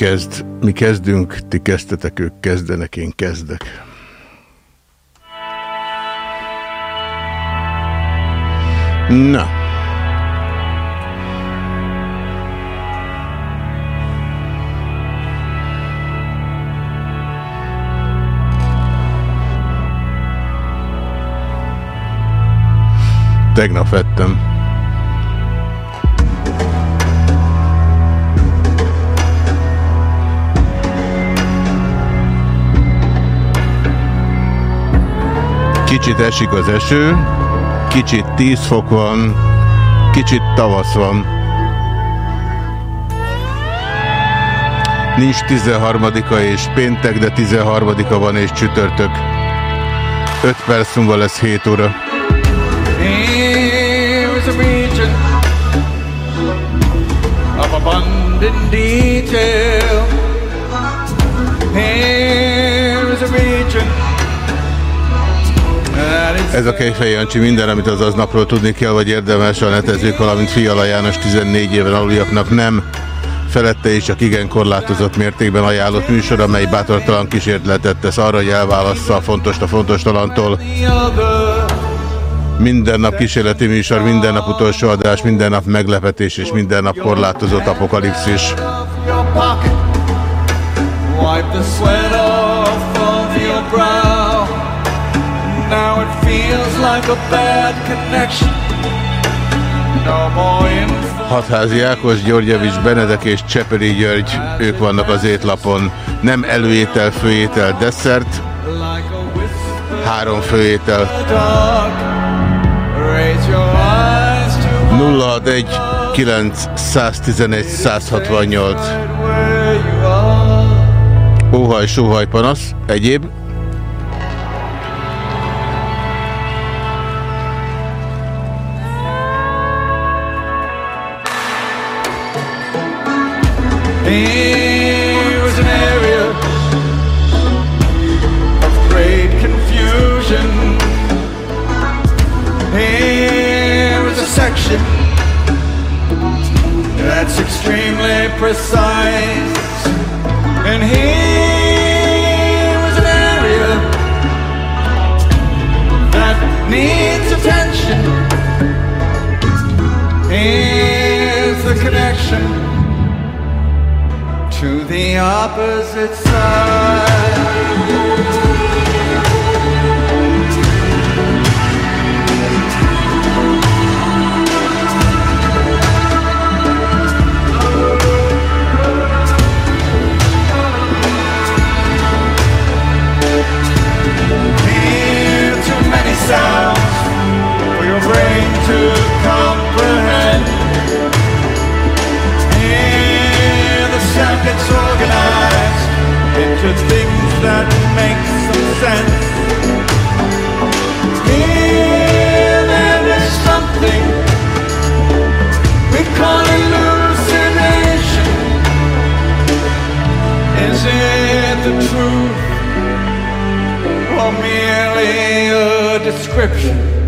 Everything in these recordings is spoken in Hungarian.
kezd, mi kezdünk, ti kezdtetek, ők kezdenek, én kezdek. Na. Tegnap vettem. Kicsit esik az eső, kicsit 10 fok van, kicsit tavasz van. Nincs 13-a és péntek, de 13-a van és csütörtök. 5 perc múlva lesz 7 óra. Here is a region ez a Kejfej Jancsi minden, amit az aznapról tudni kell, vagy érdemes a netezők, valamint Fiala János 14 éven aluljaknak nem felette és csak igen korlátozott mértékben ajánlott műsor, amely bátortalan kísérletet tesz arra, hogy elválassza a fontos a fontos talantól. Minden nap kísérleti műsor, minden nap utolsó adás, minden nap meglepetés és minden nap korlátozott apokalipszis. Wipe the sweat off of your brow now it feels like a bad connection. No more Hatházi Ákos, Györgyevics, Benedek és Cseperi György, ők vannak az étlapon. Nem előétel, főétel, desszert. Három főétel. 061 911 168 Óhaj, sóhaj, panasz, egyéb An area of great confusion. A section that's extremely precise. And here was an area that needs attention. Here's the connection the opposite side. Too many sounds for your brain to comprehend. Into things that make some sense. Here there is something we call hallucination. Is it the truth or merely a description?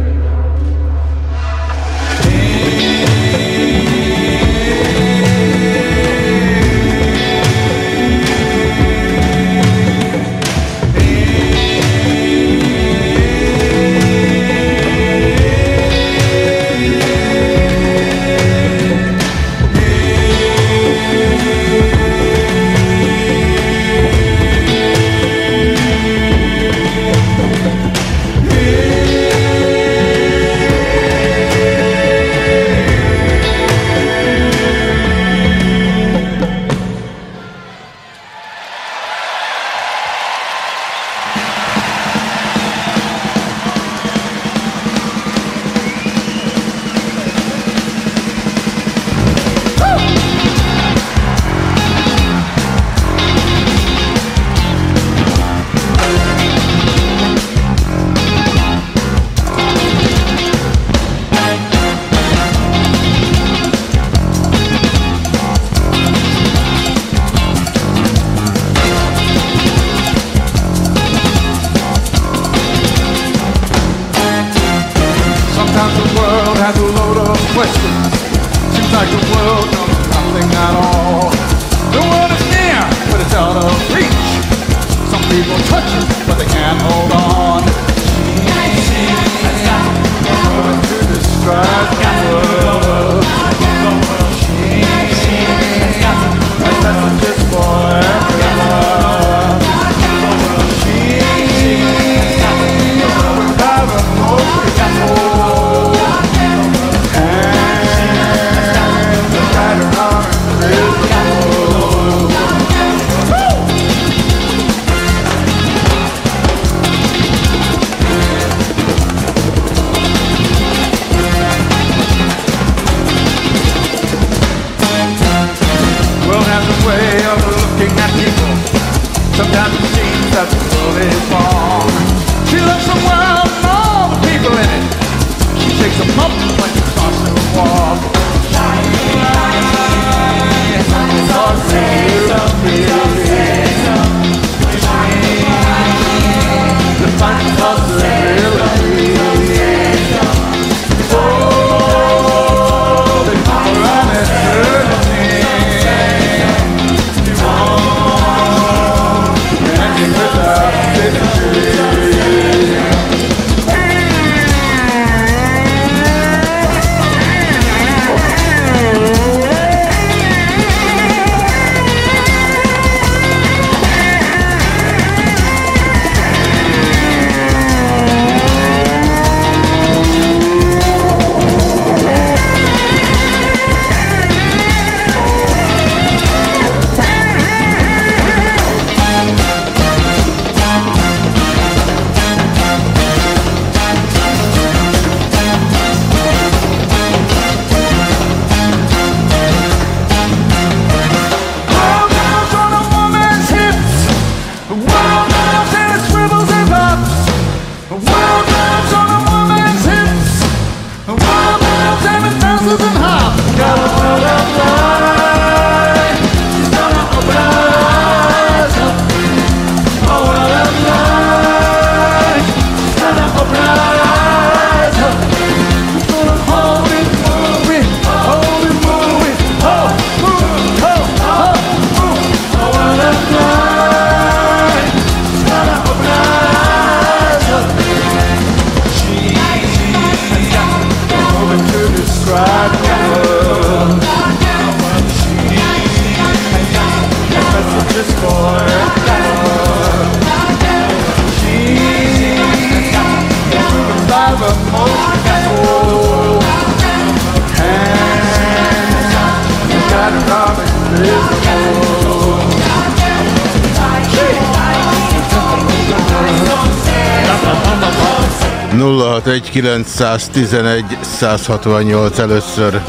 061 168 először.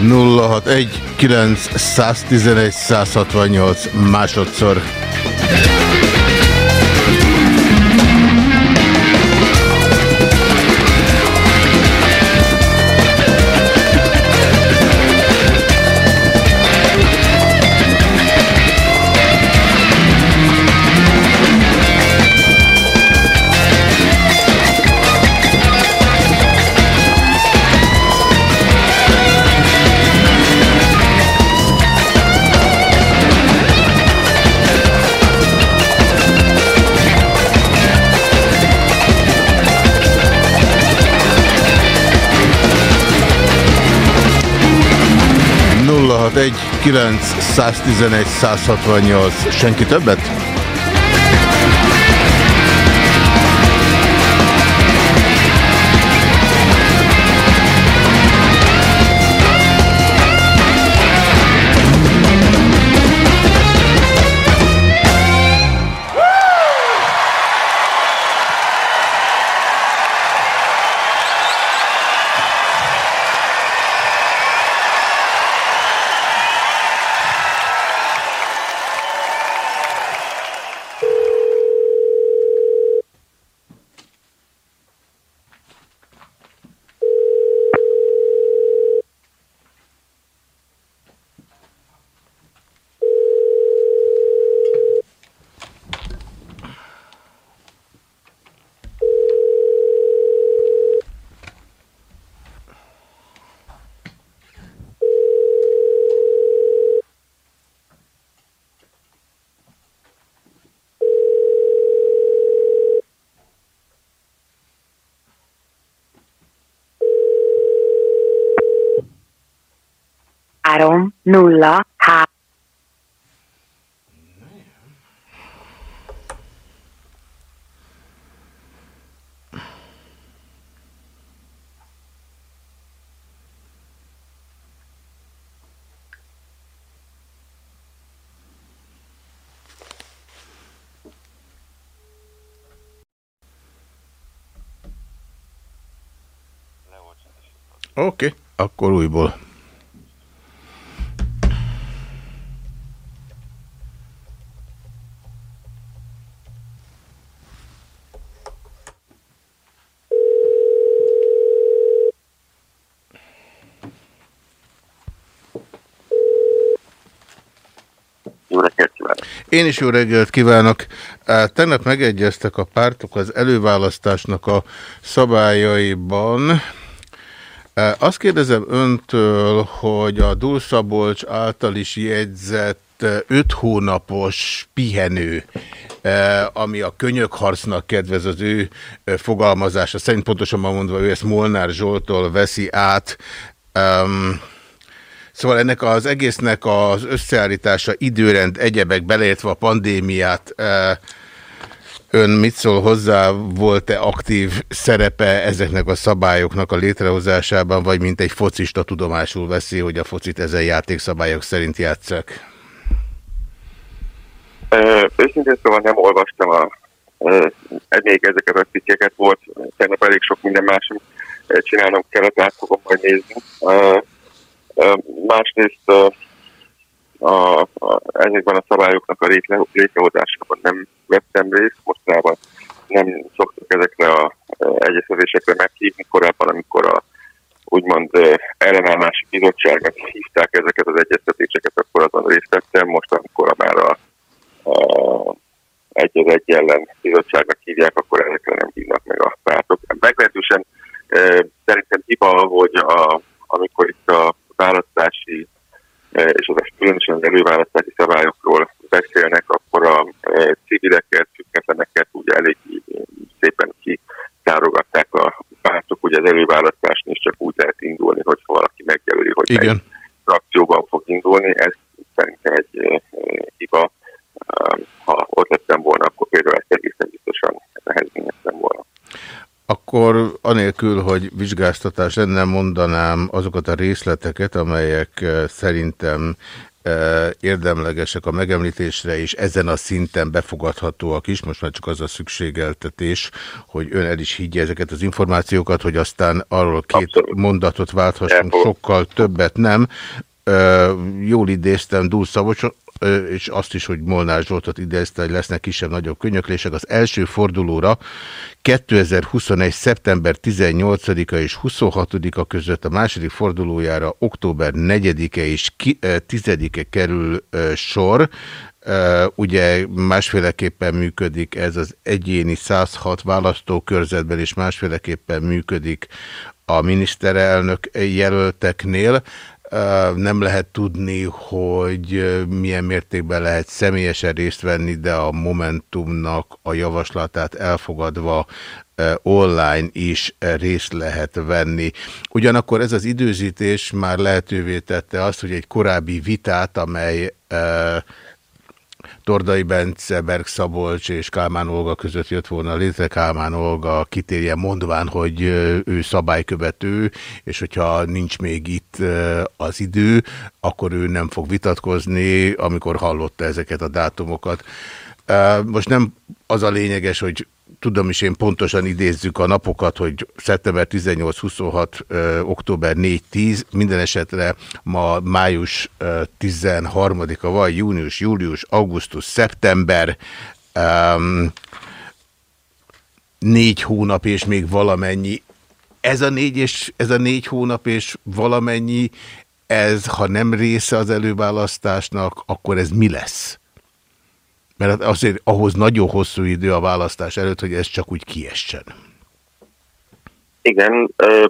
Nulla hat egy 109 111 168 másodszor. 111 168. Senki többet? Nulla, H. Oké, okay, akkor újból. Jó reggelt kívánok! Én is jó reggelt kívánok! Tegnap megegyeztek a pártok az előválasztásnak a szabályaiban, azt kérdezem öntől, hogy a Dulszabolcs által is jegyzett öt hónapos pihenő, ami a könyökharcnak kedvez az ő fogalmazása, szerint pontosan mondva ő ezt Molnár Zsoltól veszi át, Szóval ennek az egésznek az összeállítása, időrend, egyebek, beleértve a pandémiát, Ön mit szól hozzá, volt-e aktív szerepe ezeknek a szabályoknak a létrehozásában, vagy mint egy focista tudomásul veszi, hogy a focit ezen játékszabályok szerint játszak? Őszintén szóval nem olvastam a, még ezeket a cikkeket, volt tegnap elég sok minden más, csinálnom kellett, át fogom majd nézni. Másrészt a, a, ezekben a szabályoknak a létre, létrehozásában nem vettem részt, mostában nem szoktuk ezekre a egyeztetésekre meghívni, korábban, amikor a úgymond ellenállási bizottságnak hívták ezeket az egyeztetéseket, akkor azon részt vettem, most amikor már a, a egy az egy ellen bizottságnak hívják, akkor ezekre nem hívnak meg a pártok. Meglehetősen e, szerintem hiba, hogy a, amikor itt a választási és az különösen az előválasztási szabályokról beszélnek, akkor a civileket, függetleneket ugye elég szépen kitárogatták a pártok, ugye az előválasztásnál is csak úgy lehet indulni, hogy valaki megjelöli, hogy Igen. frakcióban fog indulni, ez szerintem egy hiba. Ha ott lettem volna, akkor például ezt egészen biztosan nehezményeztem volna. Akkor anélkül, hogy vizsgáztatás lenne, mondanám azokat a részleteket, amelyek eh, szerintem eh, érdemlegesek a megemlítésre, és ezen a szinten befogadhatóak is. Most már csak az a szükségeltetés, hogy ön el is higgye ezeket az információkat, hogy aztán arról két Abszolút. mondatot válthassunk, sokkal többet nem. Eh, jól idéztem Dúl és azt is, hogy Molnár Zsoltot idézte, hogy lesznek kisebb-nagyobb könyöklések. Az első fordulóra 2021. szeptember 18-a és 26-a között a második fordulójára október 4-e és 10-e kerül sor. Ugye másféleképpen működik ez az egyéni 106 választókörzetben, és másféleképpen működik a miniszterelnök jelölteknél nem lehet tudni, hogy milyen mértékben lehet személyesen részt venni, de a Momentumnak a javaslatát elfogadva online is részt lehet venni. Ugyanakkor ez az időzítés már lehetővé tette azt, hogy egy korábbi vitát, amely Tordai Bence, Berg Szabolcs és Kálmán Olga között jött volna létre. Kálmán Olga kitérje mondván, hogy ő szabálykövető, és hogyha nincs még itt az idő, akkor ő nem fog vitatkozni, amikor hallotta ezeket a dátumokat. Most nem az a lényeges, hogy tudom is én pontosan idézzük a napokat, hogy szeptember 18-26, október 4-10, minden esetre ma május 13-a van, június, július, augusztus, szeptember, um, négy hónap és még valamennyi. Ez a négy, és, ez a négy hónap és valamennyi, ez, ha nem része az előválasztásnak, akkor ez mi lesz? Mert azért ahhoz nagyon hosszú idő a választás előtt, hogy ez csak úgy kiessen. Igen, ö,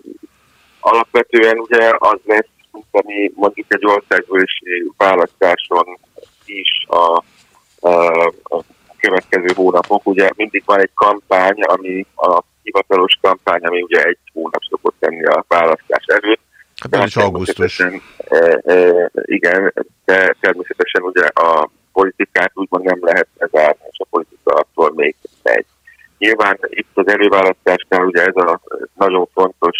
alapvetően ugye az lesz, ami mondjuk egy országgyűlési választáson is a, a, a következő hónapok. Ugye mindig van egy kampány, ami a hivatalos kampány, ami ugye egy hónap szokott tenni a választás előtt. Hát is augusztus. E, e, igen, de természetesen ugye a politikát úgymond nem lehet lezárni, és a politika attól még megy. Nyilván itt az előválasztásnál ugye ez a nagyon fontos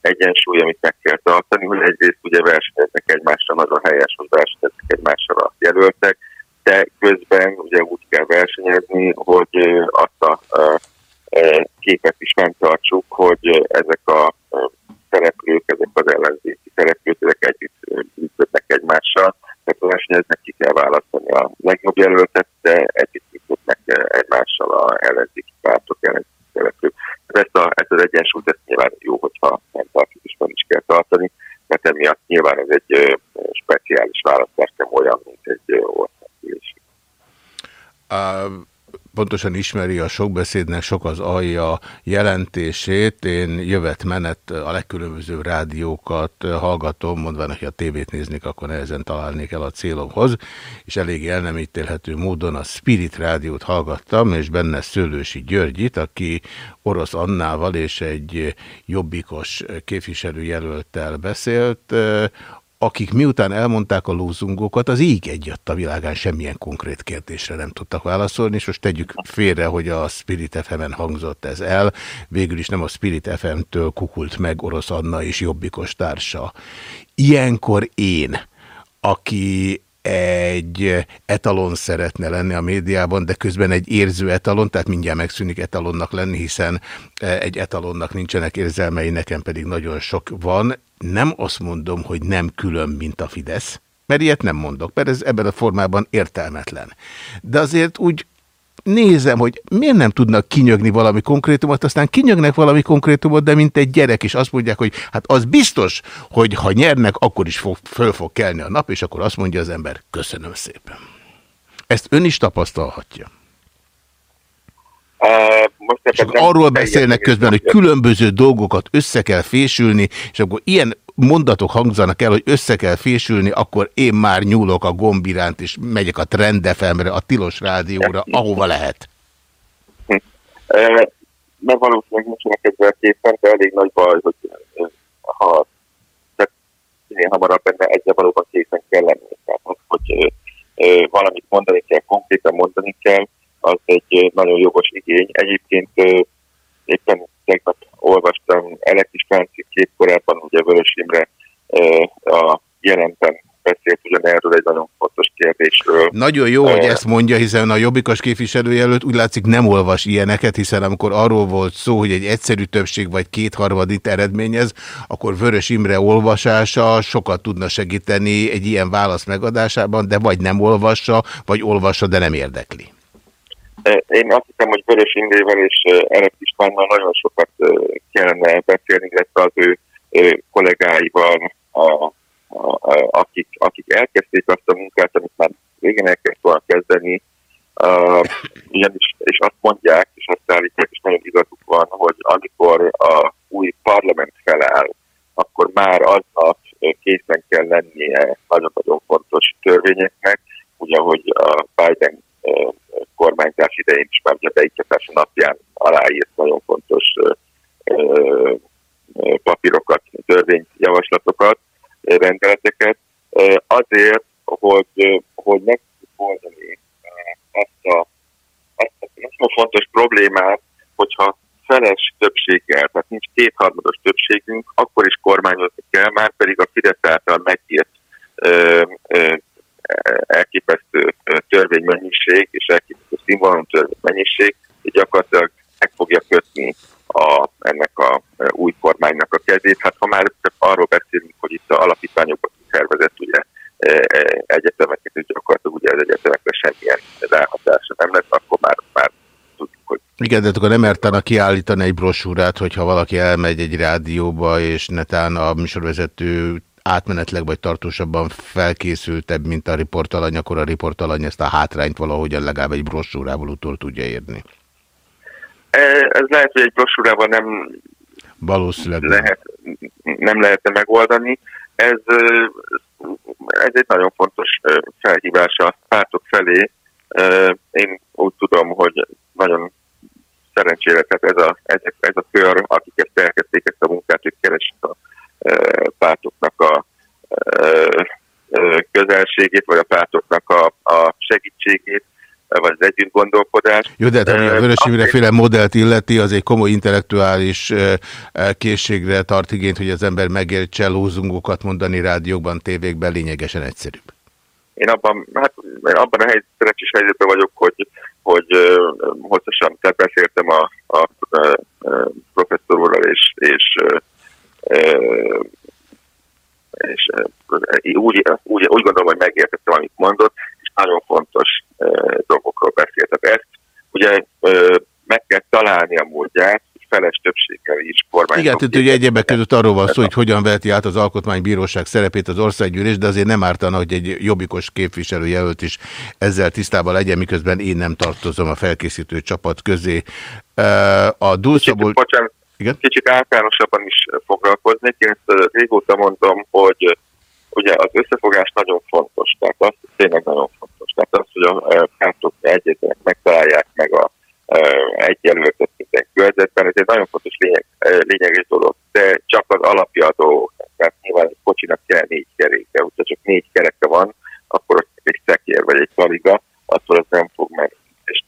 egyensúly, amit meg kell tartani, hogy egyrészt ugye versenyeznek egymással, nagyon helyes, hogy versenyeznek egymással a jelöltek, de közben ugye úgy kell versenyezni, hogy azt a képet is fenntartsuk, hogy ezek a szereplők, ezek az ellenzéki szereplők, ezek együtt működnek egymással, tehát a versenyeznek ki kell választani a legjobb jelöltet, de együtt működnek egymással a ellenzéki pártok, ellenzéki szereplők. Ezt, a, ezt az egyensúlyt ezt nyilván jó, hogyha nem tartjuk, és is kell tartani, mert emiatt nyilván ez egy speciális választás, nem olyan, mint egy országgyűlés. Um pontosan ismeri a sok beszédnek sok az alja jelentését. Én jövet menet a legkülönbözőbb rádiókat hallgatom, mondván, hogy a tévét néznék, akkor nehezen találnék el a célomhoz, és elég el nem ítélhető módon a Spirit rádiót hallgattam, és benne Szőlősi Györgyit, aki orosz Annával és egy jobbikos képviselőjelöltel beszélt, akik miután elmondták a lózungokat, az így egyat a világán semmilyen konkrét kérdésre nem tudtak válaszolni, és most tegyük félre, hogy a Spirit FM-en hangzott ez el, végül is nem a Spirit FM-től kukult meg Orosz Anna és Jobbikos társa. Ilyenkor én, aki egy etalon szeretne lenni a médiában, de közben egy érző etalon, tehát mindjárt megszűnik etalonnak lenni, hiszen egy etalonnak nincsenek érzelmei, nekem pedig nagyon sok van nem azt mondom, hogy nem külön, mint a Fidesz, mert ilyet nem mondok, mert ez ebben a formában értelmetlen. De azért úgy nézem, hogy miért nem tudnak kinyögni valami konkrétumot, aztán kinyögnek valami konkrétumot, de mint egy gyerek, és azt mondják, hogy hát az biztos, hogy ha nyernek, akkor is fog, föl fog kelni a nap, és akkor azt mondja az ember, köszönöm szépen. Ezt ön is tapasztalhatja. Uh, most és arról beszélnek közben, hogy különböző dolgokat össze kell fésülni, és akkor ilyen mondatok hangzanak el, hogy össze kell fésülni, akkor én már nyúlok a gomb iránt, és megyek a Trendefemre, a Tilos Rádióra, ahova lehet. Hm. Mert valószínűleg nincsenek ezzel képen, de elég nagy baj, hogy ha minél hamarabb benne egyre valóban készen kell lenni. Tehát, hogy valamit mondani kell, konkrétan mondani kell, az egy nagyon jogos igény. Egyébként éppen tegnap olvastam Elekis két korábban, ugye Vörös Imre a jelenten beszélt ugyanerről egy nagyon fontos kérdésről. Nagyon jó, hogy ezt mondja, hiszen a jobbikos képviselőjelölt úgy látszik nem olvas ilyeneket, hiszen amikor arról volt szó, hogy egy egyszerű többség vagy kétharmadit eredményez, akkor Vörös Imre olvasása sokat tudna segíteni egy ilyen válasz megadásában, de vagy nem olvassa, vagy olvassa, de nem érdekli. Én azt hiszem, hogy Vörös Indével és Erek Istvánnal nagyon sokat kellene beszélni, illetve az ő kollégáival, a, a, a, akik, akik elkezdték azt a munkát, amit már régen elkezdt volna kezdeni, uh, ugyanis, és azt mondják, és azt állítják, és nagyon igazuk van, hogy amikor a új parlament feláll, akkor már aznap készen kell lennie nagyon-nagyon fontos törvényeknek, ugye, hogy a Biden kormányzás idején is már a beiktatása napján aláírt nagyon fontos papírokat, törvényjavaslatokat, rendeleteket, azért, hogy, hogy meg tudjuk oldani azt a, azt a nagyon fontos problémát, hogyha feles többséggel, tehát nincs kétharmados többségünk, akkor is kormányozni kell, már pedig a Fidesz által megírt elképesztő törvénymennyiség és elképesztő színvonalú törvénymennyiség, hogy gyakorlatilag meg fogja kötni a, ennek a új kormánynak a kezét. Hát ha már csak arról beszélünk, hogy itt a alapítványokat szervezett ugye egyetemeket, és gyakorlatilag ugye az egyetemekre semmilyen ráhatása nem lesz, akkor már, már tudjuk, hogy... Igen, de akkor nem értene kiállítani egy brosúrát, hogyha valaki elmegy egy rádióba, és netán a műsorvezető átmenetleg vagy tartósabban felkészültebb, mint a riportalany, akkor a riportalany ezt a hátrányt valahogyan legalább egy brossúrával utól tudja érni. E, ez lehet, hogy egy brossúrával nem Valószínűleg lehet, nem lehetne megoldani. Ez, ez egy nagyon fontos felhívás a pártok felé. Én úgy tudom, hogy nagyon szerencsére, tehát ez a, ez, ez a kör, akik ezt elkezdték ezt a munkát, ők keresik a pártoknak a közelségét, vagy a pártoknak a, a segítségét, vagy az együtt gondolkodás. Jó, de hát, ami a Vörös féle modellt illeti, az egy komoly intellektuális készségre tart igényt, hogy az ember megértse lózungokat mondani rádiókban, tévékben lényegesen egyszerűbb. Én abban, hát, én abban a hely, szerencsés helyzetben vagyok, hogy, hogy hosszasan tehát beszéltem a, a, a professzor úrral, és, és és úgy, úgy, úgy gondolom, hogy megértettem, amit mondott, és nagyon fontos dolgokról beszélt. Tehát ezt ugye meg kell találni a módját, feles többséggel is kormány. Igen, tehát ugye egyebek között arról van szó, hogy hogyan veheti át az alkotmánybíróság szerepét az országgyűlés, de azért nem ártana, hogy egy jobbikos képviselőjelölt is ezzel tisztában legyen, miközben én nem tartozom a felkészítő csapat közé. A Dulszaból... Bocsánat, igen? kicsit általánosabban is foglalkoznék. Én ezt régóta mondom, hogy ugye az összefogás nagyon fontos, tehát az tényleg nagyon fontos. Tehát az, hogy a pártok egyetlenek megtalálják meg a egy jelöltet minden körzetben, ez egy nagyon fontos lényeg, lényeges dolog, de csak az alapja a dolog. Tehát nyilván egy kocsinak kell négy keréke, hogyha csak négy kereke van, akkor egy szekér vagy egy taliga, attól az nem fog menni. És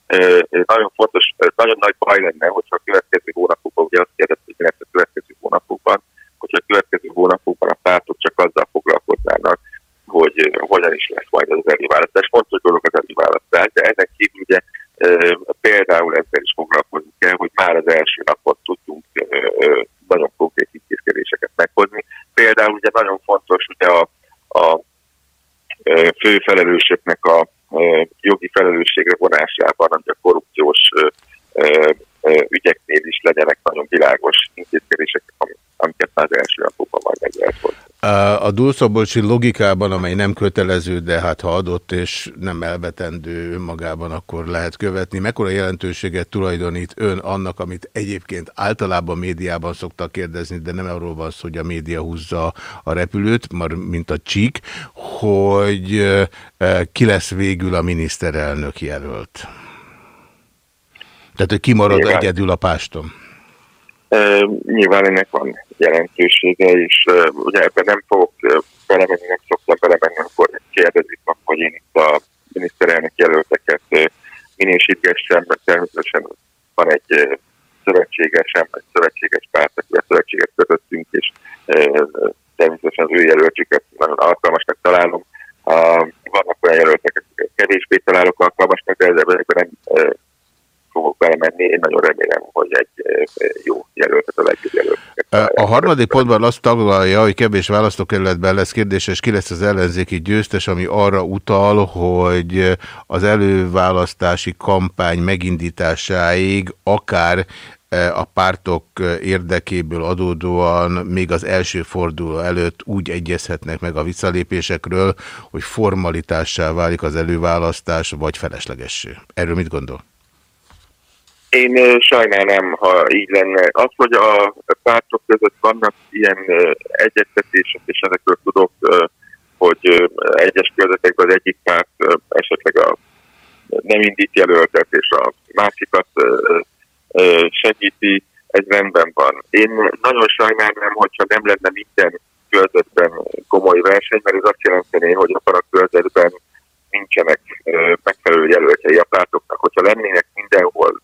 nagyon fontos, nagyon nagy baj lenne, hogyha a következő hónapokban, ugye azt kérdezte, hogy lesz a következő hónapokban, hogyha a következő hónapokban a pártok csak azzal foglalkoznának, hogy hogyan is lesz majd az előválasztás. Fontos dolog az előválasztás, de ezen kívül ugye Például ezzel is foglalkozni kell, hogy már az első napon tudjunk nagyon konkrét intézkedéseket meghozni. Például ugye nagyon fontos ugye a, a fő felelősöknek a jogi felelősségre vonásában, hogy a korrupciós ügyeknél is legyenek nagyon világos intézkedések, amiket már az első napokban majd meg lehet hozni. A dúlszobolcsi logikában, amely nem kötelező, de hát ha adott és nem elvetendő magában, akkor lehet követni. Mekkora jelentőséget tulajdonít ön annak, amit egyébként általában médiában szoktak kérdezni, de nem arról van szó, hogy a média húzza a repülőt, már mint a csík, hogy ki lesz végül a miniszterelnök jelölt. Tehát, hogy kimarad Nyilván. egyedül a pástom. Uh, nyilván ennek van jelentősége, és ugye ebben nem fogok belemenni, nem szoktam belemenni, akkor kérdezik hogy én itt a miniszterelnök jelölteket minősítgessem, mert természetesen van egy szövetségesem, egy szövetséges párt, akivel szövetséget kötöttünk, és természetesen az ő jelöltjüket nagyon alkalmasnak találom. Vannak olyan jelöltek, akiket kevésbé találok alkalmasnak, de ezzel nem fogok belemenni. Én nagyon remélem, hogy egy jó jelöltet a legjobb jelöltet. A harmadik pontban azt taglalja, hogy kevés választókerületben lesz kérdés, és ki lesz az ellenzéki győztes, ami arra utal, hogy az előválasztási kampány megindításáig akár a pártok érdekéből adódóan még az első forduló előtt úgy egyezhetnek meg a visszalépésekről, hogy formalitássá válik az előválasztás, vagy feleslegessé. Erről mit gondol? Én sajnálnám, ha így lenne. Az, hogy a pártok között vannak ilyen egyeztetések, és ezekről tudok, hogy egyes körzetekben az egyik párt esetleg a nem indít jelöltet, és a másikat segíti, ez rendben van. Én nagyon sajnálnám, hogyha nem lenne minden körzetben komoly verseny, mert ez azt jelenteni, hogy a körzetben nincsenek megfelelő jelöltjei a pártoknak. Hogyha lennének mindenhol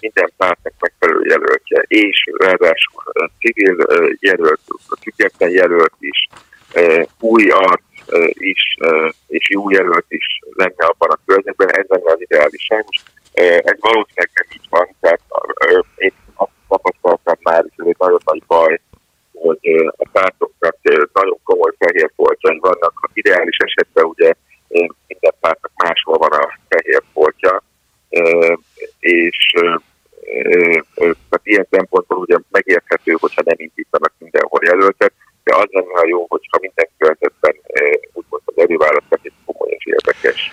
minden pártnak megfelelő jelöltje, és ráadásul civil jelölt, független jelölt is, új arc is, és jó jelölt is lenne abban a környezetben, ez lenne az ideális sajnos. Ez valószínűleg nem így van, tehát én azt tapasztaltam már, és ez egy nagyon nagy baj, hogy a pártoknak nagyon komoly fehér foltjai vannak. Ideális esetben ugye minden pártnak máshol van a fehér foltja, és tehát ilyen szempontból ugye megérthető, hogyha nem indítanak mindenhol jelöltet, de az lenne jó, hogyha minden környezetben úgymond az előválasztás egy komoly és érdekes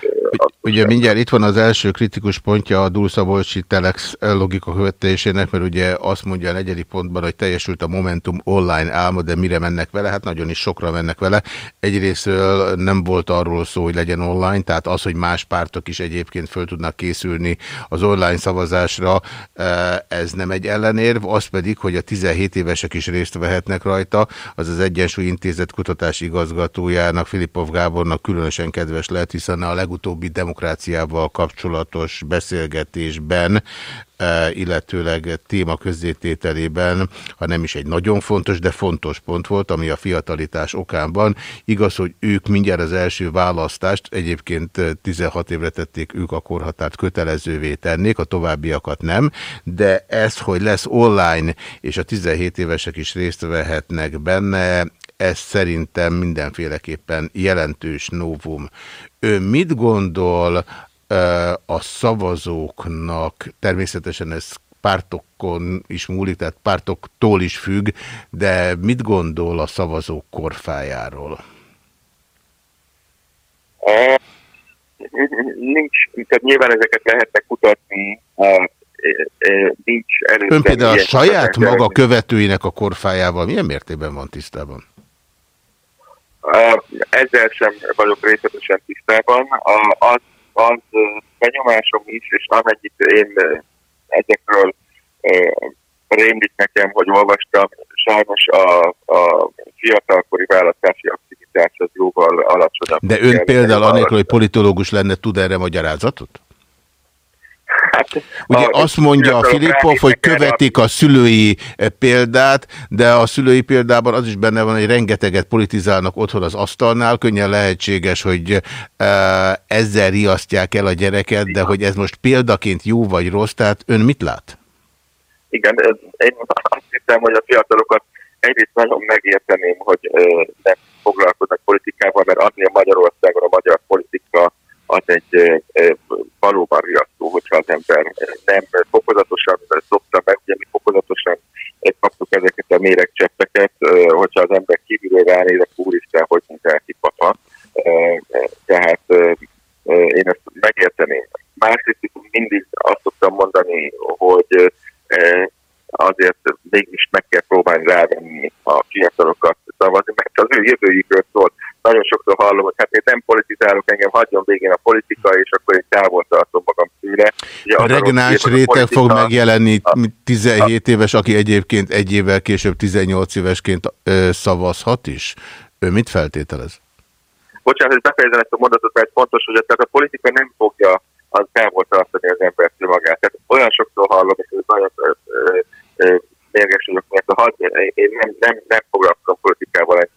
Ugye mindjárt itt van az első kritikus pontja a Dulszabolcsi Telex logika követésének, mert ugye azt mondja a negyedik pontban, hogy teljesült a Momentum online álma, de mire mennek vele? Hát nagyon is sokra mennek vele. Egyrésztről nem volt arról szó, hogy legyen online, tehát az, hogy más pártok is egyébként föl tudnak készülni az online szavazásra, eh, ez nem egy ellenérv, az pedig, hogy a 17 évesek is részt vehetnek rajta, az az Egyensúly Intézet kutatási igazgatójának, Filipov Gábornak különösen kedves lehet, hiszen a legutóbbi demokráciával kapcsolatos beszélgetésben E, illetőleg téma közzétételében, ha nem is egy nagyon fontos, de fontos pont volt, ami a fiatalitás okánban. Igaz, hogy ők mindjárt az első választást, egyébként 16 évre tették ők a korhatárt kötelezővé tennék, a továbbiakat nem, de ez, hogy lesz online, és a 17 évesek is részt vehetnek benne, ez szerintem mindenféleképpen jelentős novum. Ő mit gondol a szavazóknak, természetesen ez pártokon is múlik, tehát pártoktól is függ, de mit gondol a szavazók korfájáról? Nincs, tehát nyilván ezeket lehetne kutatni, nincs előtte. Ön például a saját maga követőinek a korfájával milyen mértékben van tisztában? Ezzel sem vagyok részletesen tisztában. Az az benyomásom is, és amennyit én ezekről rémlik nekem, hogy olvastam, sajnos a, a fiatalkori választási aktivitás az jóval alacsonyabb. De ön például anélkül, hogy politológus lenne, tud erre magyarázatot? Hát, Ugye a, azt mondja a Filippov, hogy követik a szülői eh, példát, de a szülői példában az is benne van, hogy rengeteget politizálnak otthon az asztalnál, könnyen lehetséges, hogy e, ezzel riasztják el a gyereket, de hogy ez most példaként jó vagy rossz, tehát ön mit lát? Igen, én azt hiszem, hogy a fiatalokat egyrészt nagyon megérteném, hogy nem foglalkoznak politikával, mert adni a Magyarországon a magyar politika az egy valóban riasztó, hogyha az ember nem fokozatosan szokta meg, ugye mi fokozatosan kaptuk ezeket a méregcseppeket, hogyha az ember kívülről ránéz, akkor úristen, hogy minden kipata. Tehát én ezt megérteném. Másrészt mindig azt szoktam mondani, hogy azért mégis meg kell próbálni rávenni a fiatalokat szavazni, mert az ő jövőjükről szól. Nagyon sokszor hallom, hogy hát én nem politizálok, engem hagyjon végén a politika, és akkor én távol tartom magam tőle. Ugye a regionális réteg politika, fog megjelenni 17 a, éves, aki egyébként egy évvel később 18 évesként ö, szavazhat is. Ő mit feltételez? Bocsánat, hogy befejezem ezt a mondatot, mert fontos, hogy a politika nem fogja az távol tartani az embert magát. Tehát olyan sokszor hallom, és ez nagyon mérges vagyok, mert a had, én nem, nem, nem foglalkozom politikával,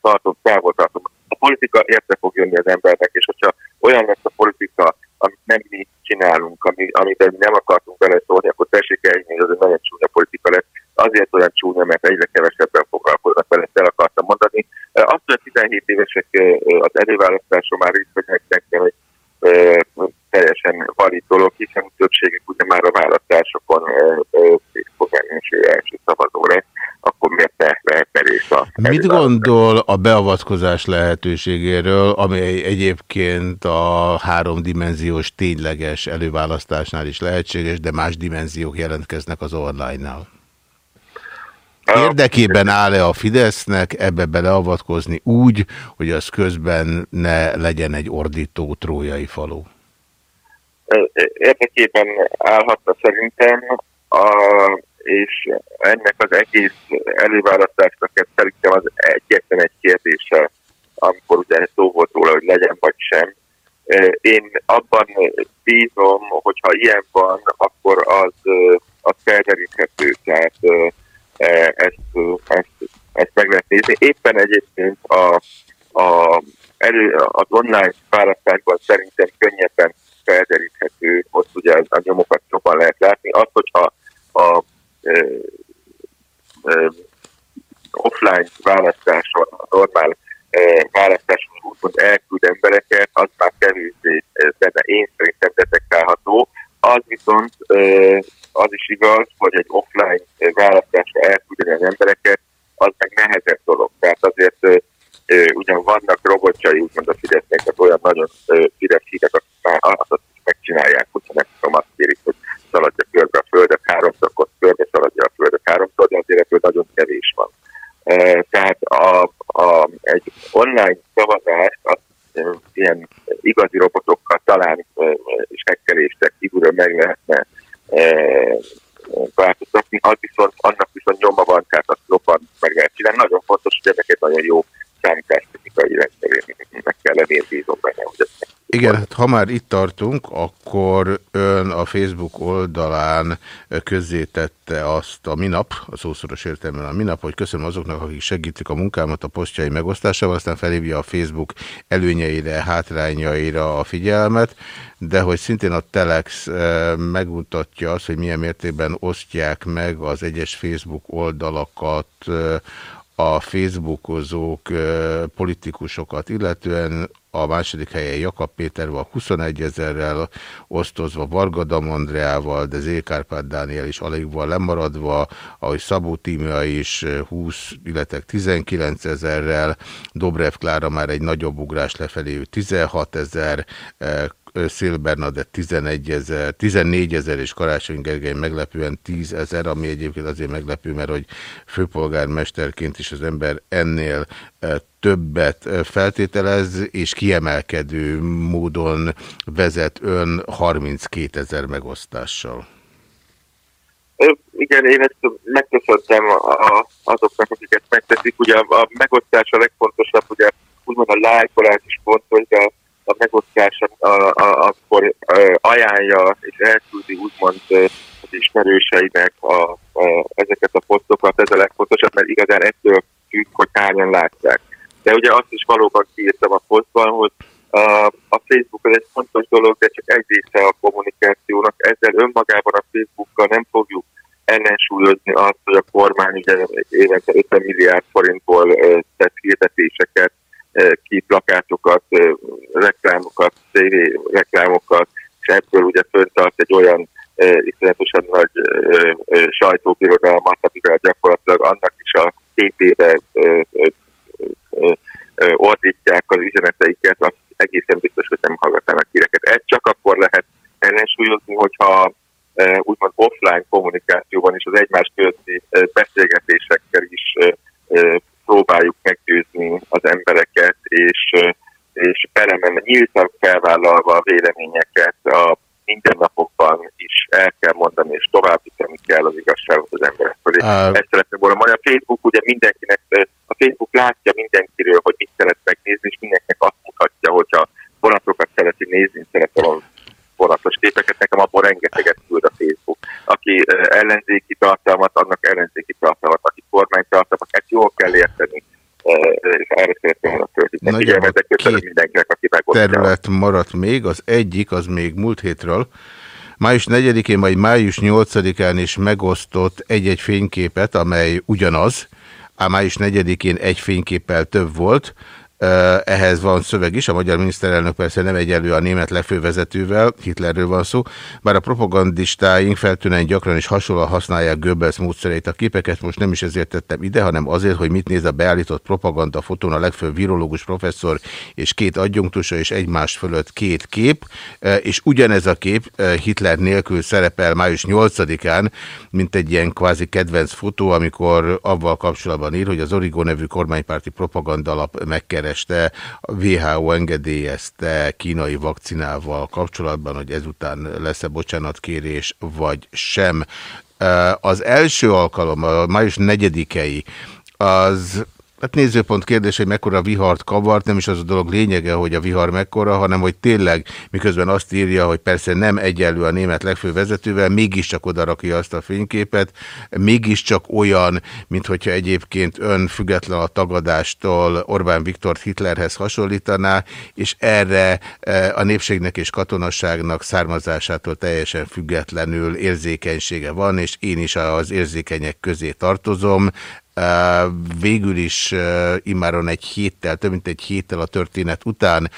tartom, távol tartom. A politika érte fog jönni az embernek, és hogyha olyan lesz a politika, amit nem mi csinálunk, ami, amit nem akartunk vele szólni, akkor tessék eljönni, hogy az egy nagyon csúnya politika lesz. Azért olyan csúnya, mert egyre kevesebben foglalkoznak vele, ezt el akartam mondani. Azt, hogy a 17 évesek az előválasztáson már részt vegyenek, nekem egy teljesen valid dolog, hiszen többségük ugye már a választásokon fog menni, és első szavazó lesz, akkor miért ne lehetne részt a... Mit gondol a beavatkozás lehetőségéről, ami egyébként a háromdimenziós tényleges előválasztásnál is lehetséges, de más dimenziók jelentkeznek az online-nál? Érdekében áll-e a Fidesznek ebbe beleavatkozni úgy, hogy az közben ne legyen egy ordító trójai falu? Érdekében állhatna szerintem, a, egész előválasztásnak szerintem az egyetlen egy kérdése, amikor ugye szó volt róla, hogy legyen vagy sem. Én abban bízom, hogyha ilyen van, akkor az, az felderíthető. Tehát ezt, ezt, ezt meg lehet nézni. Éppen egyébként a, a, az online választásban szerintem könnyebben felderíthető, ott ugye a nyomokat jobban lehet látni. Az, hogyha a e, e, offline választáson, a normál választáson úton elküld embereket, az már kevésbé benne én szerintem detektálható. Az viszont az is igaz, hogy egy offline választásra elküldeni az embereket, az meg nehezebb dolog. Tehát azért ugyan vannak robotjai, úgymond a Fidesznek, tehát olyan nagyon Fidesz hívek, akik már azt is megcsinálják, hogyha nem tudom, azt kérik, hogy szaladja körbe a földet háromszor, akkor körbe szaladja a földet háromszor, kevés van. Tehát a, a, egy online szavazás, azt ilyen igazi robotokkal talán és hekkelések kívülről meg lehetne változtatni, az viszont, annak viszont nyoma van, tehát azt jobban meg lehet csinálni. Nagyon fontos, hogy ennek egy nagyon jó számítástechnikai rendszerén meg kell lenni, bízom benne, hogy igen, hát ha már itt tartunk, akkor ön a Facebook oldalán közzétette azt a minap, a szószoros értelemben a minap, hogy köszönöm azoknak, akik segítik a munkámat a posztjai megosztásával, aztán felhívja a Facebook előnyeire, hátrányaira a figyelmet, de hogy szintén a Telex megmutatja azt, hogy milyen mértékben osztják meg az egyes Facebook oldalakat a Facebookozók politikusokat, illetően a második helyen Jakab Pétervel 21 ezerrel osztozva, Varga Damandreával, de Zékárpát Dániel is alig van lemaradva, ahogy Szabó Tímia is 20, illetve 19 ezerrel, Dobrev Klára már egy nagyobb ugrás lefelé, 16 ezer, Szél Bernadett 11 ezer, 14 ezer és Karácsony Gergely meglepően 10 ezer, ami egyébként azért meglepő, mert hogy főpolgármesterként is az ember ennél többet feltételez, és kiemelkedő módon vezet ön 32 ezer megosztással. Igen, én ezt megköszöntem azoknak, akiket megteszik. Ugye a megosztás a legfontosabb, ugye úgymond a lájkolás is fontos, de a megosztás, akkor ajánlja és elküldi úgymond az ismerőseinek a, a, ezeket a posztokat, ez a legfontosabb, mert igazán ettől függ, hogy hányan látják. De ugye azt is valóban kiírtam a posztban, hogy a, a Facebook az egy fontos dolog, de csak egy része a kommunikációnak. Ezzel önmagában a Facebookkal nem fogjuk ellensúlyozni azt, hogy a kormány ugye évente 50 milliárd forintból tett hirdetéseket plakátokat, reklámokat, TV reklámokat, és ebből ugye föntart egy olyan iszonyatosan nagy sajtóbirodalmat, amivel gyakorlatilag annak is a képébe ordítják az üzeneteiket, az egészen biztos, hogy nem hallgatnának híreket. Ez csak akkor lehet ellensúlyozni, hogyha úgymond offline kommunikációban és az egymás közti beszélgetésekkel is próbáljuk meggyőzni az embereket, és, és belemenni, nyíltan felvállalva a véleményeket a mindennapokban is el kell mondani, és továbbítani kell az igazságot az emberek felé. Uh, Ezt szeretném volna mondani. A Facebook ugye mindenkinek, a Facebook látja mindenkiről, hogy mit szeret megnézni, és mindenkinek azt mutatja, hogyha vonatokat szereti nézni, szeretem a vonatos képeket, nekem abból rengeteget küld a Facebook. Aki ellenzéki tartalmat, annak ellenzéki tartalmat, aki kormány tartalmat, ezt jól kell érteni. És erre szeretném volna Nagyjából két aki terület maradt még, az egyik, az még múlt hétről, Május 4-én, majd május 8-án is megosztott egy-egy fényképet, amely ugyanaz, ám május 4-én egy fényképpel több volt, ehhez van szöveg is, a magyar miniszterelnök persze nem egyelő a német lefővezetővel, Hitlerről van szó, bár a propagandistáink feltűnően gyakran is hasonlóan használják Goebbels módszereit. A képeket most nem is ezért tettem ide, hanem azért, hogy mit néz a beállított propaganda fotón a legfőbb virológus professzor és két adjunktusa és egymás fölött két kép, és ugyanez a kép Hitler nélkül szerepel május 8-án, mint egy ilyen kvázi kedvenc fotó, amikor avval kapcsolatban ír, hogy az Origo nevű kormánypárti propaganda alap megkeres este a WHO engedélyezte kínai vakcinával kapcsolatban, hogy ezután lesz-e bocsánatkérés, vagy sem. Az első alkalom, a május 4-i, az Hát nézőpont kérdés, hogy mekkora vihart kavart, nem is az a dolog lényege, hogy a vihar mekkora, hanem hogy tényleg, miközben azt írja, hogy persze nem egyenlő a német legfő vezetővel, mégiscsak oda rakja azt a fényképet, mégiscsak olyan, mint hogyha egyébként ön független a tagadástól Orbán Viktor Hitlerhez hasonlítaná, és erre e, a népségnek és katonasságnak származásától teljesen függetlenül érzékenysége van, és én is az érzékenyek közé tartozom, végül is immáron egy héttel, több mint egy héttel a történet után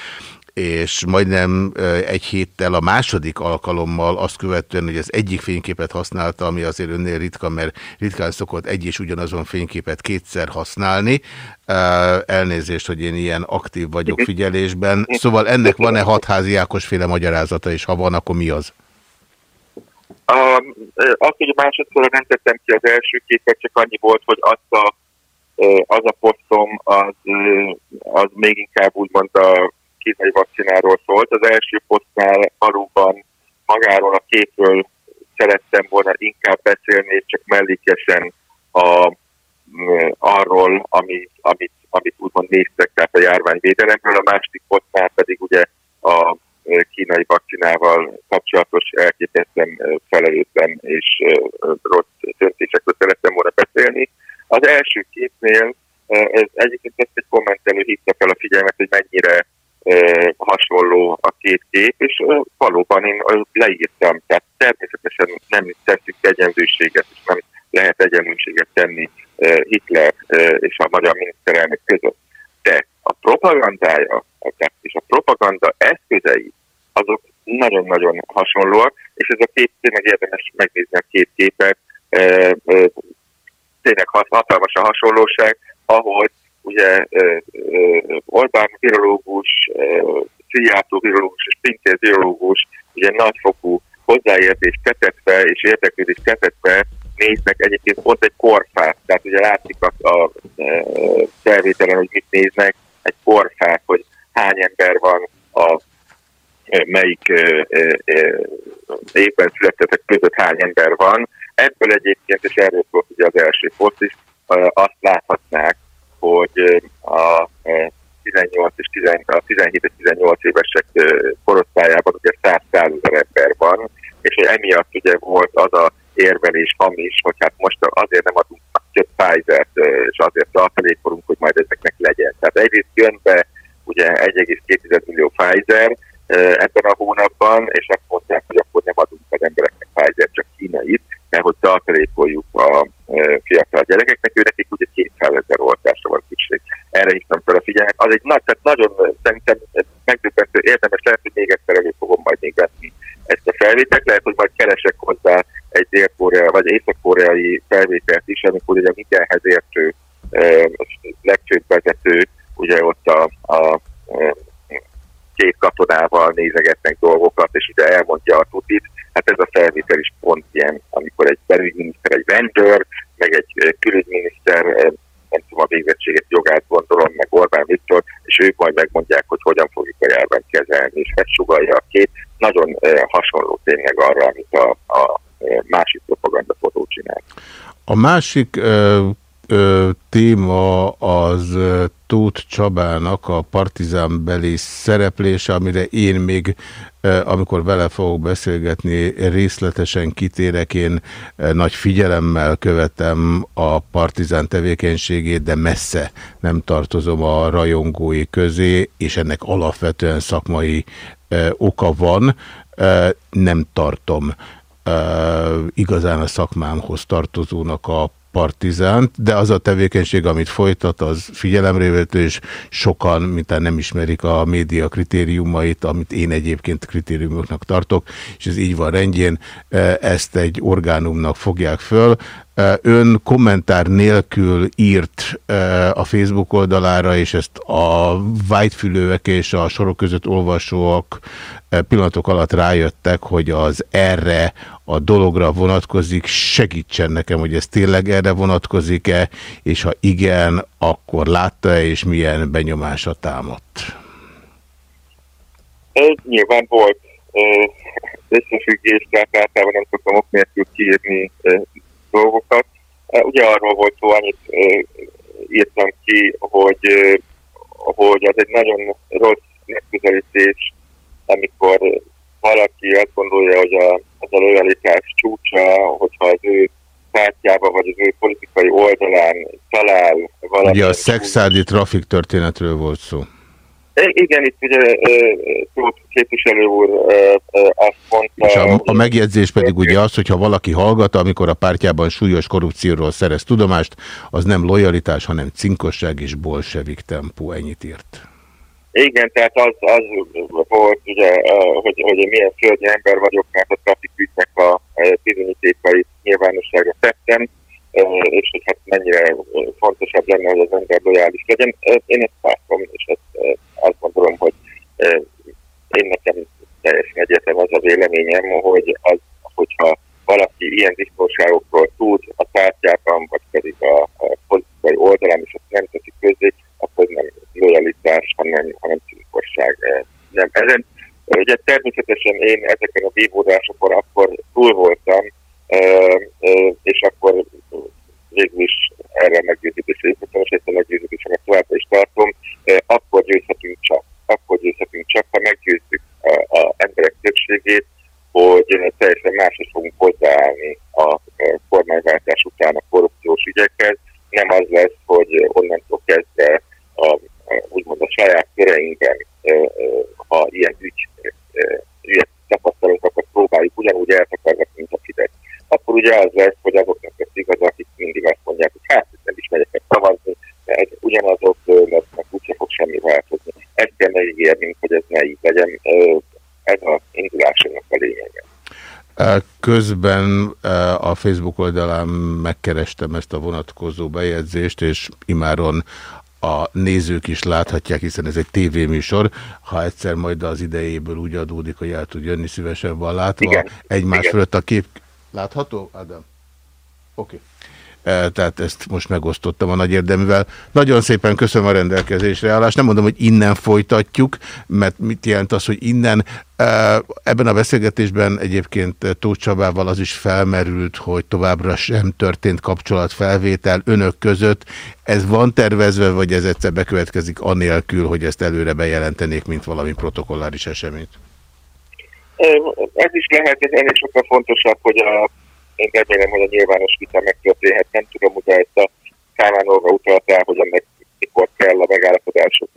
és majdnem egy héttel a második alkalommal azt követően, hogy az egyik fényképet használta, ami azért önnél ritka, mert ritkán szokott egy és ugyanazon fényképet kétszer használni. Elnézést, hogy én ilyen aktív vagyok figyelésben. Szóval ennek van-e hatházi Ákos féle magyarázata, és ha van, akkor mi az? A, azt, hogy másodszor nem tettem ki az első képet, csak annyi volt, hogy azt a, az a posztom, az, az még inkább úgymond a kínai vakcináról szólt. Az első posztnál valóban magáról a képről szerettem volna inkább beszélni, és csak mellékesen a, arról, amit, amit, amit úgymond néztek, tehát a járványvédelemről, a másik pontnál pedig ugye a kínai vakcinával kapcsolatos elképesztően felelőtlen és rossz döntésekről szerettem volna beszélni. Az első képnél ez egyébként ezt egy kommentelő hívta fel a figyelmet, hogy mennyire hasonló a két kép, és valóban én leírtam, tehát természetesen nem tesszük egyenlőséget, és nem lehet egyenlőséget tenni Hitler és a magyar miniszterelnök között. De a propagandája, és a propaganda eszközei, azok nagyon-nagyon hasonlóak, és ez a kép tényleg érdemes megnézni a két képet, tényleg hatalmas a hasonlóság, ahogy ugye Orbán virológus, Szijjártó virológus és Pintér virológus ugye nagyfokú hozzáértést tetetve és érdeklődést tetetve néznek egyébként ott egy korfát, tehát ugye látszik a, a, a felvételen, hogy mit néznek, egy korfát, hogy hány ember van a melyik éppen születtetek között hány ember van. Ebből egyébként, és erről volt ugye az első poszt is, azt láthatnák, hogy a 18 és 10, a 17 és 18 évesek korosztályában ugye 100 ezer ember van, és emiatt ugye volt az a érvelés hamis, hogy hát most azért nem adunk több Pfizer-t, és azért tartalékolunk, hogy majd ezeknek legyen. Tehát egyrészt jön be ugye 1,2 millió Pfizer ebben a hónapban, és azt mondták, hogy akkor nem adunk az embereknek Pfizer, csak kínait, mert hogy tartalékoljuk a fiatal gyerekeknek, ő nekik ugye 200 ezer oltásra van szükség. Erre hívtam fel a figyelmet. Az egy nagy, tehát nagyon szerintem megdöbbentő, érdemes lehet, hogy még egyszer elő fogom majd még venni ezt a felvételt. Lehet, hogy majd keresek hozzá egy dél-korea vagy észak-koreai felvételt is, amikor ugye mindenhez értő legfőbb vezető, ugye ott a, a két katonával nézegetnek dolgokat, és ugye elmondja a tutit. Hát ez a felvétel is pont ilyen, amikor egy belügyminiszter, egy vendőr, meg egy külügyminiszter, nem tudom a végzettséget jogát gondolom, meg Orbán Viktor, és ők majd megmondják, hogy hogyan fogjuk a járványt kezelni, és ezt sugalja a két. Nagyon hasonló tényleg arra, amit a, a másik propagandafotó csinál. A másik ö, téma az Tóth Csabának a partizán beli szereplése, amire én még, amikor vele fogok beszélgetni, részletesen kitérek. Én nagy figyelemmel követem a partizán tevékenységét, de messze nem tartozom a rajongói közé, és ennek alapvetően szakmai oka van. Nem tartom igazán a szakmámhoz tartozónak a partizánt, de az a tevékenység, amit folytat, az figyelemrévető, és sokan, mint nem ismerik a média kritériumait, amit én egyébként kritériumoknak tartok, és ez így van rendjén, ezt egy orgánumnak fogják föl. Ön kommentár nélkül írt a Facebook oldalára, és ezt a vágyfülőek és a sorok között olvasóak pillanatok alatt rájöttek, hogy az erre a dologra vonatkozik. Segítsen nekem, hogy ez tényleg erre vonatkozik-e, és ha igen, akkor látta-e, és milyen benyomása támadt? Nyilván volt összefüggés, tehát általában nem szoktam ok nélkül kiírni dolgokat. Ugye arról volt szó, annyit írtam ki, hogy, hogy az egy nagyon rossz megközelítés, amikor valaki azt gondolja, hogy a, az a lojalitás csúcsa, hogyha az ő pártjába vagy az ő politikai oldalán talál valami. Ugye a szexádi trafik történetről volt szó. Igen, itt ugye Tóth képviselő úr azt mondta... És a, a megjegyzés pedig ugye az, hogyha valaki hallgat, amikor a pártjában súlyos korrupcióról szerez tudomást, az nem lojalitás, hanem cinkosság és bolsevik tempó, ennyit írt. Igen, tehát az, az volt, ugye, hogy, hogy milyen szörnyű ember vagyok, mert a trafikügynek a bizonyítékait nyilvánosságra tettem, és hogy hát mennyire fontosabb lenne, hogy az ember lojális legyen. Én ezt látom, és ezt, azt gondolom, hogy én nekem teljesen egyetem az a véleményem, hogy az, hogyha valaki ilyen biztonságokról tud a pártjában, vagy pedig a, a politikai oldalán, és azt nem teszi közé, akkor nem lojalitás, hanem, hanem cinkosság. Nem. Ezen, ugye természetesen én ezeken a vívódásokon akkor túl voltam, és akkor végül is erre meggyőződésre jutottam, és ezt a meggyőződésemet továbbra is tartom, akkor győzhetünk csak, akkor győzhetünk csak, ha meggyőzzük az emberek többségét, hogy teljesen máshoz fogunk hozzáállni a kormányváltás után a korrupciós ügyekhez. Nem az lesz, hogy onnantól kezdve a, úgymond a saját köreinkben, ha ilyen ügy, ügyet tapasztalunk, akkor próbáljuk ugyanúgy eltakarni, mint a Fidesz. Akkor ugye az lesz, hogy azoknak az igaz, akik mindig azt mondják, hogy hát nem is megyek el szavazni, mert ugyanazok lesznek, úgyse fog semmi változni. Ezt kell megígérnünk, hogy ez ne így legyen. Ez az indulásunknak a lényege. Közben a Facebook oldalán megkerestem ezt a vonatkozó bejegyzést, és imáron a nézők is láthatják, hiszen ez egy tévéműsor. Ha egyszer majd az idejéből úgy adódik, hogy el tud jönni, szívesen van látva. Igen. Egymás Igen. fölött a kép... Látható, Ádám? Oké. Okay. Tehát ezt most megosztottam a nagy érdeművel. Nagyon szépen köszönöm a rendelkezésre állást. Nem mondom, hogy innen folytatjuk, mert mit jelent az, hogy innen. Ebben a beszélgetésben egyébként Tóth Csabával az is felmerült, hogy továbbra sem történt kapcsolatfelvétel önök között. Ez van tervezve, vagy ez egyszer bekövetkezik anélkül, hogy ezt előre bejelentenék, mint valami protokolláris eseményt? Ez is lehet, ez ennél sokkal fontosabb, hogy a én remélem, hogy a nyilvános vita megtörténhet. Nem tudom, hogy ezt a Kálmánolva utaltál, hogy ennek mikor kell a megállapodások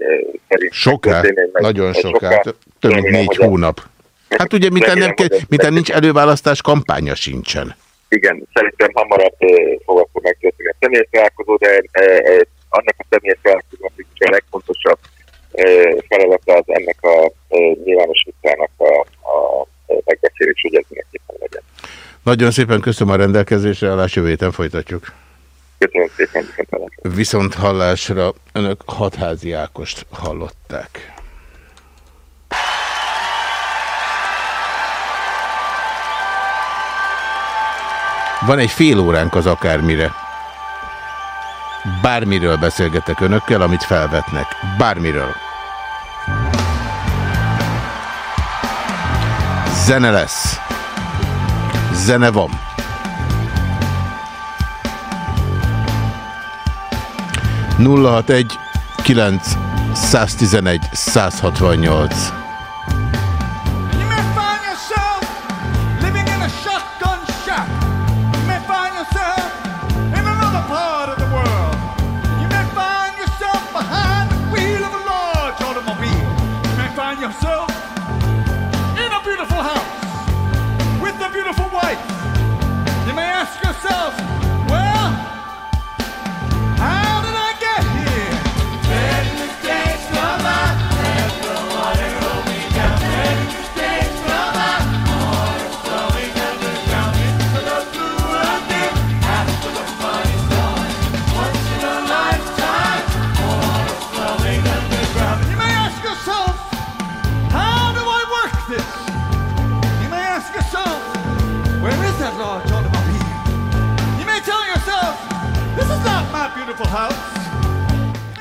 szerint. Soká, nagyon soká, soká. több mint négy hónap. Hát ugye, miten, nem, miten nincs előválasztás, kampánya sincsen. Igen, szerintem hamarabb fog akkor megtörténni a személyes találkozó, de annak a személyes találkozónak a legfontosabb feladata az ennek a nyilvános vitának a, a megbeszélés, hogy ez mindenképpen legyen. Nagyon szépen köszönöm a rendelkezésre, állás jövő héten folytatjuk. Köszönöm szépen, viszont hallásra önök hatházi Ákost hallották. Van egy fél óránk az akármire. Bármiről beszélgetek önökkel, amit felvetnek. Bármiről. Zene lesz. Zene van. Nulla hat egy kilenc 111 168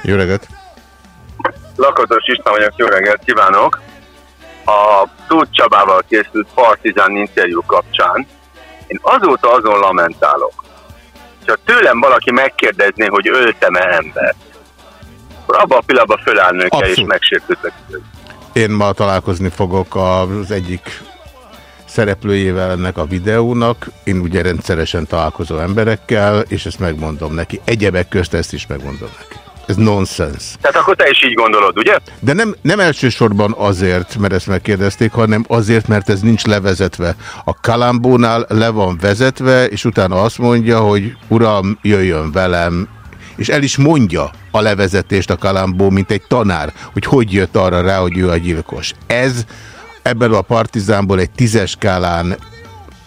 Jó reggelt! Lakatos István vagyok, jó reggelt kívánok! A Tóth Csabával készült Partizán interjú kapcsán én azóta azon lamentálok, ha tőlem valaki megkérdezné, hogy öltem-e embert, akkor abban a pillanatban fölállnök el és megsértődök. Én ma találkozni fogok az egyik szereplőjével ennek a videónak. Én ugye rendszeresen találkozom emberekkel, és ezt megmondom neki. Egyebek közt ezt is megmondom neki. Ez nonsens. Tehát akkor te is így gondolod, ugye? De nem, nem elsősorban azért, mert ezt megkérdezték, hanem azért, mert ez nincs levezetve. A Kalambónál le van vezetve, és utána azt mondja, hogy uram, jöjjön velem, és el is mondja a levezetést a Kalambó, mint egy tanár, hogy hogy jött arra rá, hogy ő a gyilkos. Ez ebből a partizánból egy tízes skálán,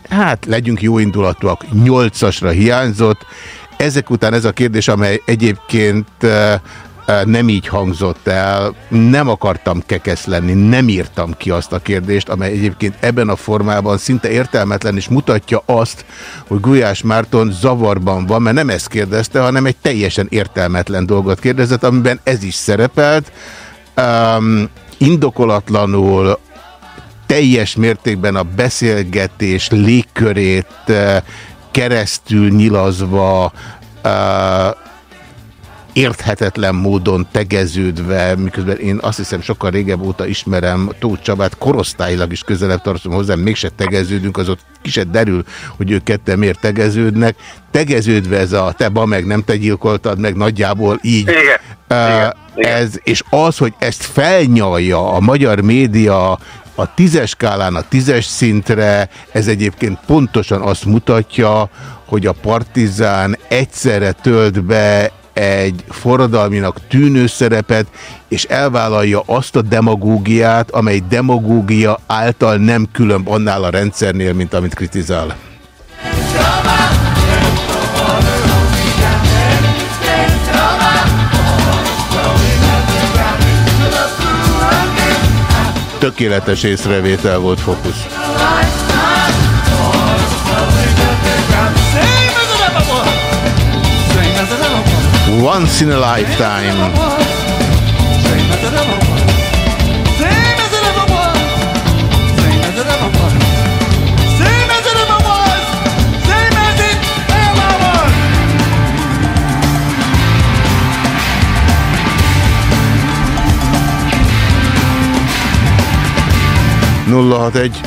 hát legyünk jó indulatúak, nyolcasra hiányzott, ezek után ez a kérdés, amely egyébként nem így hangzott el, nem akartam kekesz lenni, nem írtam ki azt a kérdést, amely egyébként ebben a formában szinte értelmetlen, és mutatja azt, hogy Gulyás Márton zavarban van, mert nem ezt kérdezte, hanem egy teljesen értelmetlen dolgot kérdezett, amiben ez is szerepelt. Um, indokolatlanul teljes mértékben a beszélgetés légkörét keresztül nyilazva uh, érthetetlen módon tegeződve, miközben én azt hiszem sokkal régebb óta ismerem Tóth Csabát, korosztályilag is közelebb tartom hozzám, mégse tegeződünk, az ott kiset derül, hogy ők ketten miért tegeződnek. Tegeződve ez a te ba meg nem te gyilkoltad meg nagyjából így. Igen. Uh, Igen. Ez, és az, hogy ezt felnyalja a magyar média a tízes skálán a tízes szintre, ez egyébként pontosan azt mutatja, hogy a partizán egyszerre tölt be egy forradalminak tűnő szerepet, és elvállalja azt a demagógiát, amely demagógia által nem különb annál a rendszernél, mint amit kritizál. Tökéletes észrevétel volt fókusz. Once in a lifetime. Nulla hat egy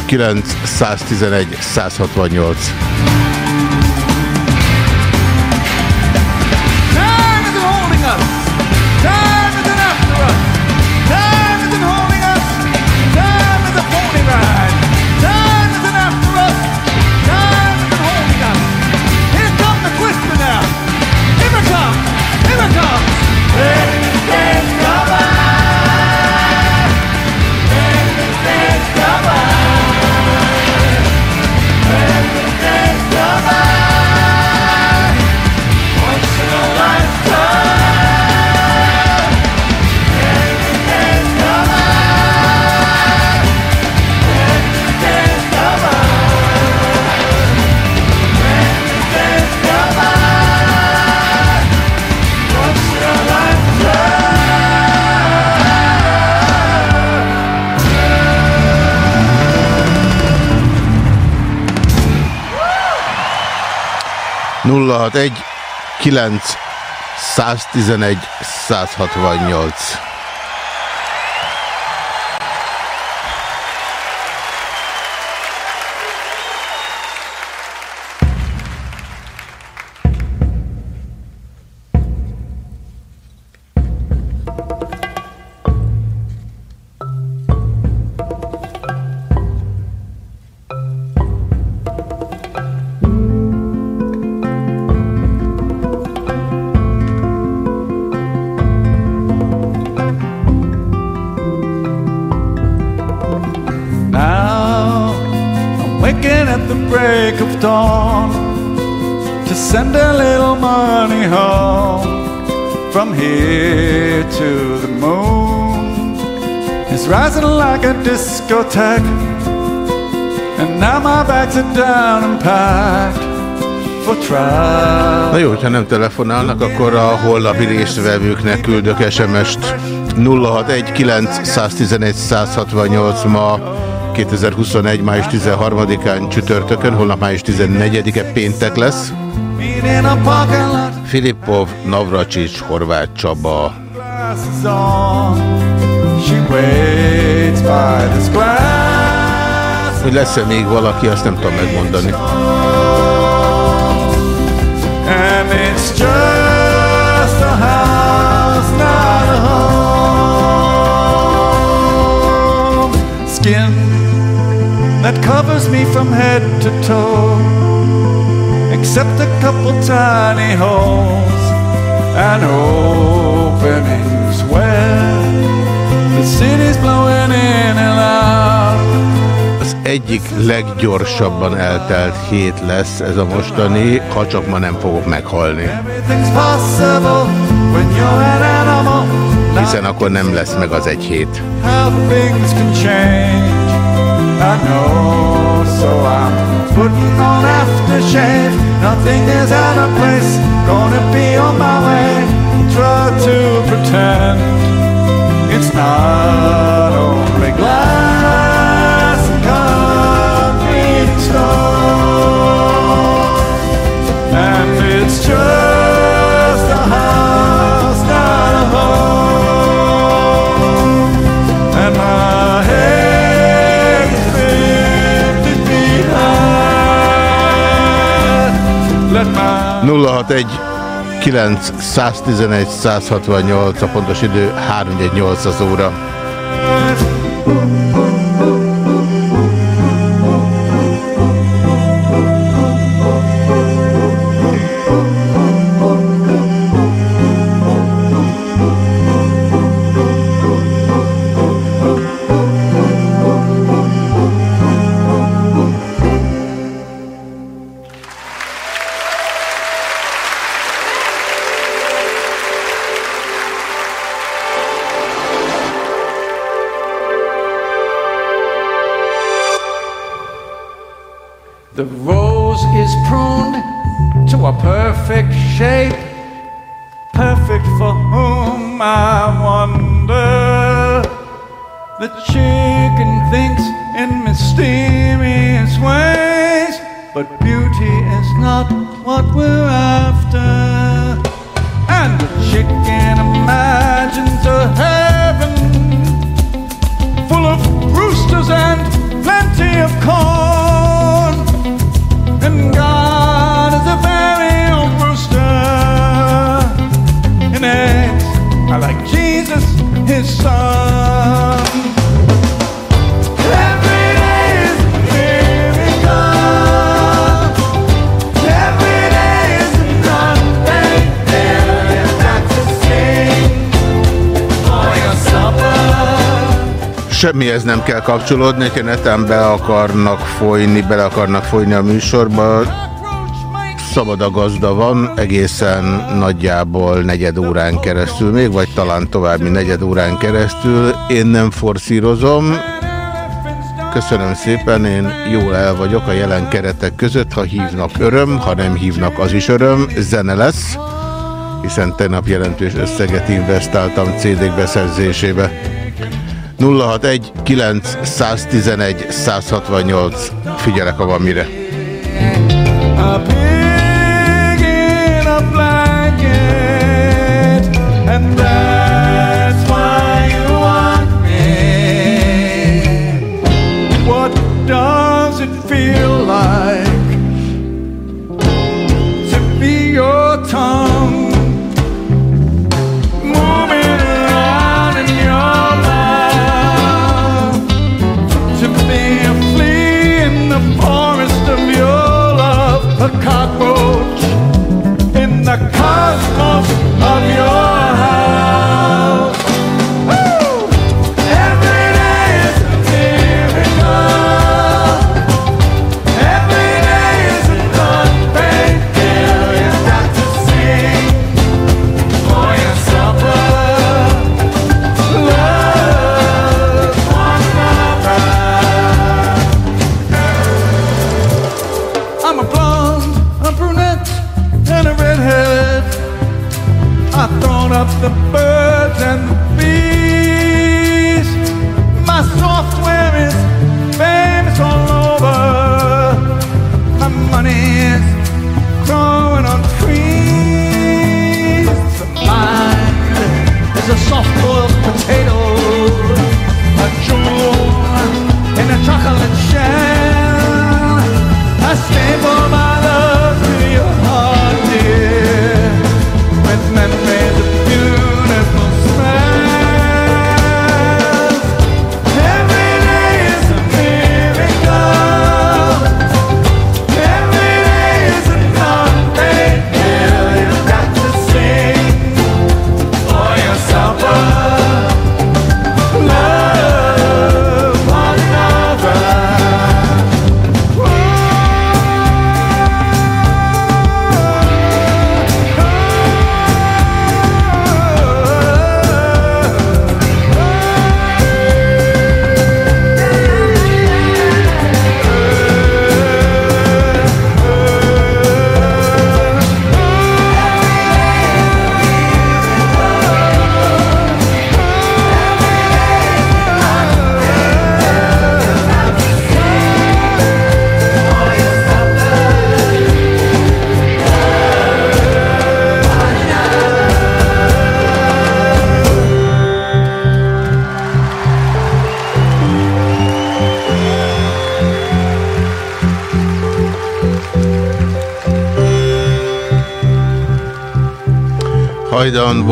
kilenc száz tizenegy száz hatvannyolc. hat egy 9 111 168 hogyha nem telefonálnak, akkor a holnapi résztvevőknek küldök SMS-t 061 ma 2021. május 13-án csütörtökön, holnap május 14-e péntek lesz. Filippov, Navracsics, Horváth Csaba. Hogy lesz-e még valaki, azt nem tudom megmondani. Skin that covers me from head to toe Except a couple tiny holes and openings where az egyik leggyorsabban eltelt hét lesz ez a mostani, ha csak ma nem fogok meghalni. Hiszen akkor nem lesz meg az egy hét. Try to pretend it's not only glass 061 911 168 a pontos idő 318 az óra. Nem kell kapcsolódni, hogyha neten be akarnak folyni, bele akarnak folyni a műsorba. Szabad a gazda van, egészen nagyjából negyed órán keresztül még, vagy talán további negyed órán keresztül. Én nem forszírozom. Köszönöm szépen, én jól el vagyok a jelen keretek között. Ha hívnak öröm, ha nem hívnak az is öröm. Zene lesz, hiszen tegnap jelentős összeget investáltam CD-k beszerzésébe. 061 911 168 figyelek, ha van mire. And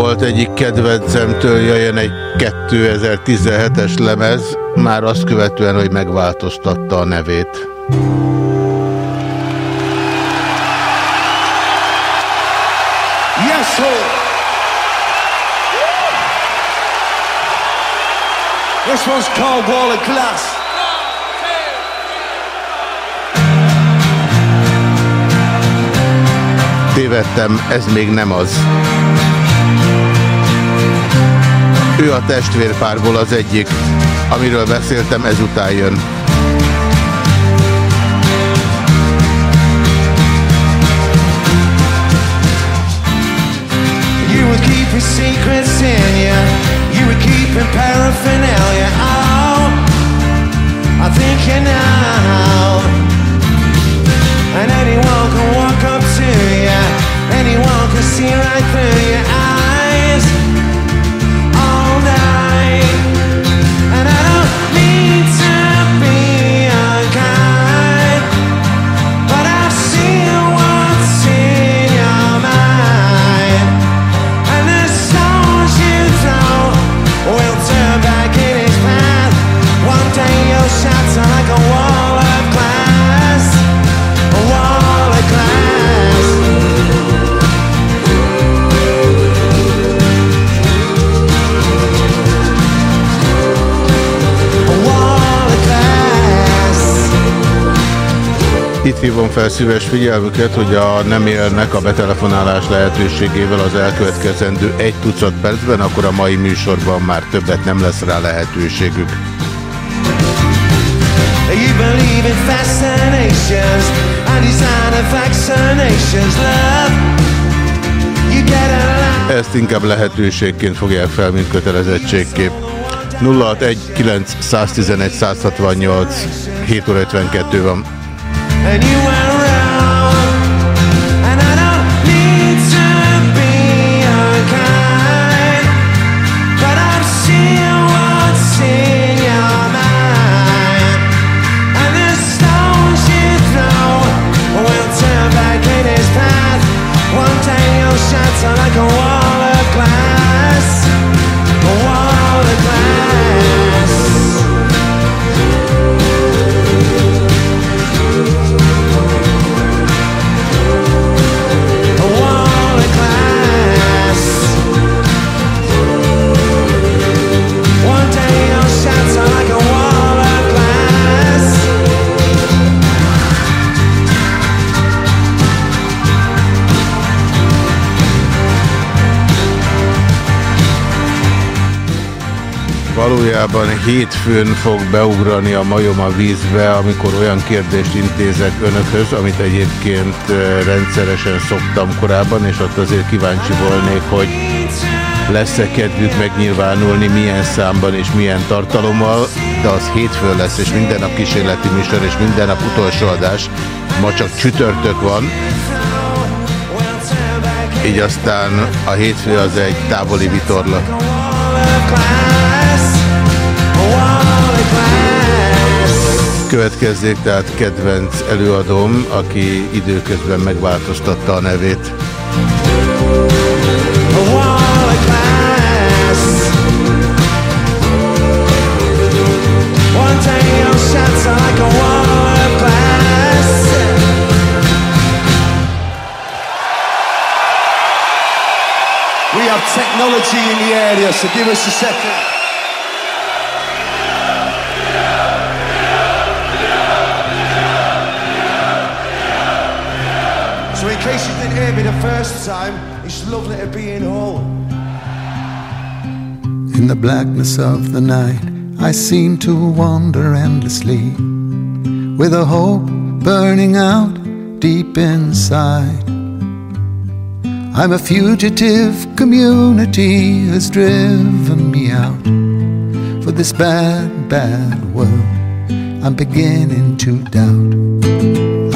volt egyik kedvencemtől jöjjön egy 2017-es lemez, már azt követően, hogy megváltoztatta a nevét. Yes, sir. This one's called Wall of Glass. Tévedtem, ez még nem az. Ő a testvérpárból az egyik. Amiről beszéltem, ezután jön. You were keeping secrets in you You were keeping paraphernalia Oh, I think you know And anyone can walk up to you Anyone can see right Itt hívom fel szíves figyelmüket, hogy a nem élnek a betelefonálás lehetőségével az elkövetkezendő egy tucat percben, akkor a mai műsorban már többet nem lesz rá lehetőségük. Ezt inkább lehetőségként fogják fel, mint kötelezettségkép. 061 911 168 7 óra 52 van. and you Valójában hétfőn fog beugrani a majom a vízbe, amikor olyan kérdést intézek önökhöz, amit egyébként rendszeresen szoktam korábban, és ott azért kíváncsi volnék, hogy lesz-e kedvük megnyilvánulni, milyen számban és milyen tartalommal, de az hétfő lesz, és minden nap kísérleti műsor, és minden nap utolsó adás. Ma csak csütörtök van, így aztán a hétfő az egy távoli vitorla. Következzék tehát kedvenc előadóm, aki időközben megváltoztatta a nevét. We have technology in the area, so give us a second. The first time, it's lovely to be in home. In the blackness of the night, I seem to wander endlessly, with a hope burning out deep inside. I'm a fugitive, community has driven me out for this bad, bad world. I'm beginning to doubt.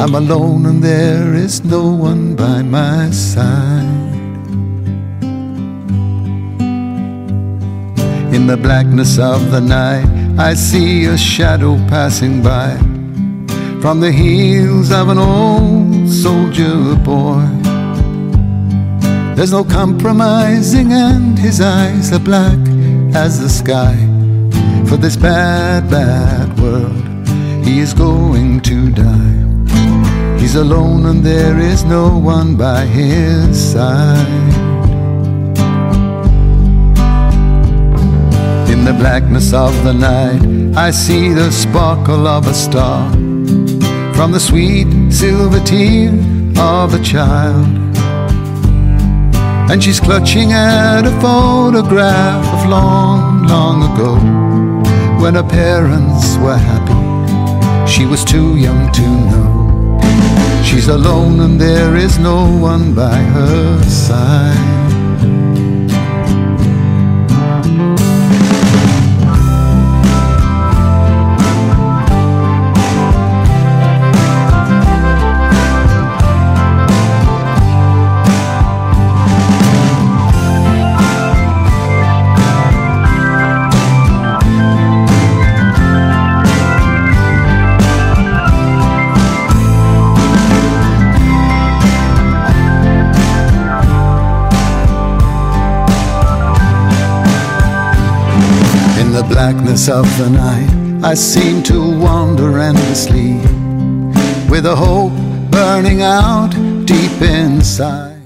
I'm alone and there is no one by my side. In the blackness of the night, I see a shadow passing by from the heels of an old soldier boy. There's no compromising, and his eyes are black as the sky. For this bad, bad world, he is going to die. He's alone, and there is no one by his side. In the blackness of the night, I see the sparkle of a star from the sweet silver tear of a child. And she's clutching at a photograph of long, long ago when her parents were happy. She was too young to know. She's alone and there is no one by her side. Blackness of the night, I seem to wander endlessly with a hope burning out deep inside.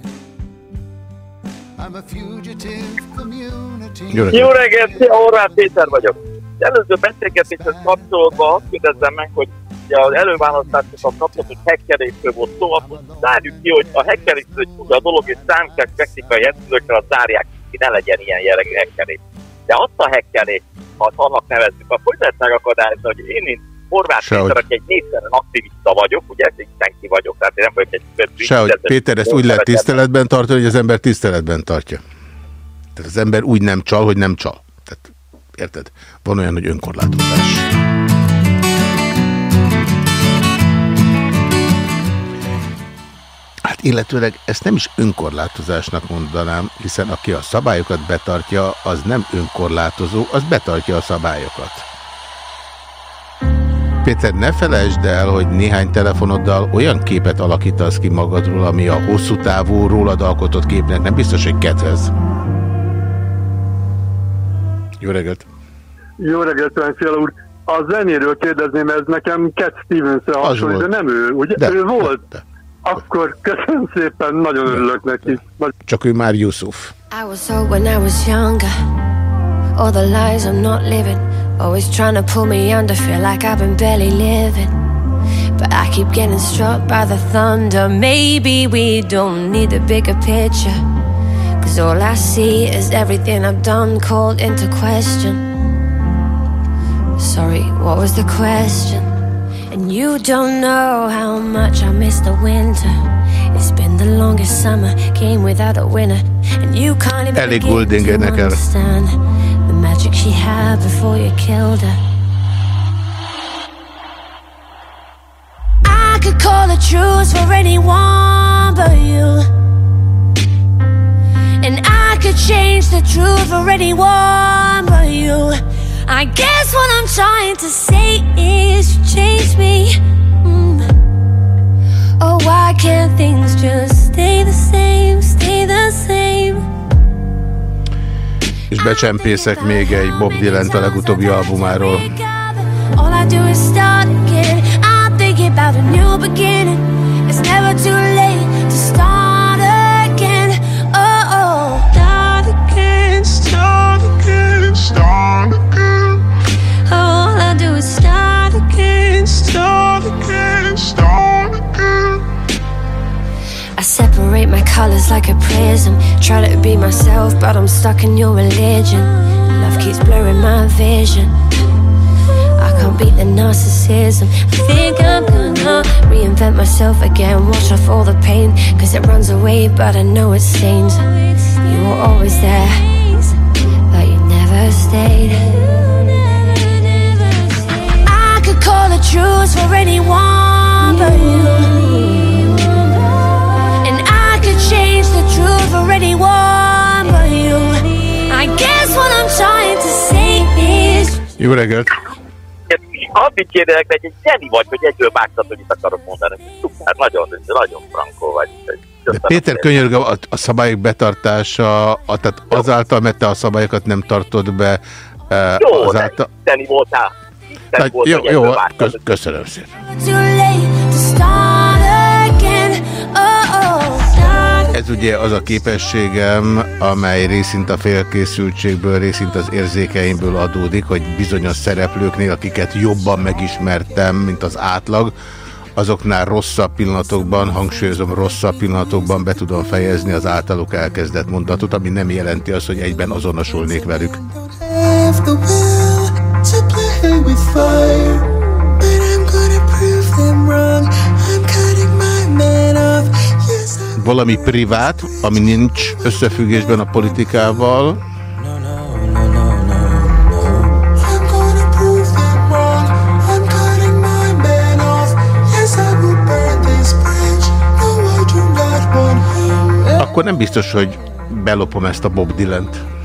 I'm a fugitive community. Jó reggelt, szia, Orvát Péter vagyok. Előző beszélgetéshez kapcsolódva azt kérdezzem meg, hogy ugye az előválasztásokkal kapcsolatos hekkelésről volt szó, akkor zárjuk ki, hogy a egy a dolog, és számítás technikai eszközökkel zárják ki, ne legyen ilyen jellegű hekkelés. De azt a hekkelést, ha annak nevezzük, akkor hogy lehet megakadályozni, hogy én, mint Horváth Péter, aki egy népszeren aktivista vagyok, ugye senki vagyok, tehát én nem vagyok egy... Sehogy, Péter, ezt úgy lehet tiszteletben tartani, hogy az ember tiszteletben tartja. Tehát az ember úgy nem csal, hogy nem csal. Tehát, érted? Van olyan, hogy önkorlátozás. Hát illetőleg ezt nem is önkorlátozásnak mondanám, hiszen aki a szabályokat betartja, az nem önkorlátozó, az betartja a szabályokat. Péter, ne felejtsd el, hogy néhány telefonoddal olyan képet alakítasz ki magadról, ami a hosszú távú rólad alkotott képnek nem biztos, hogy kedvez. Jó reggelt! Jó reggelt, Fiala úr! A zenéről kérdezném, ez nekem Cat Stevens-re hasonlít, de nem ő, ugye? De, ő volt? De, de. Akkor köszönöm szépen, nagyon örülök neki. Csak ő már Yusuf. I was old when I was younger. All the lies I'm not living. Always trying to pull me under. Feel like I've been barely living. But I keep getting struck by the thunder. Maybe we don't need a bigger picture. Cause all I see is everything I've done called into question. Sorry, what was the question? And you don't know how much I miss the winter. It's been the longest summer, came without a winter. And you can't even Ellie Goulding understand the magic she had before you killed her. I could call the truth for anyone but you. And I could change the truth for anyone but you. I guess what I'm trying to say is you change me. Mm. Oh, why can't things just stay the same, stay the same? És becsempészek még egy Bob Dylan a legutóbbi albumáról. All I do is start again. I'm thinking about a new beginning. It's never too late to start again. Oh, oh. Start again, start again, start again. I separate my colors like a prism. Try to be myself, but I'm stuck in your religion. Love keeps blurring my vision. I can't beat the narcissism. I think I'm gonna reinvent myself again. Wash off all the pain, cause it runs away, but I know it stains. You were always there, but you never stayed. I could call the truth for anyone but you. anyone but you. I guess what I'm trying to say is... Jó reggelt! Amit kérdelek, egy zseni vagy, hogy egyből vágtad, hogy itt akarok mondani. Szuper, nagyon, nagyon frankó vagy. De Péter könyörgöm, a, a szabályok betartása, a, tehát azáltal, mert te a szabályokat nem tartod be, jó, azáltal... Isteni voltál. Tehát, volt, jó, jó köszönöm szépen. Ez ugye az a képességem, amely részint a félkészültségből, részint az érzékeimből adódik, hogy bizonyos szereplőknél, akiket jobban megismertem, mint az átlag, azoknál rosszabb pillanatokban, hangsúlyozom rosszabb pillanatokban be tudom fejezni az általuk elkezdett mondatot, ami nem jelenti azt, hogy egyben azonosulnék velük. Valami privát, ami nincs összefüggésben a politikával, akkor nem biztos, hogy belopom ezt a Bob Dylan-t.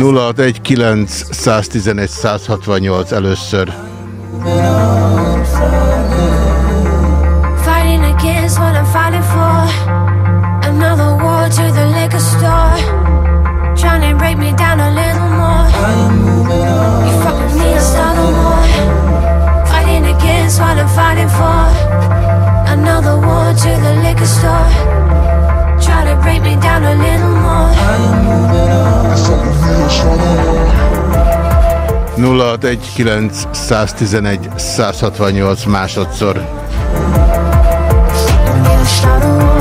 061 111 168 először. Fighting for. Another war to the liquor store break me down a little more. You fuck with me,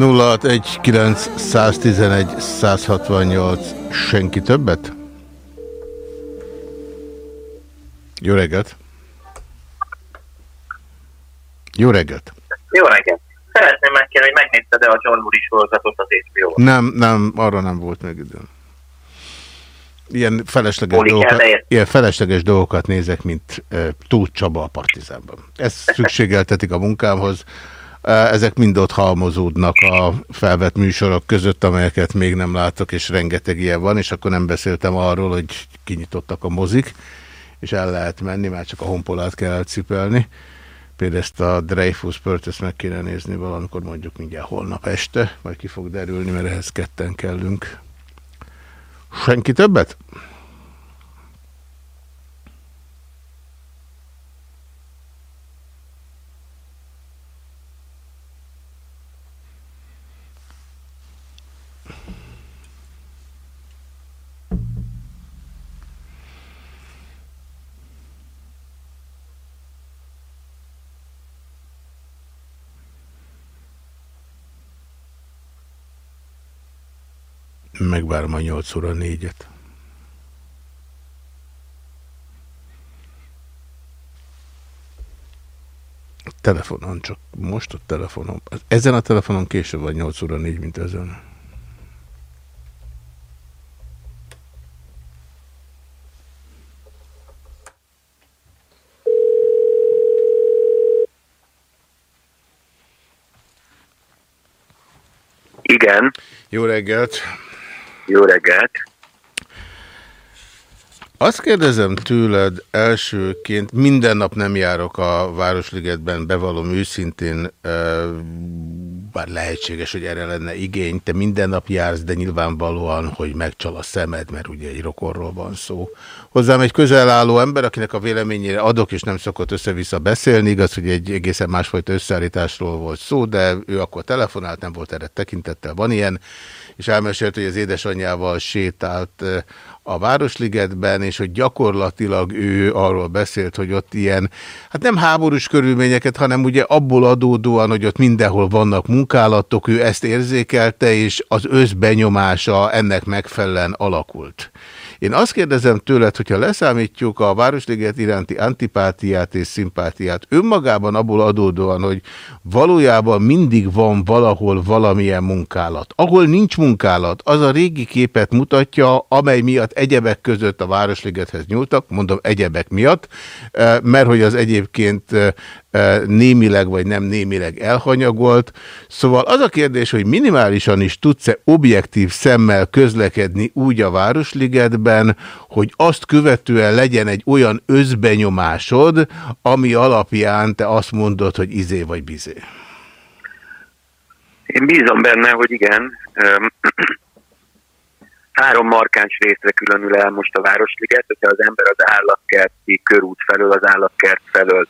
061 111 168 senki többet? Jó reggelt! Jó reggelt! Jó reggelt! Szeretném megkérni, hogy megnézted-e a John Moody sorozatot az hbo Nem, nem, arra nem volt meg időm. Ilyen felesleges, dolgokat, ilyen felesleges dolgokat nézek, mint uh, Tóth Csaba a Partizánban. Ez szükségeltetik a munkámhoz. Ezek mind ott halmozódnak a felvett műsorok között, amelyeket még nem látok, és rengeteg ilyen van, és akkor nem beszéltem arról, hogy kinyitottak a mozik, és el lehet menni, már csak a honpolát kell elcipelni. Például ezt a Dreyfus pört, ezt meg kéne nézni valamikor mondjuk mindjárt holnap este, majd ki fog derülni, mert ehhez ketten kellünk. Senki többet? Megvárom a 8 óra 4-et. Telefonon, csak most a telefonon. Ezen a telefonon később van 8 óra 4, mint ezen. Igen. Jó reggelt! Jó reggelt! Azt kérdezem tőled elsőként, minden nap nem járok a Városligetben, bevallom őszintén, bár lehetséges, hogy erre lenne igény, te minden nap jársz, de nyilvánvalóan, hogy megcsal a szemed, mert ugye egy rokorról van szó. Hozzám egy közel álló ember, akinek a véleményére adok, és nem szokott össze-vissza beszélni, igaz, hogy egy egészen másfajta összeállításról volt szó, de ő akkor telefonált, nem volt erre tekintettel, van ilyen, és elmesélt, hogy az édesanyjával sétált a Városligetben, és hogy gyakorlatilag ő arról beszélt, hogy ott ilyen, hát nem háborús körülményeket, hanem ugye abból adódóan, hogy ott mindenhol vannak munkálatok, ő ezt érzékelte, és az összbenyomása ennek megfelelően alakult. Én azt kérdezem tőled, hogyha leszámítjuk a Városliget iránti antipátiát és szimpátiát, önmagában abból adódóan, hogy valójában mindig van valahol valamilyen munkálat. Ahol nincs munkálat, az a régi képet mutatja, amely miatt egyebek között a Városligethez nyúltak, mondom egyebek miatt, eh, mert hogy az egyébként eh, némileg vagy nem némileg elhanyagolt. Szóval az a kérdés, hogy minimálisan is tudsz-e objektív szemmel közlekedni úgy a Városligetben, hogy azt követően legyen egy olyan özbenyomásod, ami alapján te azt mondod, hogy izé vagy bizé. Én bízom benne, hogy igen. Három markáns részre különül el most a Városliget, hogyha az ember az állatkerti körút felől, az állatkert felől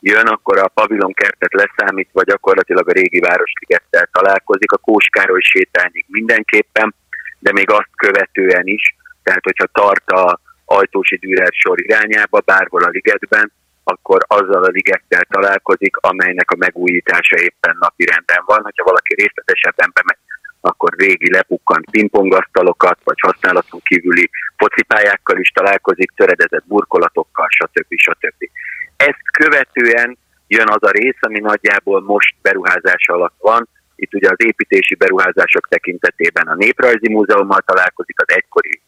jön, akkor a pavilonkertet leszámítva gyakorlatilag a régi Városligettel találkozik, a Kóskároly sétányig mindenképpen, de még azt követően is, tehát hogyha tart a Ajtósi Dürer sor irányába, bárhol a ligetben, akkor azzal a ligettel találkozik, amelynek a megújítása éppen napi renden van. Ha valaki részletesebben bemegy, akkor régi lepukkant pingpongasztalokat, vagy használaton kívüli focipályákkal is találkozik, töredezett burkolatokkal, stb. stb. Ezt követően jön az a rész, ami nagyjából most beruházás alatt van. Itt ugye az építési beruházások tekintetében a Néprajzi Múzeummal találkozik az egykori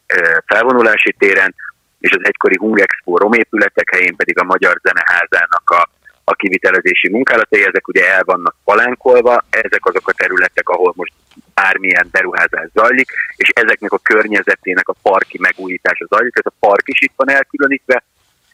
felvonulási téren, és az egykori Hungexpo romépületek helyén pedig a Magyar Zeneházának a, a kivitelezési munkálatai, ezek ugye el vannak palánkolva, ezek azok a területek, ahol most bármilyen beruházás zajlik, és ezeknek a környezetének a parki megújítása zajlik, ez a park is itt van elkülönítve,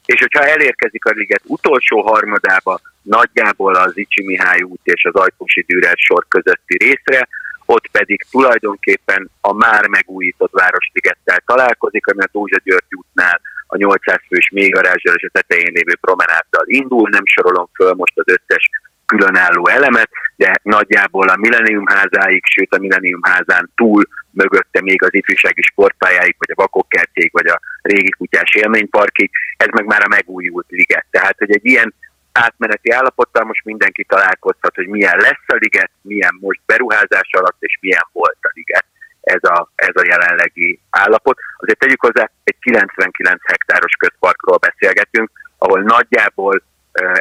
és hogyha elérkezik a liget utolsó harmadába, nagyjából az Icsi Mihály út és az Ajtósi Dürer sor közötti részre, ott pedig tulajdonképpen a már megújított Városligettel találkozik, ami a Dózsa György útnál a 800 fős mélygarázsal és a tetején lévő promenáddal indul, nem sorolom föl most az összes különálló elemet, de nagyjából a Millennium házáig, sőt a Millennium házán túl mögötte még az ifjúsági sportpályáig, vagy a vakokkertjéig, vagy a régi kutyás élményparkig, ez meg már a megújult liget. Tehát, hogy egy ilyen átmeneti állapottal most mindenki találkozhat, hogy milyen lesz a liget, milyen most beruházás alatt, és milyen volt a liget. Ez a, ez a jelenlegi állapot. Azért tegyük hozzá, egy 99 hektáros közparkról beszélgetünk, ahol nagyjából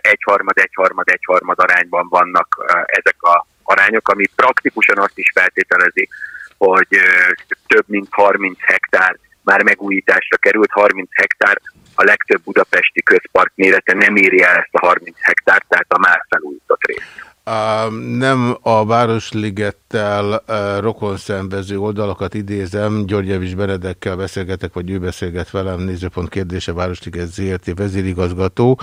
egyharmad, egyharmad, egyharmad arányban vannak ezek a arányok, ami praktikusan azt is feltételezi, hogy több mint 30 hektár már megújításra került, 30 hektár a legtöbb budapesti közpark mérete nem éri el ezt a 30 hektárt, tehát a már felújított részt. Nem a Városligettel rokon szembező oldalakat idézem, Györgyevics Benedekkel beszélgetek, vagy ő beszélget velem, nézőpont kérdése Városliget ZRT. vezérigazgató,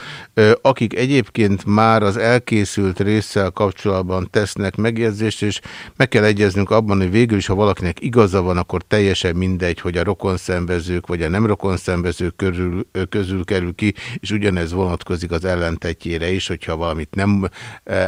akik egyébként már az elkészült résszel kapcsolatban tesznek megjegyzést, és meg kell egyeznünk abban, hogy végül is, ha valakinek igaza van, akkor teljesen mindegy, hogy a rokon szembezők, vagy a nem rokon szembezők körül, közül kerül ki, és ugyanez vonatkozik az ellentetjére is, hogyha valamit nem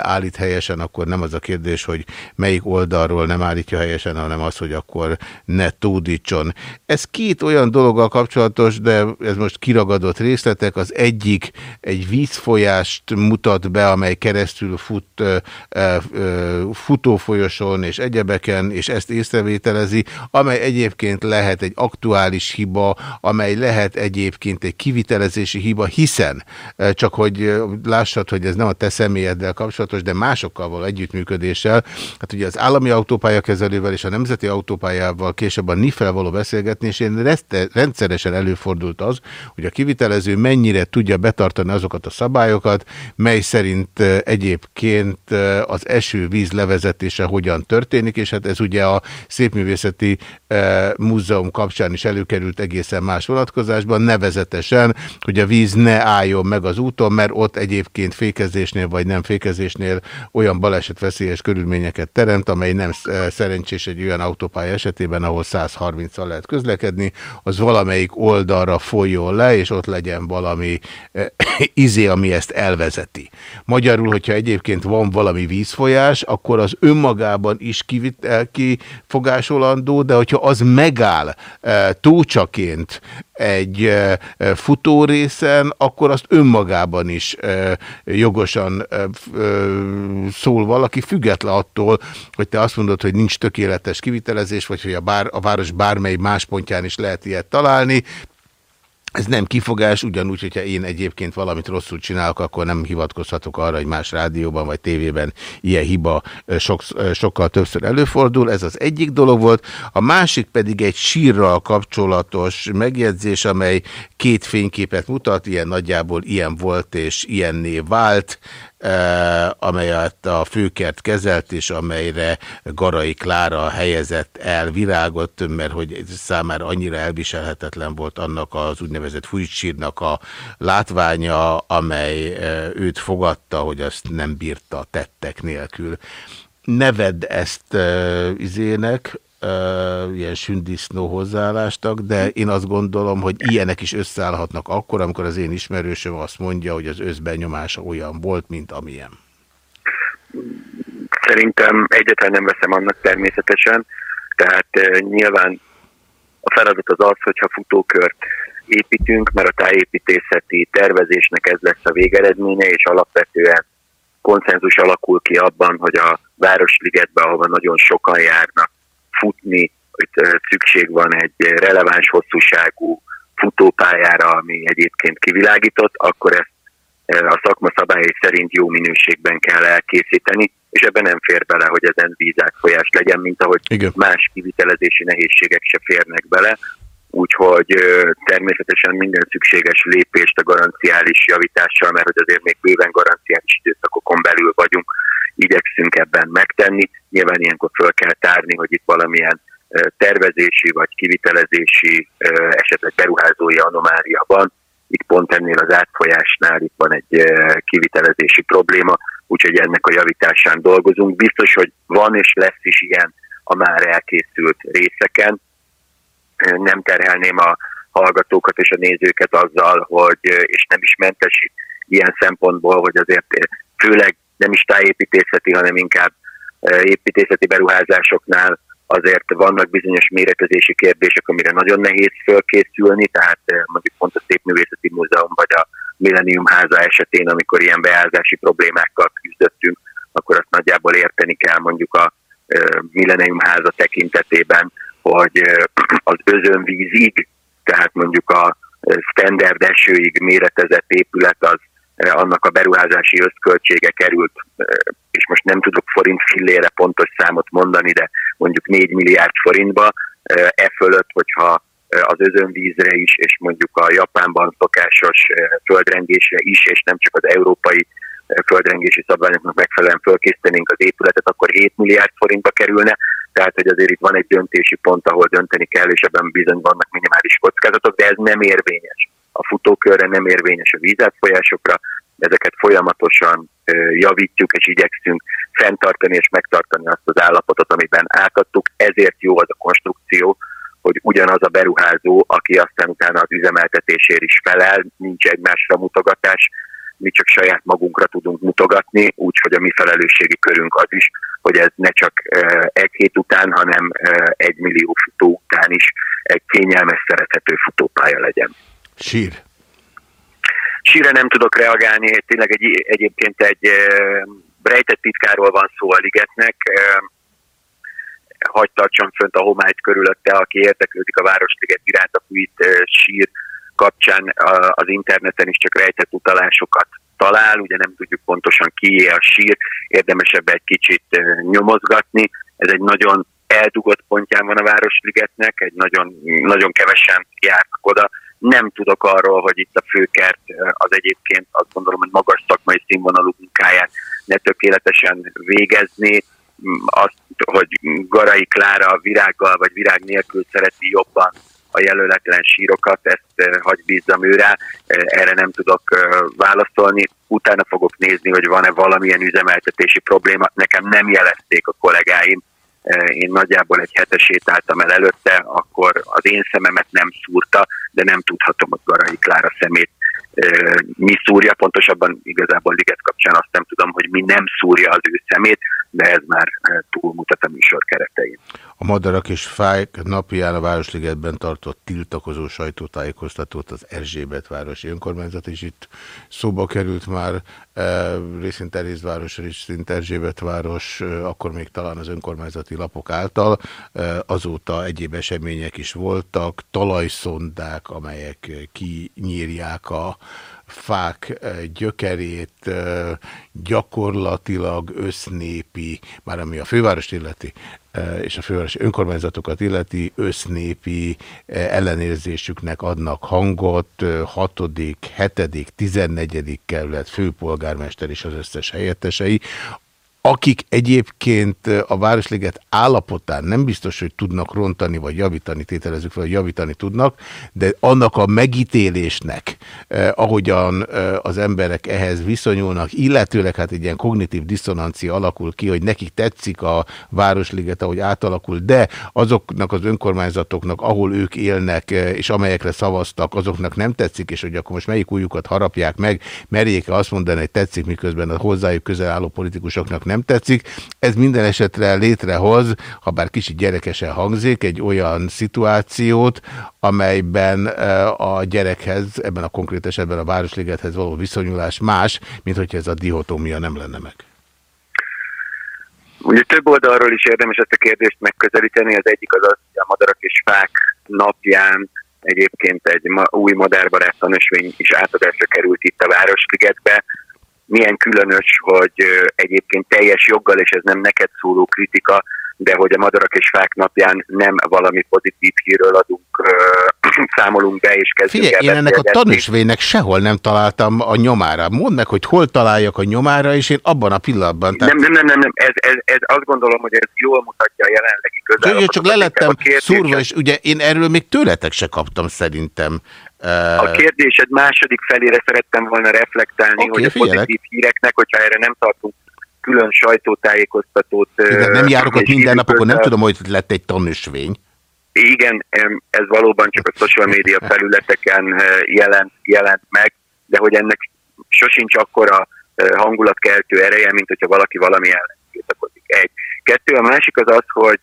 állít helyesen, akkor nem az a kérdés, hogy melyik oldalról nem állítja helyesen, hanem az, hogy akkor ne tódítson. Ez két olyan dologgal kapcsolatos, de ez most kiragadott részletek. Az egyik egy vízfolyást mutat be, amely keresztül fut futófolyoson és egyebeken, és ezt észrevételezi, amely egyébként lehet egy aktuális hiba, amely lehet egyébként egy kivitelezési hiba, hiszen csak hogy lássad, hogy ez nem a te személyeddel kapcsolatos, de más másokkal való együttműködéssel. Hát ugye az állami autópályakezelővel és a nemzeti autópályával később a NIF-el való beszélgetni, és én rendszeresen előfordult az, hogy a kivitelező mennyire tudja betartani azokat a szabályokat, mely szerint egyébként az esővíz levezetése hogyan történik, és hát ez ugye a Szépművészeti Múzeum kapcsán is előkerült egészen más vonatkozásban, nevezetesen, hogy a víz ne álljon meg az úton, mert ott egyébként fékezésnél vagy nem fékezésnél olyan balesetveszélyes körülményeket teremt, amely nem eh, szerencsés egy olyan autópálya esetében, ahol 130-al lehet közlekedni, az valamelyik oldalra folyjon le, és ott legyen valami eh, izé, ami ezt elvezeti. Magyarul, hogyha egyébként van valami vízfolyás, akkor az önmagában is kivitel, kifogásolandó, de hogyha az megáll eh, túlcsaként egy futórészen, akkor azt önmagában is jogosan szól valaki, független attól, hogy te azt mondod, hogy nincs tökéletes kivitelezés, vagy hogy a, bár, a város bármely más pontján is lehet ilyet találni. Ez nem kifogás, ugyanúgy, hogyha én egyébként valamit rosszul csinálok, akkor nem hivatkozhatok arra, hogy más rádióban vagy tévében ilyen hiba sok, sokkal többször előfordul. Ez az egyik dolog volt. A másik pedig egy sírral kapcsolatos megjegyzés, amely két fényképet mutat, ilyen nagyjából ilyen volt és ilyenné vált. Eh, amelyet a főkert kezelt, és amelyre Garai Klára helyezett el virágot, mert hogy számára annyira elviselhetetlen volt annak az úgynevezett fújtsírnak a látványa, amely eh, őt fogadta, hogy azt nem bírta tettek nélkül. Neved ezt uh, izének, ilyen sündisznó hozzáállástak, de én azt gondolom, hogy ilyenek is összeállhatnak akkor, amikor az én ismerősöm azt mondja, hogy az összbenyomása olyan volt, mint amilyen. Szerintem egyetlen nem veszem annak természetesen, tehát uh, nyilván a feladat az az, hogyha futókört építünk, mert a tájépítészeti tervezésnek ez lesz a végeredménye, és alapvetően konszenzus alakul ki abban, hogy a Városligetbe, ahova nagyon sokan járnak, futni, hogy szükség van egy releváns hosszúságú futópályára, ami egyébként kivilágított, akkor ezt a szakma szabályai szerint jó minőségben kell elkészíteni, és ebben nem fér bele, hogy ezen vízátfolyás legyen, mint ahogy Igen. más kivitelezési nehézségek se férnek bele. Úgyhogy természetesen minden szükséges lépést a garanciális javítással, mert hogy azért még bőven garanciális időszakokon belül vagyunk, igyekszünk ebben megtenni. Nyilván ilyenkor föl kell tárni, hogy itt valamilyen tervezési vagy kivitelezési, esetleg beruházói anomália van. Itt pont ennél az átfolyásnál itt van egy kivitelezési probléma, úgyhogy ennek a javításán dolgozunk. Biztos, hogy van és lesz is ilyen a már elkészült részeken. Nem terhelném a hallgatókat és a nézőket azzal, hogy, és nem is mentesít ilyen szempontból, hogy azért főleg nem is tájépítészeti, hanem inkább építészeti beruházásoknál azért vannak bizonyos méretezési kérdések, amire nagyon nehéz fölkészülni, tehát mondjuk pont a Szépművészeti Múzeum vagy a Millennium háza esetén, amikor ilyen beállzási problémákkal küzdöttünk, akkor azt nagyjából érteni kell mondjuk a Millennium háza tekintetében, hogy az özönvízig, tehát mondjuk a standard esőig méretezett épület az annak a beruházási összköltsége került, eh, és most nem tudok forint fillére pontos számot mondani, de mondjuk 4 milliárd forintba, eh, e fölött, hogyha az özönvízre is, és mondjuk a Japánban szokásos földrengésre is, és nem csak az európai földrengési szabványoknak megfelelően fölkészítenénk az épületet, akkor 7 milliárd forintba kerülne, tehát hogy azért itt van egy döntési pont, ahol dönteni kell, és ebben bizony vannak minimális kockázatok, de ez nem érvényes a futókörre, nem érvényes a vízátfolyásokra, ezeket folyamatosan javítjuk és igyekszünk fenntartani és megtartani azt az állapotot, amiben átadtuk. Ezért jó az a konstrukció, hogy ugyanaz a beruházó, aki aztán utána az üzemeltetésért is felel, nincs egymásra mutogatás, mi csak saját magunkra tudunk mutogatni, úgyhogy a mi felelősségi körünk az is, hogy ez ne csak egy hét után, hanem egy millió futó után is egy kényelmes, szerethető futópálya legyen. Sír. Sírre nem tudok reagálni, tényleg egy, egyébként egy rejtett titkáról van szó a ligetnek, hagy tartsam fönt a homályt körülötte, aki érdeklődik a Városliget iránt, akkor itt sír kapcsán az interneten is csak rejtett utalásokat talál, ugye nem tudjuk pontosan kié a sír, érdemes ebbe egy kicsit nyomozgatni. Ez egy nagyon eldugott pontján van a Városligetnek, egy nagyon, nagyon kevesen járnak oda, nem tudok arról, hogy itt a főkert az egyébként azt gondolom, hogy magas szakmai színvonalú munkáját ne tökéletesen végezni, azt, hogy Garai Klára virággal vagy virág nélkül szereti jobban a jelöletlen sírokat, ezt hagy bízzam őre, erre nem tudok válaszolni. Utána fogok nézni, hogy van-e valamilyen üzemeltetési probléma. Nekem nem jelezték a kollégáim, én nagyjából egy hetes sétáltam el előtte, akkor az én szememet nem szúrta, de nem tudhatom, hogy Garai Klára szemét mi szúrja, pontosabban igazából Liget kapcsán azt nem tudom, hogy mi nem szúrja az ő szemét, de ez már túlmutat a műsor keretein. A Madarak és Fájk napján a Városligetben tartott tiltakozó sajtótájékoztatót az Erzsébet városi önkormányzat, és itt szóba került már részint Erészváros, részint Erzsébet város, akkor még talán az önkormányzati lapok által. Azóta egyéb események is voltak, talajszondák, amelyek kinyírják a fák gyökerét gyakorlatilag össznépi, már ami a fővárost illeti, és a fővárosi önkormányzatokat illeti össznépi ellenérzésüknek adnak hangot, 6., 7., 14. kerület főpolgármester és az összes helyettesei, akik egyébként a Városliget állapotán nem biztos, hogy tudnak rontani, vagy javítani, tételezzük fel, hogy javítani tudnak, de annak a megítélésnek, eh, ahogyan eh, az emberek ehhez viszonyulnak, illetőleg hát egy ilyen kognitív diszonancia alakul ki, hogy nekik tetszik a Városliget, ahogy átalakul, de azoknak az önkormányzatoknak, ahol ők élnek, eh, és amelyekre szavaztak, azoknak nem tetszik, és hogy akkor most melyik újukat harapják meg, merjék -e azt mondani, hogy tetszik, miközben a hozzájuk közel álló politikusoknak nem nem tetszik. Ez minden esetre létrehoz, ha bár kicsit gyerekesen hangzik, egy olyan szituációt, amelyben eh, a gyerekhez, ebben a konkrét esetben a Városligethez való viszonyulás más, mint hogyha ez a dihotómia nem lenne meg. Ugye több oldalról is érdemes ezt a kérdést megközelíteni. Az egyik az az, hogy a madarak és fák napján egyébként egy új madárbarát tanösvény is átadásra került itt a Városligetbe milyen különös, hogy egyébként teljes joggal, és ez nem neked szóló kritika, de hogy a madarak és fák napján nem valami pozitív hírről adunk, számolunk be, és kezdjük Figyelj, én ennek a tanúsvénynek sehol nem találtam a nyomára. Mondd meg, hogy hol találjak a nyomára, és én abban a pillanatban... Tehát... Nem, nem, nem, nem, Ez, ez, ez azt gondolom, hogy ez jól mutatja a jelenlegi közel. Csak lelettem szúrva, és ugye én erről még tőletek se kaptam szerintem a kérdésed második felére szerettem volna reflektálni, okay, hogy a figyelek. pozitív híreknek, hogyha erre nem tartunk külön sajtótájékoztatót... Igen, nem járok ott minden nap, akkor nem tudom, hogy lett egy tanúsvény. Igen, ez valóban csak a social media felületeken jelent, jelent meg, de hogy ennek sosincs akkora hangulatkeltő ereje, mint hogyha valaki valami ellen tiltakozik. Egy. Kettő, a másik az az, hogy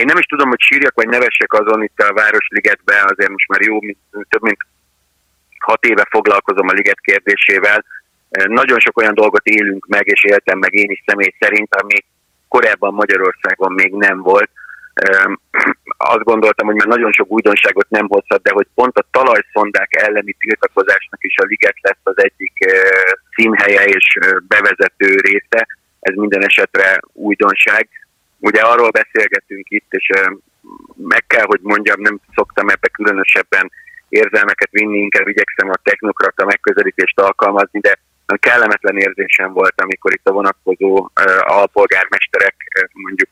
én nem is tudom, hogy sírjak vagy nevessek azon itt a Városligetben, azért most már jó, több mint hat éve foglalkozom a liget kérdésével. Nagyon sok olyan dolgot élünk meg, és éltem meg én is személy szerint, ami korábban Magyarországon még nem volt. Azt gondoltam, hogy már nagyon sok újdonságot nem hozhat, de hogy pont a talajszondák elleni tiltakozásnak is a liget lesz az egyik színhelye és bevezető része. Ez minden esetre újdonság Ugye arról beszélgetünk itt, és meg kell, hogy mondjam, nem szoktam ebbe különösebben érzelmeket vinni, inkább igyekszem a technokrata megközelítést alkalmazni, de kellemetlen érzésem volt, amikor itt a vonatkozó alpolgármesterek mondjuk,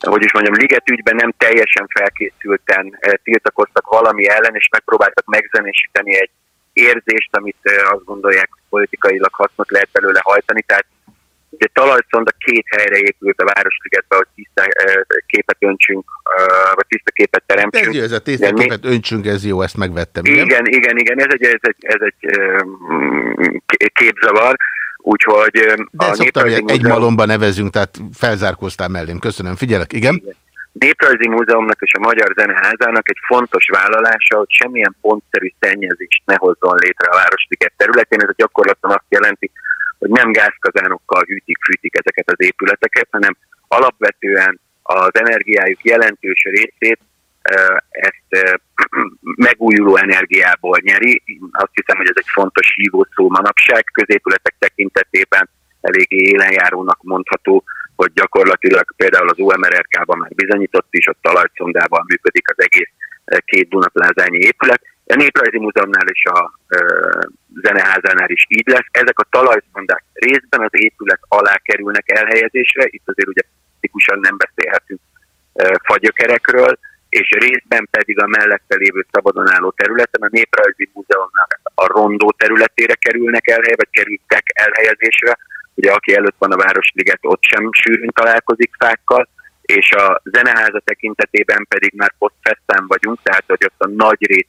hogy is mondjam, ligetügyben nem teljesen felkészülten tiltakoztak valami ellen, és megpróbáltak megzenésíteni egy érzést, amit azt gondolják, politikailag hasznot lehet belőle hajtani. Tehát Ugye talajszonda két helyre épült a Városligetbe, hogy tiszta képet öntsünk, vagy tiszta képet teremtsünk. Ez jó, ez a tiszta képet öntsünk, ez jó, ezt megvettem. Igen, igen, igen, igen ez egy, ez egy, ez egy képzavar. Úgyhogy De a szoktam, hogy egy malomba nevezünk, tehát felzárkóztál mellém. Köszönöm, figyelek, igen? igen. Néprajzi Múzeumnak és a Magyar Zeneházának egy fontos vállalása, hogy semmilyen pontszerű szennyezést ne hozzon létre a Városliget területén. Ez a gyakorlatban azt jelenti, hogy nem gázkazánokkal hűtik, fűtik ezeket az épületeket, hanem alapvetően az energiájuk jelentős részét ezt megújuló energiából nyeri. Azt hiszem, hogy ez egy fontos hívószó manapság. Középületek tekintetében eléggé élenjárónak mondható, hogy gyakorlatilag például az OMRRK-ban már bizonyított is, ott talajszondával működik az egész két Dunaplázányi épület, a Néprajzi Múzeumnál és a Zeneházánál is így lesz. Ezek a talajszondák részben az épület alá kerülnek elhelyezésre, itt azért ugye tikusan nem beszélhetünk e, fagyökerekről, és részben pedig a mellette lévő szabadon álló területen a Néprajzi Múzeumnál a rondó területére kerülnek elhely, vagy kerültek elhelyezésre. Ugye aki előtt van a Városliget, ott sem sűrűn találkozik fákkal, és a zeneháza tekintetében pedig már posztfesztán vagyunk, tehát hogy ott a nagy rész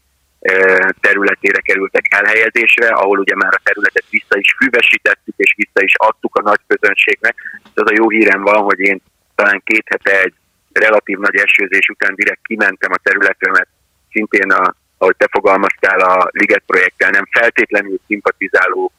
területére kerültek elhelyezésre, ahol ugye már a területet vissza is füvesítettük, és vissza is adtuk a nagy közönségnek. Ez az a jó hírem van, hogy én talán két hete egy relatív nagy esőzés után direkt kimentem a területről, mert szintén, a, ahogy te fogalmaztál, a Liget projekttel nem feltétlenül szimpatizáló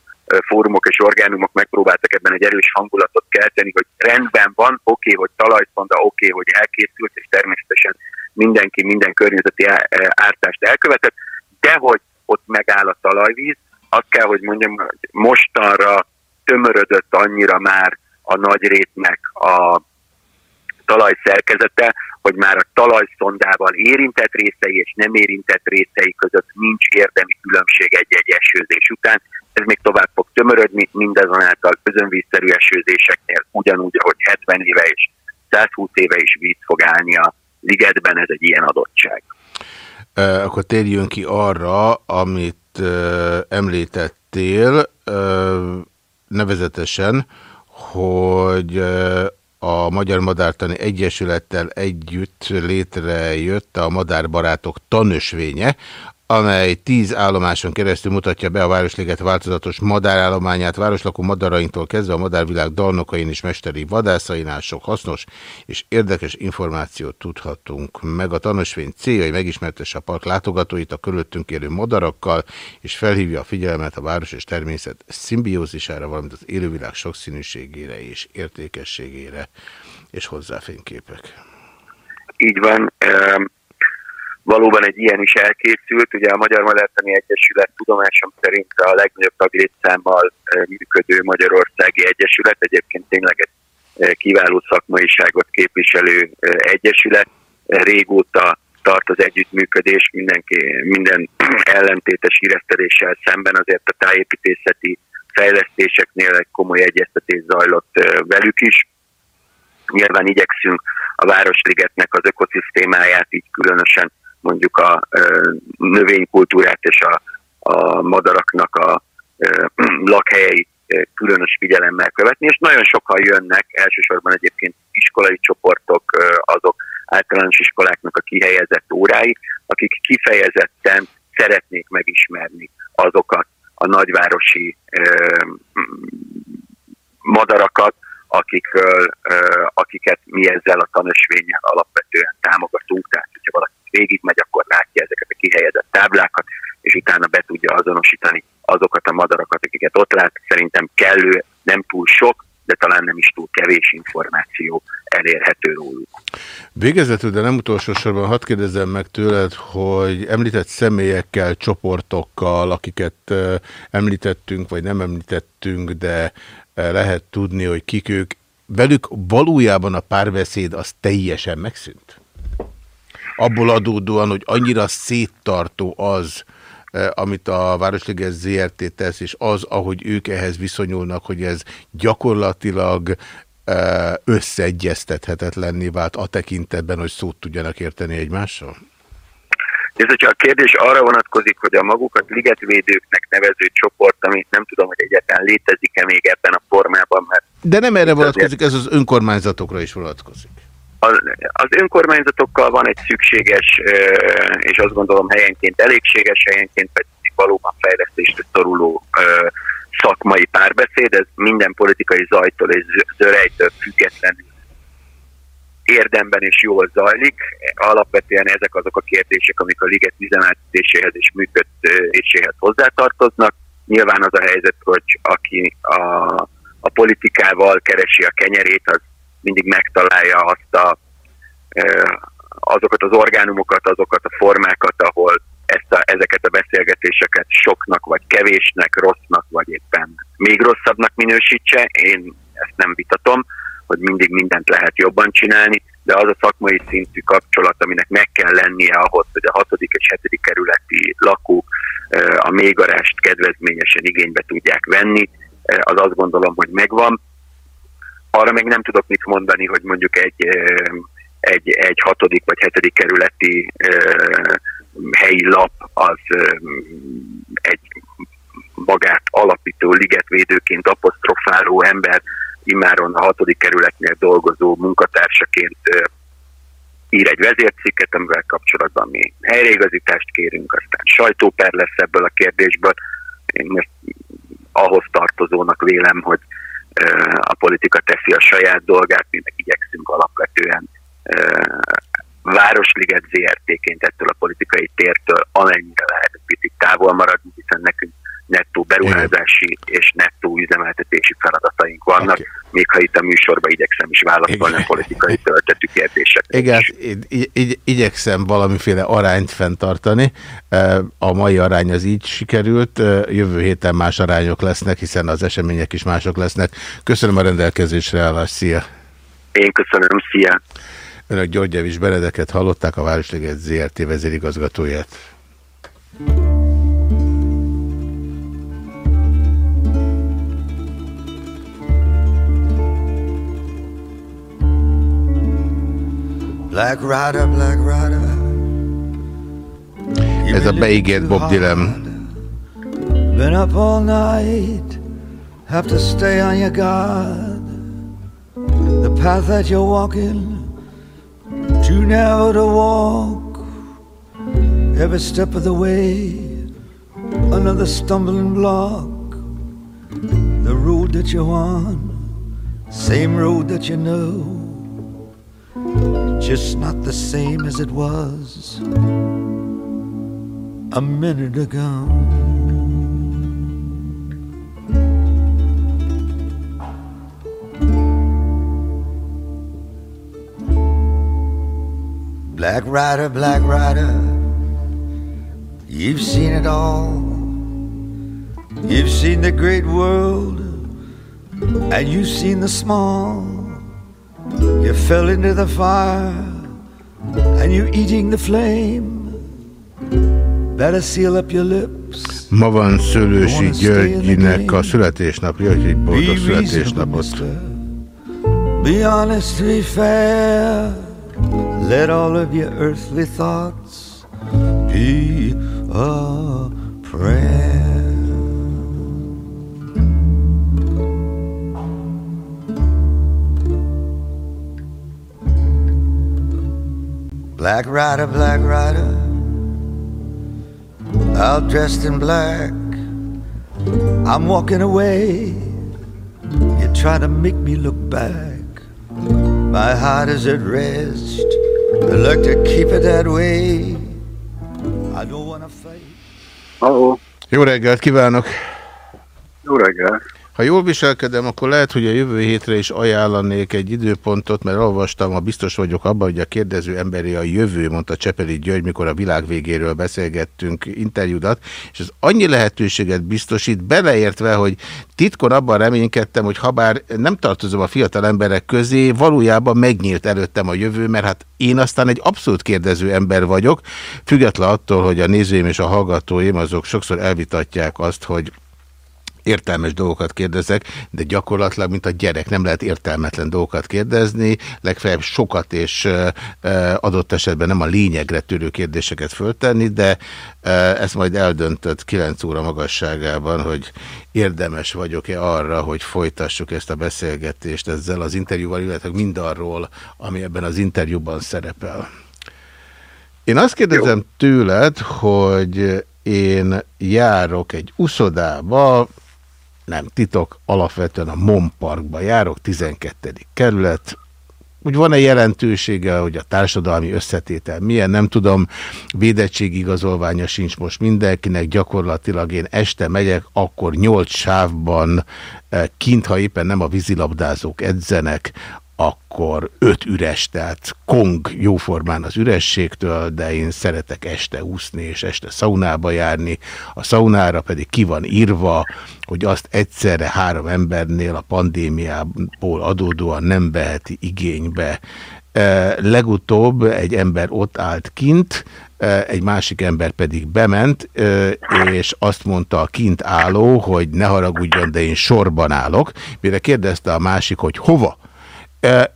fórumok és orgánumok megpróbáltak ebben egy erős hangulatot kelteni, hogy rendben van, oké, okay, hogy talajszonda, oké, okay, hogy elkészült, és természetesen mindenki minden környezeti ártást elkövetett, de hogy ott megáll a talajvíz, azt kell, hogy mondjam, hogy mostanra tömörödött annyira már a nagy rétnek a talaj szerkezete, hogy már a talajszondával érintett részei és nem érintett részei között nincs érdemi különbség egy-egy esőzés után. Ez még tovább fog tömörödni, mindazonáltal közönvízszerű esőzéseknél ugyanúgy, ahogy 70 éve és 120 éve is víz fog állni a ligetben, ez egy ilyen adottság. Akkor térjünk ki arra, amit említettél, nevezetesen, hogy a Magyar Madártani Egyesülettel együtt létrejött a Madárbarátok tanösvénye, amely tíz állomáson keresztül mutatja be a Városliget változatos madárállományát, városlakó madarainktól kezdve a madárvilág dalnokain és mesteri vadászainál sok hasznos és érdekes információt tudhatunk meg. A tanúsvény célja, hogy megismertesse a park látogatóit a körülöttünk élő madarakkal, és felhívja a figyelmet a város és természet szimbiózisára, valamint az élővilág sokszínűségére és értékességére, és hozzá fényképek. Így van. Valóban egy ilyen is elkészült, ugye a Magyar Madártani Egyesület tudomásom szerint a legnagyobb taglétszámmal működő Magyarországi Egyesület, egyébként tényleg egy kiváló szakmaiságot képviselő egyesület. Régóta tart az együttműködés mindenki, minden ellentétes híreszteléssel szemben, azért a tájépítészeti fejlesztéseknél egy komoly egyeztetés zajlott velük is. Nyilván igyekszünk a Városligetnek az ökoszisztémáját így különösen mondjuk a növénykultúrát és a, a madaraknak a lakhelyeit különös figyelemmel követni, és nagyon sokan jönnek, elsősorban egyébként iskolai csoportok, azok általános iskoláknak a kihelyezett órái, akik kifejezetten szeretnék megismerni azokat a nagyvárosi madarakat, akikről, akiket mi ezzel a tanösvényel alapvetően támogatunk. Tehát, hogyha valaki végigmegy, akkor látja ezeket a kihelyezett táblákat, és utána be tudja azonosítani azokat a madarakat, akiket ott lát. Szerintem kellő, nem túl sok, de talán nem is túl kevés információ elérhető róluk. Végezetül, de nem utolsó sorban hadd kérdezzem meg tőled, hogy említett személyekkel, csoportokkal, akiket említettünk, vagy nem említettünk, de lehet tudni, hogy kik ők, velük valójában a párbeszéd az teljesen megszűnt? Abból adódóan, hogy annyira széttartó az, eh, amit a Városliges ZRT tesz, és az, ahogy ők ehhez viszonyulnak, hogy ez gyakorlatilag eh, összeegyeztethetetlenné vált a tekintetben, hogy szót tudjanak érteni egymással? Ez, hogyha a kérdés arra vonatkozik, hogy a magukat ligetvédőknek nevező csoport, amit nem tudom, hogy egyáltalán létezik-e még ebben a formában, mert... De nem erre vonatkozik, ez az önkormányzatokra is vonatkozik. Az, önkormányzatokkal van egy szükséges, és azt gondolom helyenként elégséges, helyenként pedig valóban fejlesztésre szoruló szakmai párbeszéd, ez minden politikai zajtól és zörejtől függetlenül érdemben is jól zajlik. Alapvetően ezek azok a kérdések, amik a liget üzemeltetéséhez és működéséhez hozzátartoznak. Nyilván az a helyzet, hogy aki a, a politikával keresi a kenyerét, az mindig megtalálja azt a, azokat az orgánumokat, azokat a formákat, ahol ezt a, ezeket a beszélgetéseket soknak, vagy kevésnek, rossznak, vagy éppen még rosszabbnak minősítse. Én ezt nem vitatom, hogy mindig mindent lehet jobban csinálni, de az a szakmai szintű kapcsolat, aminek meg kell lennie ahhoz, hogy a hatodik és hetedik kerületi lakók a mégarást kedvezményesen igénybe tudják venni, az azt gondolom, hogy megvan. Arra még nem tudok mit mondani, hogy mondjuk egy, egy, egy hatodik vagy hetedik kerületi helyi lap az egy magát alapító ligetvédőként apostrofáló ember, immáron a hatodik kerületnél dolgozó munkatársaként ír egy vezércikket, amivel kapcsolatban mi helyreigazítást kérünk, aztán sajtóper lesz ebből a kérdésből. Én most ahhoz tartozónak vélem, hogy a politika teszi a saját dolgát, mi meg igyekszünk alapvetően Városliget ZRT-ként ettől a politikai tértől amennyire lehet picit távol maradni, hiszen nekünk nettó beruházási Igen. és nettó üzemeltetési feladataink vannak, okay. még ha itt a műsorban igyekszem is válaszolni a politikai töltetű kérdésekre. Igen, igy, igy, igyekszem valamiféle arányt fenntartani. A mai arány az így sikerült, jövő héten más arányok lesznek, hiszen az események is mások lesznek. Köszönöm a rendelkezésre állást, szia! Én köszönöm, szia! Önök György Javis Benedeket hallották, a Városliget ZRT vezérigazgatóját. Black Rider, Black Rider. Ez a beígért Bob Dylan. Been up all night, have to stay on your guard. The path that you're walking, too narrow to walk. Every step of the way, another stumbling block. The road that you're on, same road that you know just not the same as it was a minute ago. Black Rider, Black Rider, you've seen it all. You've seen the great world, and you've seen the small. You fell into the fire and you're eating the flame. Better seal up your lips. Ma van Szőlősi Györgyinek a születésnapja, egy boldog születésnapot. Be honest, be fair. Let all of your earthly thoughts be a prayer. Black rider, black rider, all dressed in black. I'm walking away. You try to make me look back. My heart is at rest. I like to keep it that way. I don't want to fight. Hello. Jó reggelt kívánok! Jó reggelt! Ha jól viselkedem, akkor lehet, hogy a jövő hétre is ajánlanék egy időpontot, mert olvastam, ha biztos vagyok abban, hogy a kérdező emberi a jövő, mondta Csepeli György, mikor a világ végéről beszélgettünk interjúdat, és ez annyi lehetőséget biztosít, beleértve, hogy titkon abban reménykedtem, hogy ha bár nem tartozom a fiatal emberek közé, valójában megnyílt előttem a jövő, mert hát én aztán egy abszolút kérdező ember vagyok, független attól, hogy a nézőim és a hallgatóim azok sokszor elvitatják azt, hogy értelmes dolgokat kérdezek, de gyakorlatilag, mint a gyerek, nem lehet értelmetlen dolgokat kérdezni, legfeljebb sokat és adott esetben nem a lényegre törő kérdéseket föltenni, de ezt majd eldöntött 9 óra magasságában, hogy érdemes vagyok-e arra, hogy folytassuk ezt a beszélgetést ezzel az interjúval, illetve mindarról, ami ebben az interjúban szerepel. Én azt kérdezem Jó. tőled, hogy én járok egy uszodába, nem titok, alapvetően a MON Parkba járok, 12. kerület, úgy van-e jelentősége, hogy a társadalmi összetétel milyen, nem tudom, védettségigazolványa sincs most mindenkinek, gyakorlatilag én este megyek, akkor nyolc sávban eh, kint, ha éppen nem a vízilabdázók edzenek, akkor öt üres, tehát kong jóformán az ürességtől, de én szeretek este úszni és este szaunába járni. A szaunára pedig ki van írva, hogy azt egyszerre három embernél a pandémiából adódóan nem veheti igénybe. E, legutóbb egy ember ott állt kint, e, egy másik ember pedig bement, e, és azt mondta a kint álló, hogy ne haragudjon, de én sorban állok. Mire kérdezte a másik, hogy hova?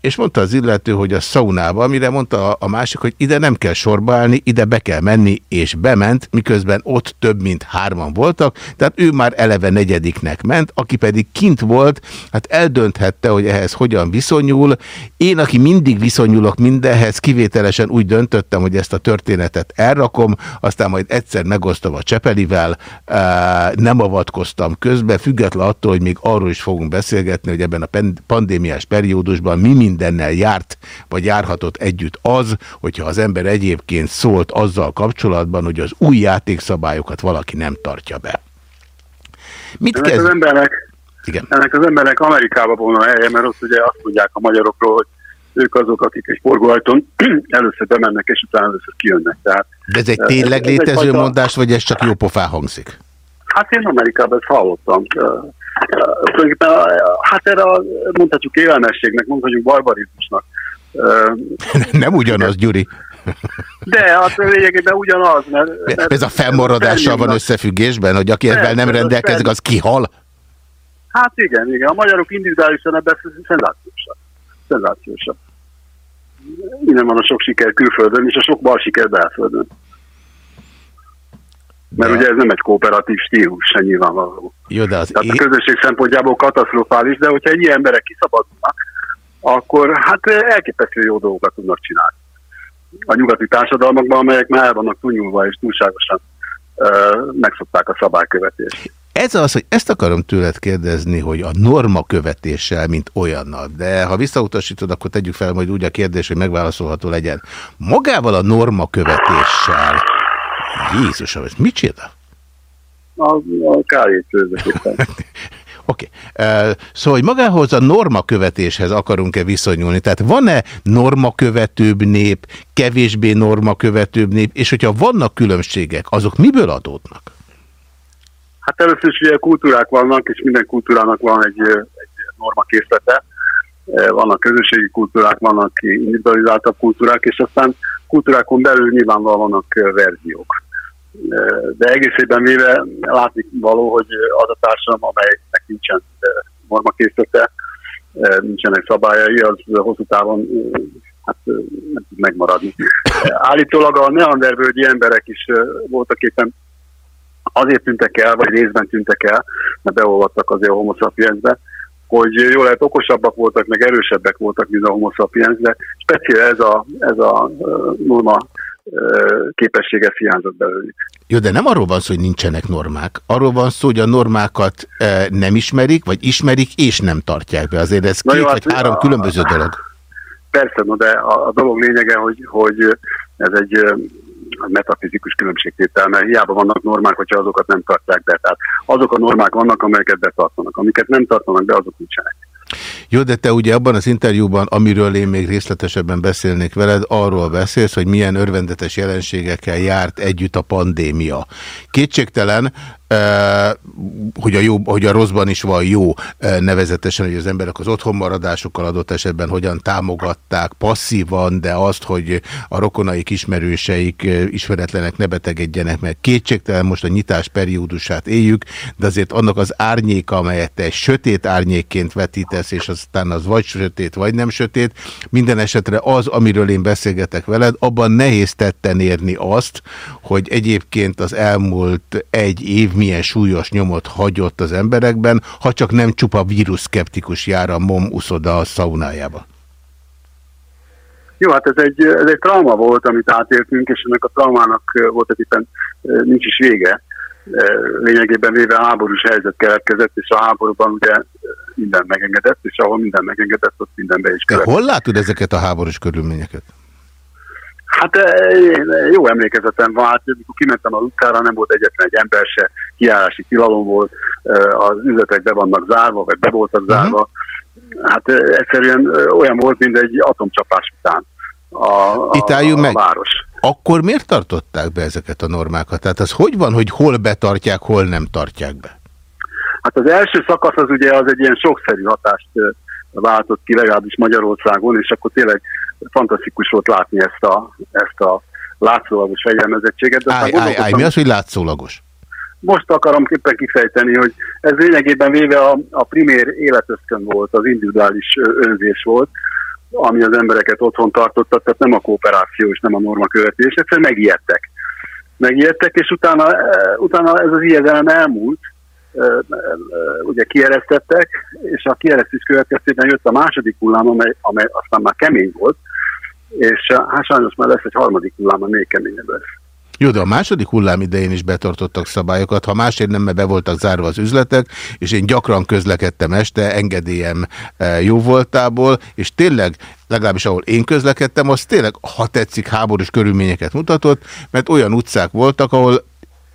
És mondta az illető, hogy a szaunába, amire mondta a másik, hogy ide nem kell sorba állni, ide be kell menni, és bement, miközben ott több mint hárman voltak, tehát ő már eleve negyediknek ment, aki pedig kint volt, hát eldönthette, hogy ehhez hogyan viszonyul. Én, aki mindig viszonyulok mindenhez, kivételesen úgy döntöttem, hogy ezt a történetet elrakom, aztán majd egyszer megosztom a Csepelivel, nem avatkoztam közbe, független attól, hogy még arról is fogunk beszélgetni, hogy ebben a pandémiás periódusban mi mindennel járt, vagy járhatott együtt az, hogyha az ember egyébként szólt azzal kapcsolatban, hogy az új játékszabályokat valaki nem tartja be. Mit ennek kezd... az embernek, Igen. ennek az embernek Amerikába volna helye, mert ott ugye azt mondják a magyarokról, hogy ők azok, akik egy forgóajtón először bemennek, és utána először kijönnek. Tehát, De ez egy tényleg ez létező egy mondás, vagy ez csak jó pofá hangzik? Hát én Amerikában ezt hallottam. Hát erre mondhatjuk élelmességnek, mondhatjuk barbarizmusnak. Nem ugyanaz, Gyuri. De, hát lényegében ugyanaz. Mert, mert ez a felmaradással van összefüggésben, hogy aki ebben nem rendelkezik, az kihal? Hát igen, igen. A magyarok individuálisan ebben szenzációsak. Szenzációsak. Innen van a sok siker külföldön, és a sok bal siker belföldön. Mert de... ugye ez nem egy kooperatív stílus, se nyilvánvaló. Jó, de az Tehát a közösség szempontjából katasztrofális, de hogyha egy emberek kiszabadulnak, akkor hát elképesztő jó dolgokat tudnak csinálni. A nyugati társadalmakban, amelyek már el vannak túlnyúlva és túlságosan uh, megszokták a szabálykövetést. Ez az, hogy ezt akarom tőled kérdezni, hogy a norma követéssel, mint olyannal, de ha visszautasítod, akkor tegyük fel majd úgy a kérdés, hogy megválaszolható legyen. Magával a norma követéssel, Jézusom, ez csinál? A, a kávét Oké. Okay. Szóval, hogy magához a normakövetéshez akarunk-e viszonyulni? Tehát van-e normakövetőbb nép, kevésbé normakövetőbb nép, és hogyha vannak különbségek, azok miből adódnak? Hát először is ugye kultúrák vannak, és minden kultúrának van egy, egy normakészlete. Vannak közösségi kultúrák, vannak individualizáltabb kultúrák, és aztán kultúrákon belül nyilvánvalóan vannak verziók. De egészében véve látni való, hogy az a társadalom, amelynek nincsen normakészlete, nincsenek szabályai, az hosszú távon hát, nem tud megmaradni. Állítólag a neandervölgyi emberek is voltak éppen azért tűntek el, vagy részben tűntek el, mert beolvadtak azért a homo sapiensbe, hogy jól lehet okosabbak voltak, meg erősebbek voltak, mint a homo sapiens, de speciál ez a, ez a norma képessége hiányzott belőlük. Jó, de nem arról van szó, hogy nincsenek normák. Arról van szó, hogy a normákat nem ismerik, vagy ismerik, és nem tartják be. Azért ez két jó, vagy hát, három a, különböző dolog. Persze, no, de a, a dolog lényege, hogy, hogy ez egy metafizikus különbségtétel, mert hiába vannak normák, hogyha azokat nem tartják be. Tehát azok a normák vannak, amelyeket betartanak. Amiket nem tartanak be, azok nincsenek. Jó, de te ugye abban az interjúban, amiről én még részletesebben beszélnék veled, arról beszélsz, hogy milyen örvendetes jelenségekkel járt együtt a pandémia. Kétségtelen, hogy a, jó, hogy a rosszban is van jó, nevezetesen, hogy az emberek az otthonmaradásukkal adott esetben hogyan támogatták passzívan, de azt, hogy a rokonaik, ismerőseik, ismeretlenek ne betegedjenek, mert kétségtelen most a nyitás periódusát éljük, de azért annak az árnyéka, amelyet te sötét árnyékként vetítesz, és aztán az vagy sötét, vagy nem sötét, minden esetre az, amiről én beszélgetek veled, abban nehéz tetten érni azt, hogy egyébként az elmúlt egy év milyen súlyos nyomot hagyott az emberekben, ha csak nem csupa vírusszkeptikus jár a MOM uszoda a szaunájába. Jó, hát ez egy, ez egy trauma volt, amit átéltünk, és ennek a traumának volt éppen nincs is vége. Lényegében véve háborús helyzet keletkezett, és a háborúban ugye minden megengedett, és ahol minden megengedett, ott mindenbe is kellett. De hol látod ezeket a háborús körülményeket? Hát jó emlékezetem van, hát amikor kimentem a utcára, nem volt egyetlen egy ember se, kiállási tilalom volt, az üzletek be vannak zárva, vagy be voltak mhm. zárva. Uh -huh. Hát egyszerűen olyan volt, mint egy atomcsapás után a, a, Itt álljunk a, meg. város. Akkor miért tartották be ezeket a normákat? Tehát az hogy van, hogy hol betartják, hol nem tartják be? Hát az első szakasz az ugye az egy ilyen sokszerű hatást váltott ki, legalábbis Magyarországon, és akkor tényleg fantasztikus volt látni ezt a, ezt a látszólagos fegyelmezettséget. Állj, állj, állj, mi az, hogy látszólagos? most akarom éppen kifejteni, hogy ez lényegében véve a, a primér életöszkön volt, az individuális önzés volt, ami az embereket otthon tartotta, tehát nem a kooperáció és nem a normakövetés, egyszerűen megijedtek. Megijedtek, és utána, utána ez az ijedelem elmúlt, ugye kieresztettek, és a kieresztés következtében jött a második hullám, amely, amely aztán már kemény volt, és hát sajnos már lesz egy harmadik hullám, ami még keményebb lesz. Jó, de a második hullám idején is betartottak szabályokat, ha másért nem, mert be voltak zárva az üzletek, és én gyakran közlekedtem este, engedélyem e, jó voltából, és tényleg, legalábbis ahol én közlekedtem, az tényleg, ha tetszik, háborús körülményeket mutatott, mert olyan utcák voltak, ahol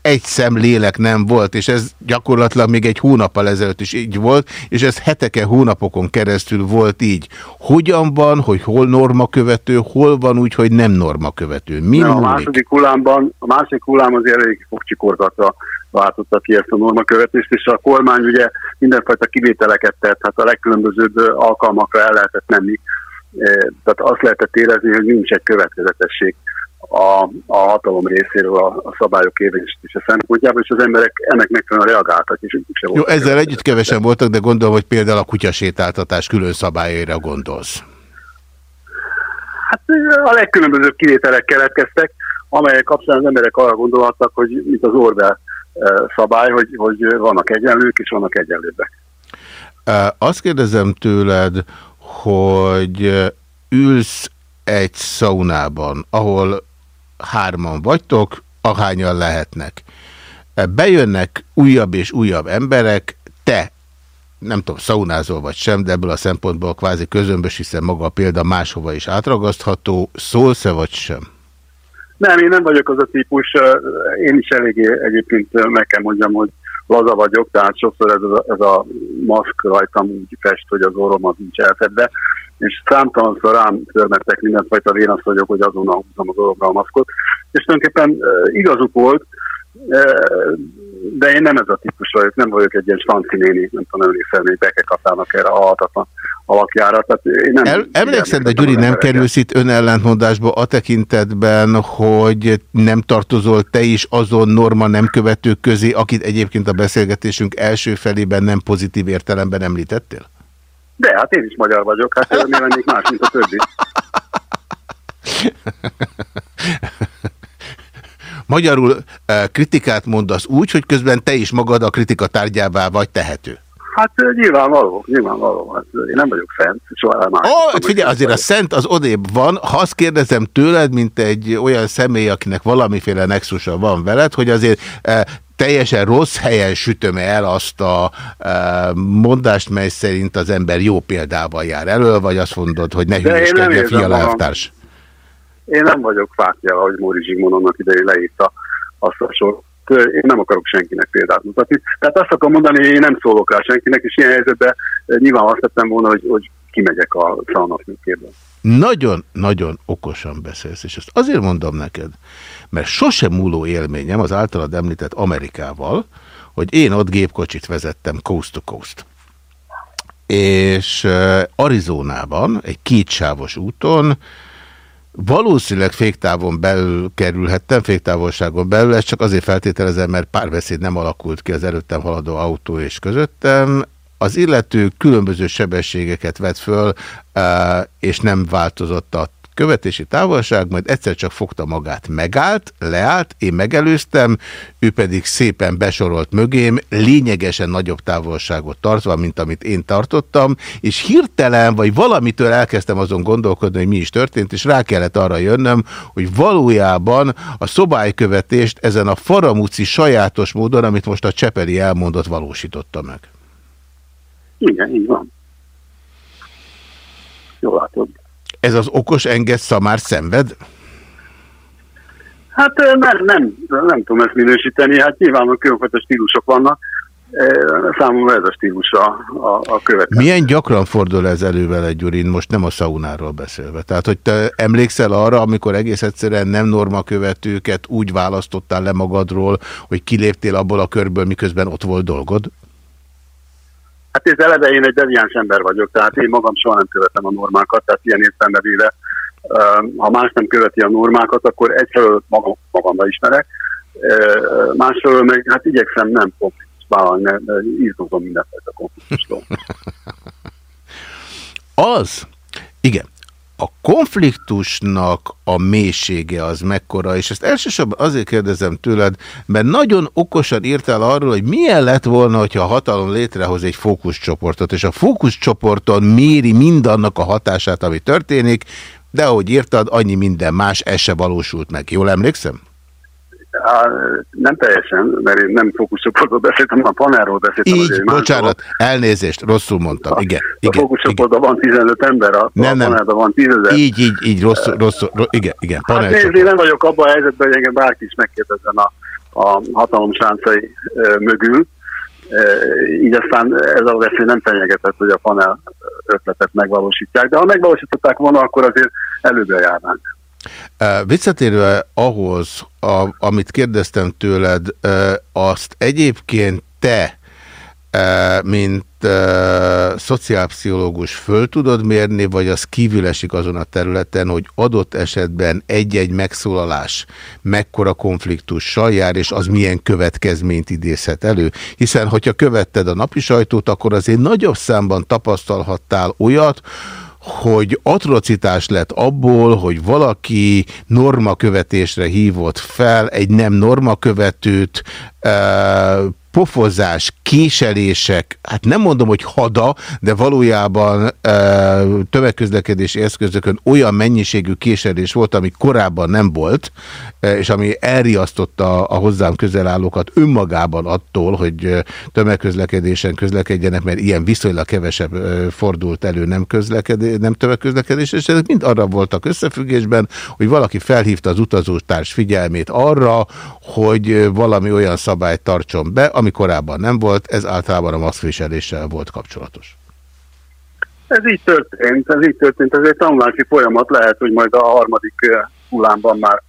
egy szem lélek nem volt, és ez gyakorlatilag még egy hónappal ezelőtt is így volt, és ez heteken, hónapokon keresztül volt így. Hogyan van, hogy hol norma követő, hol van úgy, hogy nem norma követő? Mi a második hullámban, a második hullám az elég fogcsikorgatva váltotta ki ezt a normakövetést, és a kormány ugye mindenfajta kivételeket tett, hát a legkülönbözőbb alkalmakra el lehetett menni. Eh, tehát azt lehetett érezni, hogy nincs egy következetesség a, a hatalom részéről a, a szabályok érvényesítése szempontjából, és az emberek ennek megfelelően reagáltak, és ők Jó, ezzel együtt kevesen voltak, de gondolom, hogy például a kutyasétáltatás külön szabályaira gondolsz. Hát a legkülönbözőbb kivételek keletkeztek, amelyek kapcsán az emberek arra gondolhattak, hogy mint az Orwell eh, szabály, hogy, hogy vannak egyenlők és vannak egyenlőbbek. Azt kérdezem tőled, hogy ülsz egy szaunában, ahol hárman vagytok, ahányan lehetnek. Bejönnek újabb és újabb emberek, te nem tudom, szaunázol vagy sem, de ebből a szempontból kvázi közömbös, hiszen maga a példa máshova is átragasztható. Szólsz-e vagy sem? Nem, én nem vagyok az a típus. Én is eléggé egyébként meg kell mondjam, hogy laza vagyok, tehát sokszor ez a, ez a maszk rajtam úgy fest, hogy az orrom az nincs elfedve és számtalanszor rám törmettek mindenfajta vénasz vagyok, hogy azonnal húzom az orromra a maszkot. És tulajdonképpen igazuk volt, de én nem ez a típus vagyok, nem vagyok egy ilyen stanci néni, nem tudom emlékszem, hogy bekekatának erre a halhatatlan alakjára. Tehát én nem El, emlékszem, de Gyuri, nem kerülsz itt önellentmondásba a tekintetben, hogy nem tartozol te is azon norma nem követők közé, akit egyébként a beszélgetésünk első felében nem pozitív értelemben említettél? De, hát én is magyar vagyok, hát mi lennék más, mint a többi. Magyarul eh, kritikát mondasz úgy, hogy közben te is magad a kritika tárgyává vagy tehető. Hát nyilvánvaló, nyilvánvaló. Hát én nem vagyok szent, soha más. Oh, figyelj, azért a szent az odébb van. Ha azt kérdezem tőled, mint egy olyan személy, akinek valamiféle nexusa van veled, hogy azért eh, teljesen rossz helyen sütöm el azt a e, mondást, mely szerint az ember jó példával jár elő, vagy azt mondod, hogy ne hülyeskedj a fialelvtárs? Én nem vagyok fákja, ahogy Móri Zsigmond annak idején leírta azt a sor. Én nem akarok senkinek példát mutatni. Tehát azt akarom mondani, hogy én nem szólok rá senkinek, és ilyen helyzetben nyilván azt tettem volna, hogy, hogy kimegyek a szalnaknőkéből. Nagyon-nagyon okosan beszélsz, és ezt azért mondom neked, mert sosem múló élményem az általad említett Amerikával, hogy én ott gépkocsit vezettem coast to coast. És Arizonában, egy kétsávos úton, valószínűleg féktávon belül kerülhettem, féktávolságon belül, ezt csak azért feltételezem, mert párbeszéd nem alakult ki az előttem haladó autó és közöttem. Az illető különböző sebességeket vett föl, és nem változott a követési távolság, majd egyszer csak fogta magát, megállt, leállt, én megelőztem, ő pedig szépen besorolt mögém, lényegesen nagyobb távolságot tartva, mint amit én tartottam, és hirtelen, vagy valamitől elkezdtem azon gondolkodni, hogy mi is történt, és rá kellett arra jönnöm, hogy valójában a szobálykövetést ezen a faramúci sajátos módon, amit most a Csepeli elmondott, valósította meg. Igen, így van. Jól látod. Ez az okos enged szamár szenved? Hát nem, nem, nem tudom ezt minősíteni, hát nyilván különfajta stílusok vannak, számomra ez a stílus a, a, a következő. Milyen gyakran fordul ez elő vele, Gyurin, most nem a szaunáról beszélve? Tehát, hogy te emlékszel arra, amikor egész egyszerűen nem normakövetőket úgy választottál le magadról, hogy kiléptél abból a körből, miközben ott volt dolgod? Hát ez eleve én egy deviáns ember vagyok, tehát én magam soha nem követem a normákat, tehát ilyen értelemben véve, ha más nem követi a normákat, akkor egyfelől magam, magamra ismerek, Másról meg hát igyekszem nem konfliktus vállalni, izgulom mindenfajta konfliktustól. Az, igen, a konfliktusnak a mélysége az mekkora, és ezt elsősorban azért kérdezem tőled, mert nagyon okosan írtál arról, hogy milyen lett volna, hogyha a hatalom létrehoz egy fókuszcsoportot, és a fókuszcsoporton méri mindannak a hatását, ami történik, de ahogy írtad, annyi minden más, ez se valósult meg. Jól emlékszem? Á, nem teljesen, mert én nem fókuszcsoportról beszéltem, a panelról beszéltem. Így, bocsánat, elnézést, rosszul mondtam. A, igen, a fókuszcsoportban van 15 ember, a, nem, a panelban van 10 ezer. Így, így, így, rosszul, rosszul, rosszul igen, igen. Hát nézd, én nem vagyok abban a helyzetben, hogy engem bárki is megkérdezzen a, a hatalom sáncai mögül. E, így aztán ez a veszély nem fenyegetett, hogy a panel ötletet megvalósítják, de ha megvalósították volna, akkor azért előbbre járnánk. Visszatérve ahhoz, a, amit kérdeztem tőled, azt egyébként te, mint szociálpszichológus föl tudod mérni, vagy az kívül esik azon a területen, hogy adott esetben egy-egy megszólalás mekkora konfliktussal jár, és az milyen következményt idézhet elő? Hiszen, hogyha követted a napi sajtót, akkor azért nagyobb számban tapasztalhattál olyat, hogy atrocitás lett abból, hogy valaki normakövetésre hívott fel egy nem normakövetőt, pofozás, késelések, hát nem mondom, hogy hada, de valójában e, tömegközlekedési eszközökön olyan mennyiségű késelés volt, ami korábban nem volt, e, és ami elriasztotta a hozzám közel állókat önmagában attól, hogy tömegközlekedésen közlekedjenek, mert ilyen viszonylag kevesebb e, fordult elő nem, nem tömegközlekedés, és ezek mind arra voltak összefüggésben, hogy valaki felhívta az utazótárs figyelmét arra, hogy valami olyan szabályt tartson be, ami korábban nem volt, ez általában a maszkviseléssel volt kapcsolatos. Ez így történt, ez így történt, ez egy tanulási folyamat, lehet, hogy majd a harmadik hullámban már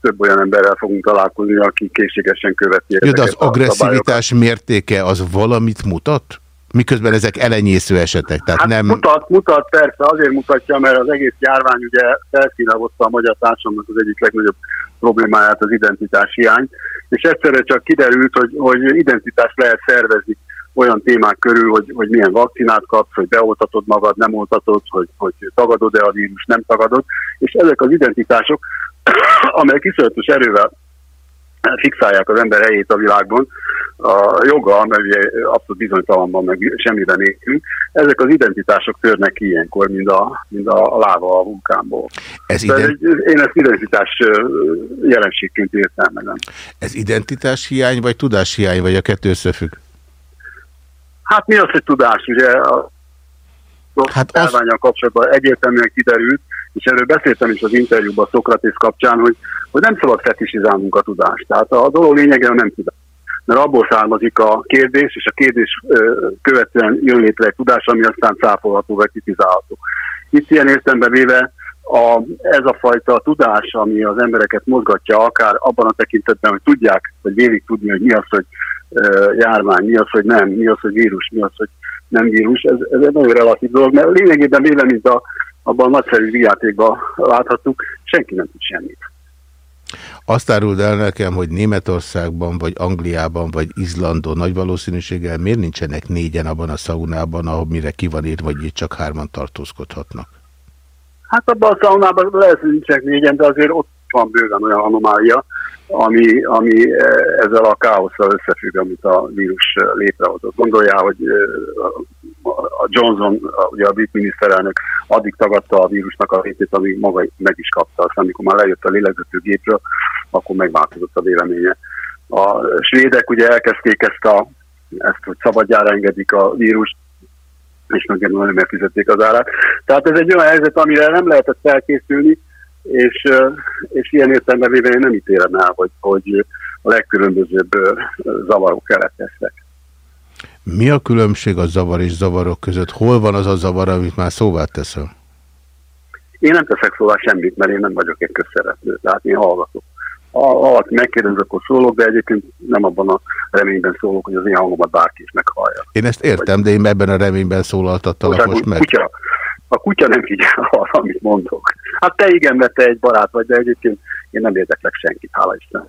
több olyan emberrel fogunk találkozni, aki készségesen követi Jó, de az agresszivitás mértéke az valamit mutat? Miközben ezek elenyésző esetek, tehát hát nem... Mutat, mutat, persze, azért mutatja, mert az egész járvány ugye felszínálozta a magyar társadalomnak az egyik legnagyobb problémáját, az identitás hiány, és egyszerre csak kiderült, hogy, hogy identitást lehet szervezni olyan témák körül, hogy, hogy milyen vakcinát kapsz, hogy beoltatod magad, nem oltatod, hogy, hogy tagadod-e a vírus, nem tagadod, és ezek az identitások, amelyek iszonyatos erővel fixálják az ember helyét a világban, a joga, mert ugye abszolút bizonytalanban meg semmiben élünk, ezek az identitások törnek ki ilyenkor, mint a, mint a láva a vulkánból. Ez ident... Én ezt identitás jelenségként értelmezem. Ez identitás hiány, vagy tudás hiány, vagy a kettő összefügg? Hát mi az, hogy tudás? Ugye a hát az... kapcsolatban egyértelműen kiderült, és erről beszéltem is az interjúban Szokratész kapcsán, hogy, hogy nem szabad fetisizálnunk a tudást. Tehát a dolog lényege nem tudás. Mert abból származik a kérdés, és a kérdés követően jön létre egy tudás, ami aztán cáfolható vagy kritizálható. Itt ilyen értelemben véve a, ez a fajta tudás, ami az embereket mozgatja, akár abban a tekintetben, hogy tudják, vagy vélik tudni, hogy mi az, hogy uh, járvány, mi az, hogy nem, mi az, hogy vírus, mi az, hogy nem vírus, ez, ez egy nagyon relatív dolog, mert lényegében véve, mint a, abban a nagyszerű vijátékban láthattuk, senki nem tud semmit. Azt áruld el nekem, hogy Németországban, vagy Angliában, vagy Izlandon nagy valószínűséggel miért nincsenek négyen abban a szaunában, ahol mire ki van írva, hogy itt csak hárman tartózkodhatnak? Hát abban a szaunában lehet, hogy nincsenek négyen, de azért ott van bőven olyan anomália, ami, ami eh, ezzel a káoszral összefügg, amit a vírus eh, létrehozott. Gondolja, hogy eh, a Johnson, ugye a brit miniszterelnök addig tagadta a vírusnak a létét, amíg maga meg is kapta. Aztán amikor már lejött a lélegzetőgépről, akkor megváltozott a véleménye. A svédek ugye elkezdték ezt, a, ezt hogy szabadjára engedik a vírust, és megjelölni megfizették az árát. Tehát ez egy olyan helyzet, amire nem lehetett felkészülni, és, és ilyen értelemben véve én nem ítélem el, hogy, hogy a legkülönbözőbb zavarok keletkeztek. Mi a különbség a zavar és zavarok között? Hol van az a zavar, amit már szóvá teszel? Én nem teszek szóvá semmit, mert én nem vagyok egy közszereplő, tehát én hallgatok. Ha valaki megkérdez, akkor szólok, de egyébként nem abban a reményben szólok, hogy az én hangomat bárki is meghallja. Én ezt értem, de én ebben a reményben szólaltattalak most meg. Kutya, a kutya nem figyel arra, amit mondok. Hát te igen, mert te egy barát vagy, de egyébként én nem érdeklek senkit, hála Isten.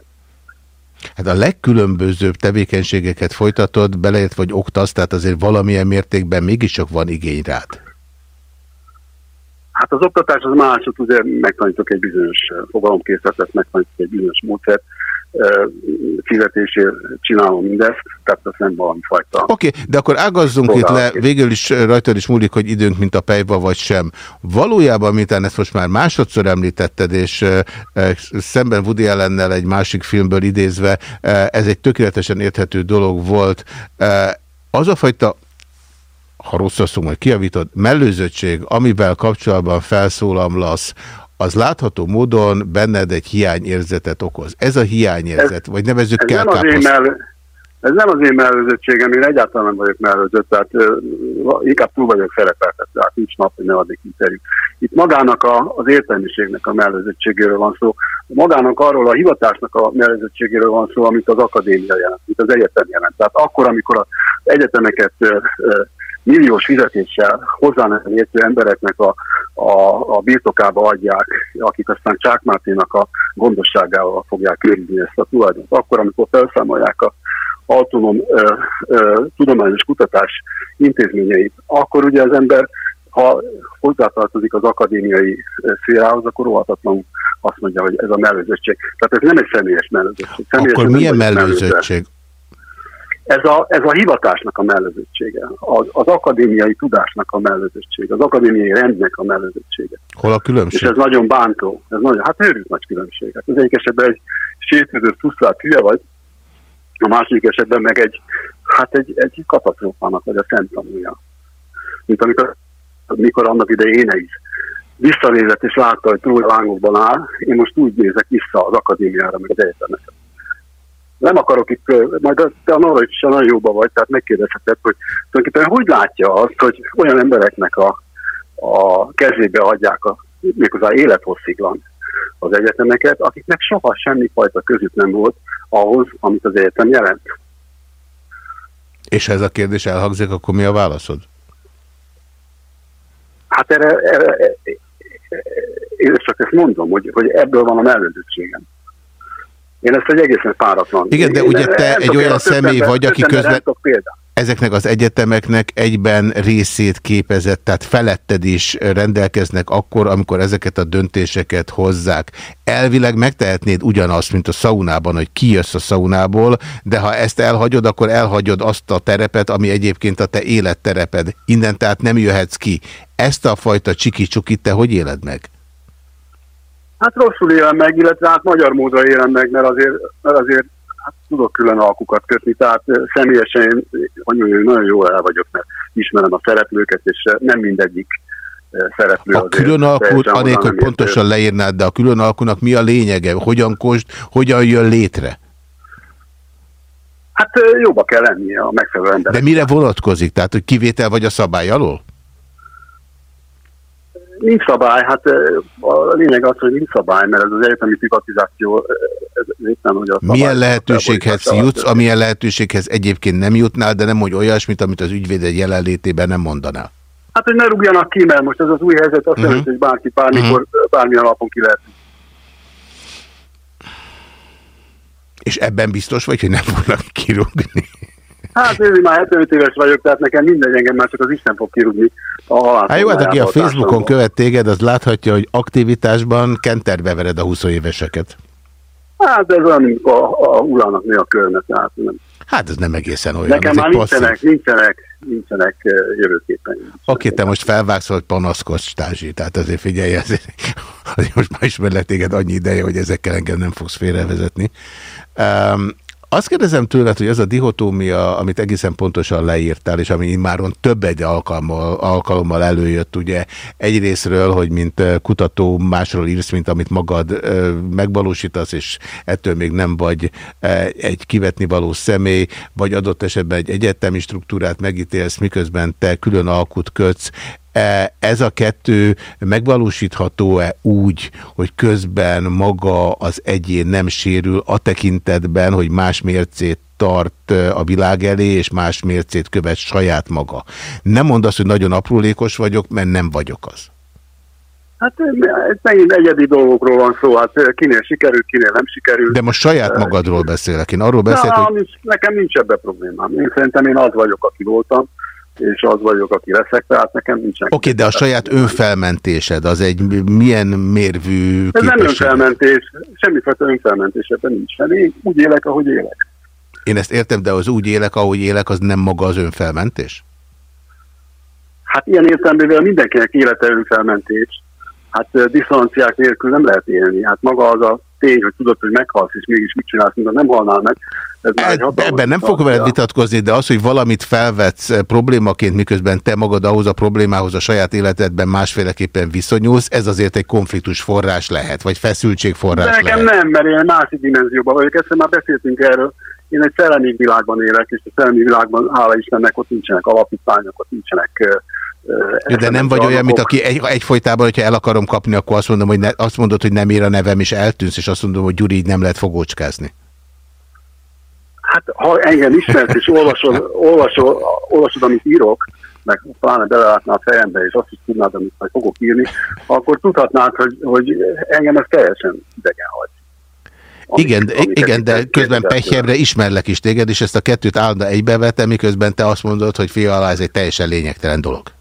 Hát a legkülönbözőbb tevékenységeket folytatod, beleért vagy oktasz, tehát azért valamilyen mértékben mégiscsak van igény rád. Hát az oktatás az másod, ugye megtanítok egy bizonyos fogalomkészletet, megtanítok egy bizonyos módszert, fizetésért csinálom mindezt, tehát ez nem valami fajta. Oké, okay, de akkor ágazzunk itt le, végül is rajtad is múlik, hogy időnk, mint a pejva, vagy sem. Valójában, miután ezt most már másodszor említetted, és szemben Woody Allennel egy másik filmből idézve, ez egy tökéletesen érthető dolog volt. Az a fajta ha rossz szó, majd kiavítod, mellőzöttség, amivel kapcsolatban felszólamlasz, az látható módon benned egy hiányérzetet okoz. Ez a hiányérzet, ez, vagy nevezzük kell ez nem az én mellőzöttségem, én egyáltalán nem vagyok mellőzött, tehát uh, inkább túl vagyok szerepeltetve, tehát nincs nap, hogy ne adnék interjú. Itt magának a, az értelmiségnek a mellőzöttségéről van szó, magának arról a hivatásnak a mellőzöttségéről van szó, amit az akadémia jelent, amit az egyetem jelent. Tehát akkor, amikor az egyetemeket uh, milliós fizetéssel hozzá nem értő embereknek a, a, a birtokába adják, akik aztán Csák Márténak a gondosságával fogják őrizni ezt a tulajdont. Akkor, amikor felszámolják a autonóm ö, ö, tudományos kutatás intézményeit, akkor ugye az ember, ha hozzátartozik az akadémiai szférához, akkor rohatatlanul azt mondja, hogy ez a mellőzöttség. Tehát ez nem egy személyes mellőzöttség. Személyes akkor milyen mellőzöttség? Ez a, ez a hivatásnak a mellezősége, az, az akadémiai tudásnak a mellezősége, az akadémiai rendnek a mellezősége. Hol a különbség? És ez nagyon bántó. Ez nagyon, hát őrült nagy különbség. Hát az egyik esetben egy sértődő szuszlát hülye vagy, a második esetben meg egy, hát egy, egy katasztrófának vagy a szemtanúja. Mint amikor, amikor annak idején én is visszanézett és látta, hogy túl lángokban áll, én most úgy nézek vissza az akadémiára, meg az egyetemeket nem akarok itt, majd te a Nora is nagyon jóban vagy, tehát megkérdezheted, hogy tulajdonképpen hogy látja azt, hogy olyan embereknek a, a kezébe adják a, méghozzá élethossziglan az egyetemeket, akiknek soha semmi fajta közük nem volt ahhoz, amit az egyetem jelent. És ha ez a kérdés elhangzik, akkor mi a válaszod? Hát erre, erre, erre én csak ezt mondom, hogy, hogy ebből van a mellőzöttségem. Én ezt egy egészen páratlan. Igen, de ugye te egy olyan személy vagy, aki közben ezeknek az egyetemeknek egyben részét képezett, tehát feletted is rendelkeznek akkor, amikor ezeket a döntéseket hozzák. Elvileg megtehetnéd ugyanazt, mint a szaunában, hogy kijössz a szaunából, de ha ezt elhagyod, akkor elhagyod azt a terepet, ami egyébként a te élettereped. Innen tehát nem jöhetsz ki. Ezt a fajta csiki-csukit te hogy éled meg? Hát rosszul élem meg, illetve hát magyar módra élem meg, mert azért, mert azért hát tudok külön alkukat kötni, tehát személyesen én nagyon, nagyon jól el vagyok, mert ismerem a szereplőket, és nem mindegyik szereplő A külön alkut, anélkül, pontosan érte. leírnád, de a külön alkunak mi a lényege? Hogyan kost, hogyan jön létre? Hát jóba kell lennie a megfelelő ember. De mire vonatkozik? Tehát, hogy kivétel vagy a szabály alól? Nincs szabály, hát a lényeg az, hogy nincs szabály, mert ez az egyetemi privatizáció éppen, hogy a Milyen lehetőséghez jutsz, amilyen lehetőséghez egyébként nem jutnál, de nem hogy olyasmit, amit az ügyvéded jelenlétében nem mondanál? Hát, hogy ne rúgjanak ki, mert most ez az új helyzet azt uh -huh. jelenti, hogy bárki bármikor, uh -huh. bármilyen alapon ki lehet. És ebben biztos vagy, hogy nem fognak kirúgni? Hát én már 75 éves vagyok, tehát nekem minden engem már csak az Isten fog kirúgni. Hát jó, hát aki a Facebookon követ téged, az láthatja, hogy aktivitásban kenterbe vered a 20 éveseket. Hát ez olyan, a, a ulának mi a körne, tehát nem. Hát ez nem egészen olyan. Nekem már nincsenek, nincsenek, nincsenek jövőképpen. Oké, te most felvágsz, hogy panaszkodsz, Stázsi, tehát azért figyelj, azért, azért most már ismerlek téged annyi ideje, hogy ezekkel engem nem fogsz félrevezetni. Um, azt kérdezem tőled, hogy ez a dihotómia, amit egészen pontosan leírtál, és ami immáron több egy alkalommal, alkalommal előjött, ugye egyrésztről, hogy mint kutató másról írsz, mint amit magad megvalósítasz, és ettől még nem vagy egy kivetni való személy, vagy adott esetben egy egyetemi struktúrát megítélsz, miközben te külön alkut kötsz. E, ez a kettő megvalósítható-e úgy, hogy közben maga az egyén nem sérül a tekintetben, hogy más mércét tart e, a világ elé, és más mércét követ saját maga. Nem mondd azt, hogy nagyon aprólékos vagyok, mert nem vagyok az. Hát ez megint egyedi dolgokról van szó, hát kinél sikerül, kinél nem sikerül. De most saját magadról beszélek, én arról beszélek, Na, hogy... Nekem nincs ebbe problémám. Én szerintem én az vagyok, aki voltam, és az vagyok, aki leszek, tehát nekem nincsen. Oké, okay, de a saját önfelmentésed az egy milyen mérvű Ez nem önfelmentés, semmifajta önfelmentés ebben nincs. Én úgy élek, ahogy élek. Én ezt értem, de az úgy élek, ahogy élek, az nem maga az önfelmentés? Hát ilyen értelművel mindenkinek élete önfelmentés. Hát diszonanciák nélkül nem lehet élni. Hát maga az a tény, hogy tudod, hogy meghalsz, és mégis mit csinálsz, mint nem halnál meg. Ez e, ebben nem fogok veled vitatkozni, de az, hogy valamit felvetsz problémaként, miközben te magad ahhoz a problémához a saját életedben másféleképpen viszonyulsz, ez azért egy konfliktus forrás lehet, vagy feszültség forrás de nekem lehet. nem, mert én másik dimenzióban vagyok, ezt már beszéltünk erről. Én egy szellemi világban élek, és a szellemi világban, hála Istennek, ott nincsenek alapítványok, ott nincsenek de nem vagy olyan, mint aki egy, egyfolytában, hogyha el akarom kapni, akkor azt mondom, hogy ne, azt mondod, hogy nem ér a nevem, és eltűnsz, és azt mondom, hogy Gyuri, így nem lehet fogócskázni. Hát, ha engem ismersz, és olvasod, olvasod, olvasod amit írok, meg pláne belelátná a fejembe, és azt is tudnád, amit majd fogok írni, akkor tudhatnád, hogy, hogy engem ez teljesen idegen hagy. Amit, igen, igen de közben pehjemre ismerlek is téged, és ezt a kettőt állandóan egybevetem, miközben te azt mondod, hogy fia alá, ez egy teljesen lényegtelen dolog.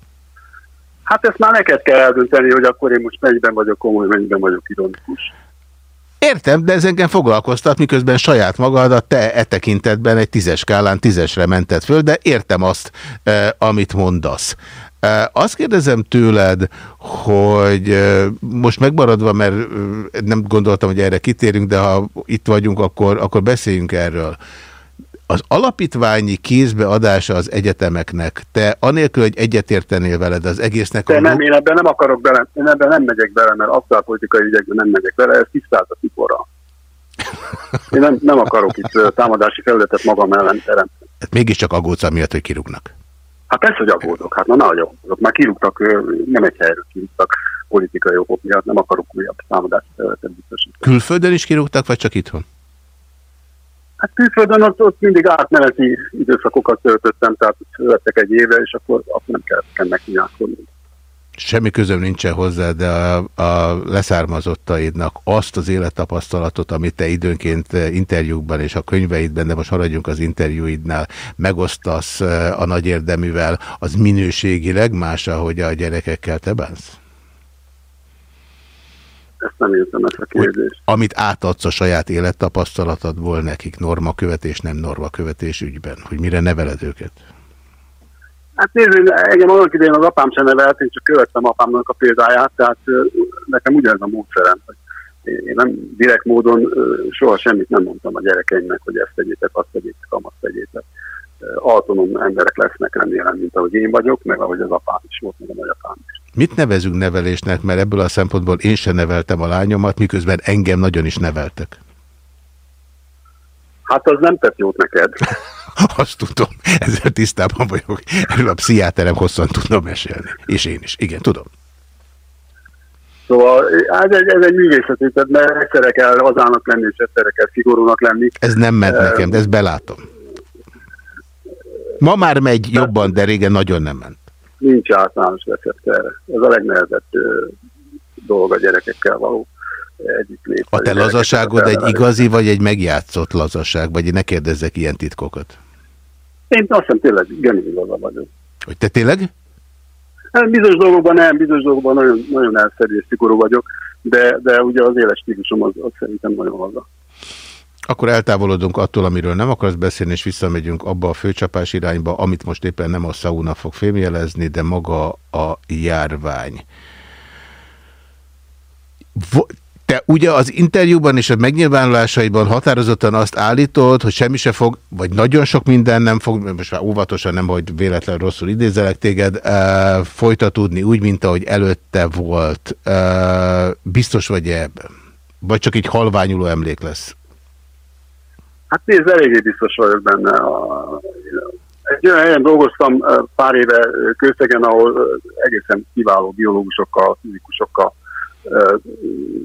Hát ezt már neked kell eldönteni, hogy akkor én most mennyiben vagyok komoly, mennyiben vagyok ironikus. Értem, de ez engem foglalkoztat, miközben saját magadat te e tekintetben egy tízes skálán tízesre mented föl, de értem azt, eh, amit mondasz. Eh, azt kérdezem tőled, hogy eh, most megmaradva, mert eh, nem gondoltam, hogy erre kitérünk, de ha itt vagyunk, akkor, akkor beszéljünk erről az alapítványi kézbeadása az egyetemeknek, te anélkül, hogy egyetértenél veled az egésznek... De nem, én ebben nem akarok bele, én ebben nem megyek bele, mert politikai ügyekben nem megyek bele, ez tisztált a tiporra. Én nem, nem akarok itt támadási felületet magam ellen teremteni. Hát mégiscsak aggódsz amiatt, hogy kirúgnak. Hát persze, hogy aggódok. Hát na, nagy aggódok. Már kirúgtak, nem egy helyről kirúgtak politikai okok miatt, nem akarok újabb támadási felületet biztosítani. Külföldön is kirúgtak, vagy csak itthon? Hát külföldön ott, ott mindig átmeneti időszakokat töltöttem, tehát lettek egy éve, és akkor, akkor nem kell, kell megnyászkodni. Semmi közöm nincsen hozzá, de a, a leszármazottaidnak azt az élettapasztalatot, amit te időnként interjúkban és a könyveidben, de most haradjunk az interjúidnál, megosztasz a nagy érdeművel, az minőségileg más, ahogy a gyerekekkel te bánsz? Ezt nem értem ezt a kérdést. Amit átadsz a saját élettapasztalatadból nekik normakövetés, nem normakövetés ügyben, hogy mire neveled őket? Hát nézzük, engem annak idején az apám sem nevelt, én csak követtem apámnak a példáját, tehát nekem ugyanez a módszerem, hogy én nem direkt módon soha semmit nem mondtam a gyerekeimnek, hogy ezt tegyétek, azt tegyétek, azt tegyétek. Autonóm emberek lesznek remélem, mint ahogy én vagyok, meg ahogy az apám is volt, meg a nagyapám is. Mit nevezünk nevelésnek, mert ebből a szempontból én sem neveltem a lányomat, miközben engem nagyon is neveltek. Hát az nem tett jót neked. Azt tudom, ezzel tisztában vagyok. Erről a pszichiáterem hosszan tudom mesélni. És én is. Igen, tudom. Szóval ez egy, ez egy művészeti, tehát mert egyszerre kell hazának lenni, és egyszerre kell szigorúnak lenni. Ez nem ment nekem, de ezt belátom. Ma már megy jobban, de régen nagyon nem ment nincs általános recept erre. Ez a legnehezebb dolog a gyerekekkel való együtt A te lazaságod egy igazi, vagy egy megjátszott lazaság? Vagy ne kérdezzek ilyen titkokat? Én azt hiszem tényleg laza vagyok. Hogy te tényleg? Hát bizonyos dolgokban nem, bizonyos dolgokban nagyon, nagyon elszerű és szigorú vagyok, de, de ugye az éles stílusom az, az szerintem nagyon laza. Akkor eltávolodunk attól, amiről nem akarsz beszélni, és visszamegyünk abba a főcsapás irányba, amit most éppen nem a szauna fog fémjelezni, de maga a járvány. Te ugye az interjúban és a megnyilvánulásaiban határozottan azt állítod, hogy semmi se fog, vagy nagyon sok minden nem fog, most már óvatosan nem, hogy véletlen rosszul idézelek téged, uh, folytatódni úgy, mint ahogy előtte volt. Uh, biztos vagy -e ebben? Vagy csak egy halványuló emlék lesz? Hát nézd, eléggé biztos vagyok benne. Egy olyan helyen dolgoztam pár éve köztegen, ahol egészen kiváló biológusokkal, fizikusokkal,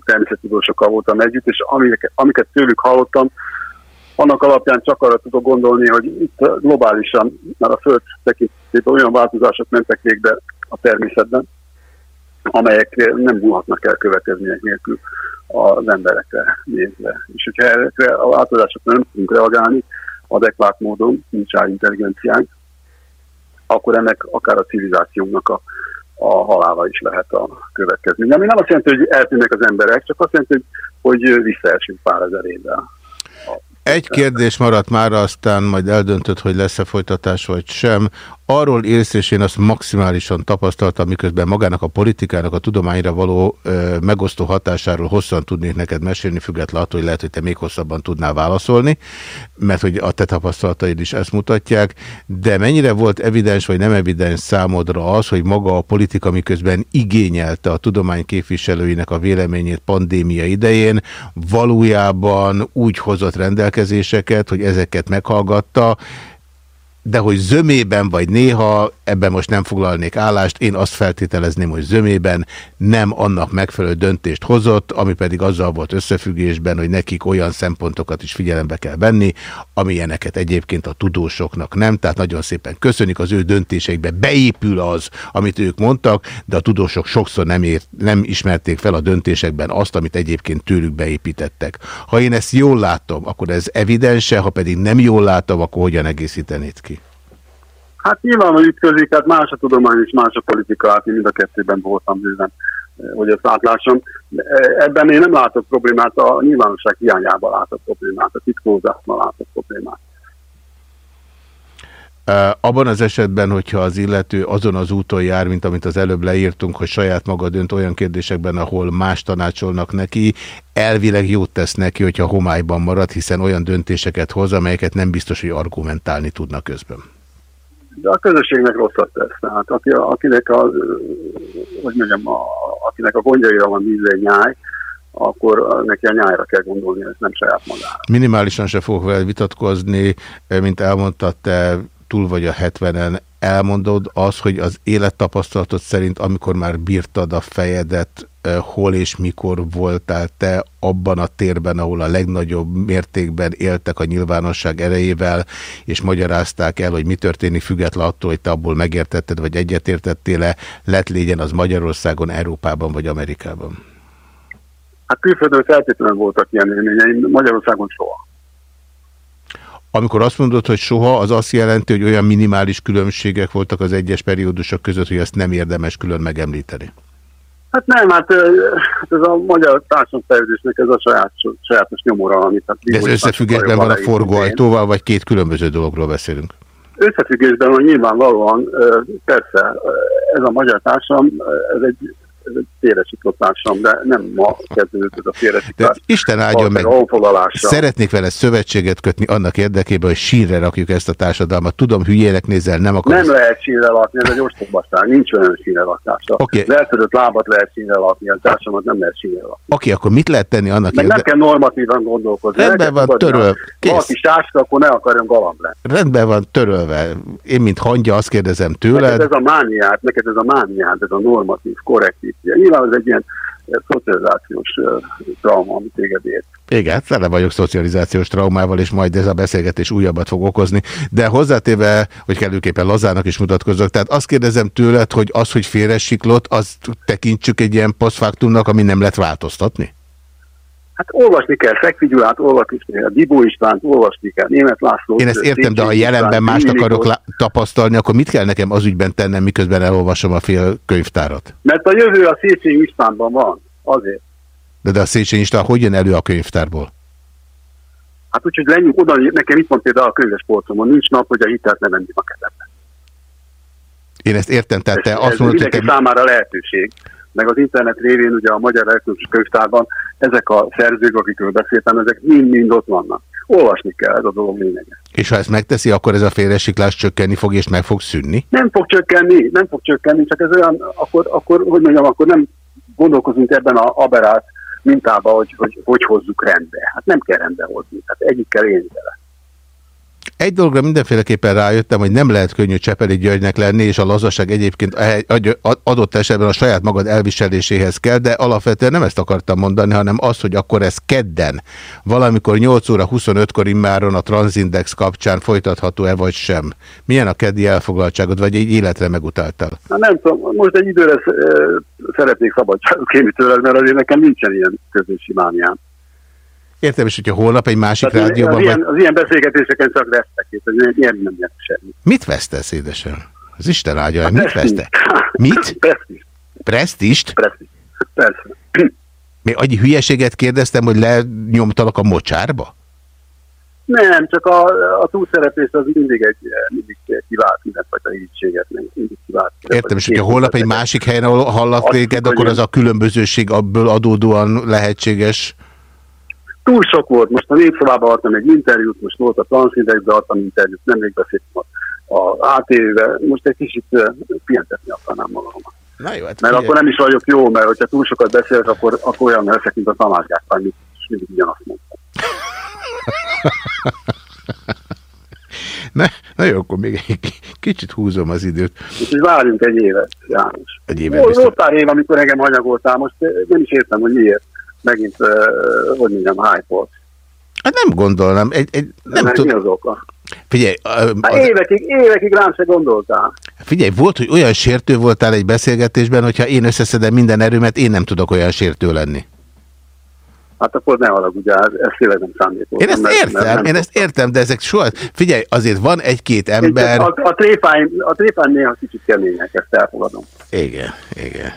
természetudósokkal voltam együtt, és amiket, amiket tőlük hallottam, annak alapján csak arra tudok gondolni, hogy itt globálisan, már a Föld tekintében olyan változások mentek végbe a természetben, amelyek nem múlhatnak el következmények nélkül az emberekre nézve. És hogyha erre a változásokra nem tudunk reagálni adekvát módon, nincs rá intelligenciánk, akkor ennek akár a civilizációnak a, a halála is lehet a következmény. Ami nem azt jelenti, hogy eltűnnek az emberek, csak azt jelenti, hogy, hogy visszaesünk pár ezer évvel. Egy kérdés maradt már, aztán majd eldöntött, hogy lesz-e folytatás vagy sem. Arról élsz, és én azt maximálisan tapasztaltam, miközben magának a politikának a tudományra való ö, megosztó hatásáról hosszan tudnék neked mesélni, függetlenül attól, hogy lehet, hogy te még hosszabban tudnál válaszolni, mert hogy a te tapasztalataid is ezt mutatják, de mennyire volt evidens vagy nem evidens számodra az, hogy maga a politika miközben igényelte a tudomány képviselőinek a véleményét pandémia idején, valójában úgy hozott rendelkezéseket, hogy ezeket meghallgatta, de hogy zömében vagy néha, ebben most nem foglalnék állást, én azt feltételezném, hogy zömében nem annak megfelelő döntést hozott, ami pedig azzal volt összefüggésben, hogy nekik olyan szempontokat is figyelembe kell venni, amilyeneket egyébként a tudósoknak nem, tehát nagyon szépen köszönik, az ő döntéseikbe beépül az, amit ők mondtak, de a tudósok sokszor nem, ért, nem ismerték fel a döntésekben azt, amit egyébként tőlük beépítettek. Ha én ezt jól látom, akkor ez evidense, ha pedig nem jól látom, akkor hogyan egészítenéd ki? Hát nyilván, hogy ütközik, hát más a tudomány és más a politika, hát én mind a kettőben voltam bőven, eh, hogy ezt átlássam. Eh, ebben én nem látok problémát, a nyilvánosság hiányában látok problémát, a titkózásban látok problémát. Eh, abban az esetben, hogyha az illető azon az úton jár, mint amit az előbb leírtunk, hogy saját maga dönt olyan kérdésekben, ahol más tanácsolnak neki, elvileg jót tesz neki, hogyha homályban marad, hiszen olyan döntéseket hoz, amelyeket nem biztos, hogy argumentálni tudnak közben de a közösségnek rosszat tesz. Tehát aki, akinek a, hogy mondjam, a, akinek a gondjaira van vízre nyáj, akkor neki a nyájra kell gondolni, ez nem saját magára. Minimálisan se fogok vele vitatkozni, mint elmondtad, te túl vagy a 70-en, elmondod az, hogy az élettapasztalatod szerint, amikor már bírtad a fejedet, hol és mikor voltál te abban a térben, ahol a legnagyobb mértékben éltek a nyilvánosság erejével, és magyarázták el, hogy mi történik független attól, hogy te abból megértetted, vagy egyetértettél-e, lett légyen az Magyarországon, Európában vagy Amerikában? Hát külföldön feltétlenül voltak ilyen élményeim, Magyarországon soha. Amikor azt mondod, hogy soha, az azt jelenti, hogy olyan minimális különbségek voltak az egyes periódusok között, hogy ezt nem érdemes külön megemlíteni. Hát nem, hát, hát ez a magyar társadalomfejlődésnek ez a saját, sajátos nyomora, amit... Hát De ez összefüggésben van a forgóajtóval, vagy két különböző dologról beszélünk? Összefüggésben van nyilvánvalóan, persze, ez a magyar társadalom, ez egy ez egy félresiklotásom, de nem ma kezdődött ez a félresiklás. Isten áldjon meg, szeretnék vele szövetséget kötni annak érdekében, hogy sírre rakjuk ezt a társadalmat. Tudom, hülyének nézel, nem akar. Nem lehet sírre lakni, ez egy ostobaság, nincs olyan sírre lakása. Okay. Eltörött lábat lehet sírre lakni, a társadalmat nem lehet sírre lakni. Oké, okay, akkor mit lehet tenni annak érdekében? Nem kell normatívan gondolkozni. Rendben van, töröl. Valaki sáska, akkor ne akarjon galamb lenni. Rendben van, törölve. Én, mint hangya, azt kérdezem tőled. Neked ez a mániát, neked ez a mániát, ez a normatív, korrektív Ja, Nyilván ez egy ilyen szocializációs trauma, amit téged ért. Igen, tele vagyok szocializációs traumával, és majd ez a beszélgetés újabbat fog okozni. De hozzátéve, hogy kellőképpen lazának is mutatkozok, tehát azt kérdezem tőled, hogy az, hogy félresiklott, azt tekintsük egy ilyen posztfaktumnak, ami nem lehet változtatni? Hát olvasni kell Gyulát, olvasni kell Dibó Istvánt, olvasni kell Német László. Én ezt értem, de ha jelenben mást akarok tapasztalni, akkor mit kell nekem az ügyben tennem, miközben elolvasom a fél könyvtárat? Mert a jövő a Széchenyi Istvánban van, azért. De, de a Széchenyi István hogy jön elő a könyvtárból? Hát úgyhogy lenjünk oda, nekem itt van például a könyves polcomon, nincs nap, hogy a hitelt ne venni a kezembe. Én ezt értem, tehát te azt mondod, hogy te... számára lehetőség meg az internet révén ugye a Magyar Elektronikus Könyvtárban ezek a szerzők, akikről beszéltem, ezek mind-mind ott vannak. Olvasni kell, ez a dolog lényege. És ha ezt megteszi, akkor ez a félresiklás csökkenni fog, és meg fog szűnni? Nem fog csökkenni, nem fog csökkenni, csak ez olyan, akkor, akkor hogy mondjam, akkor nem gondolkozunk ebben a aberált mintába, hogy, hogy hogy hozzuk rendbe. Hát nem kell rendbe hozni, hát egyik kell élni vele. Egy dologra mindenféleképpen rájöttem, hogy nem lehet könnyű Csepeli Györgynek lenni, és a lazaság egyébként adott esetben a saját magad elviseléséhez kell, de alapvetően nem ezt akartam mondani, hanem az, hogy akkor ez kedden, valamikor 8 óra 25-kor immáron a Transindex kapcsán folytatható-e vagy sem. Milyen a keddi elfoglaltságod, vagy egy életre megutáltál? Na nem tudom, most egy időre szeretnék szabadságot kérni tőled, mert azért nekem nincsen ilyen közösi mániám. Értem, és hogyha holnap egy másik Tehát rádióban... Az, vagy... ilyen, az ilyen beszélgetéseken csak vesztek, az ilyen nem jön semmi. Mit vesztesz, édesem? Az Isten áldja, mit vesztek? Mit? Presztist. Presztist? Presztist. Persze. Még annyi hülyeséget kérdeztem, hogy lenyomtalak a mocsárba? Nem, csak a, a túlszereplés az mindig egy mindig kivált mindenfajta írtséget, mindig kivált. Értem, és hogyha holnap egy másik helyen hallak téged, akkor az a különbözőség abból adódóan lehetséges? Túl sok volt. Most a népszavában adtam egy interjút, most volt a Transzindexbe adtam interjút, nemrég beszéltem a, a ATV-vel, most egy kicsit pihentetni akarnám magamat. Na jó, hát mert akkor nem is vagyok jó, mert hogyha túl sokat beszélek, akkor, akkor olyan leszek, mint a Tamás Gáspár, mint mindig ugyanazt mondtam. Na, na jó, akkor még egy kicsit húzom az időt. Úgyhogy várjunk egy évet, János. Egy évet biztos. Volt pár év, amikor engem hanyagoltál, most nem is értem, hogy miért megint, hogy mondjam, hype Hát nem gondolnám. Egy, egy, nem tud... Mi az oka? Figyelj, az... hát évekig, évekig rám se gondoltál. Figyelj, volt, hogy olyan sértő voltál egy beszélgetésben, hogyha én összeszedem minden erőmet, én nem tudok olyan sértő lenni. Hát akkor ne ugye, ez tényleg nem számított. Én ezt mert, értem, mert én ezt értem, de ezek soha... Figyelj, azért van egy-két ember... A, a, tréfány, a tréfány néha kicsit kemények, ezt elfogadom. Igen, igen.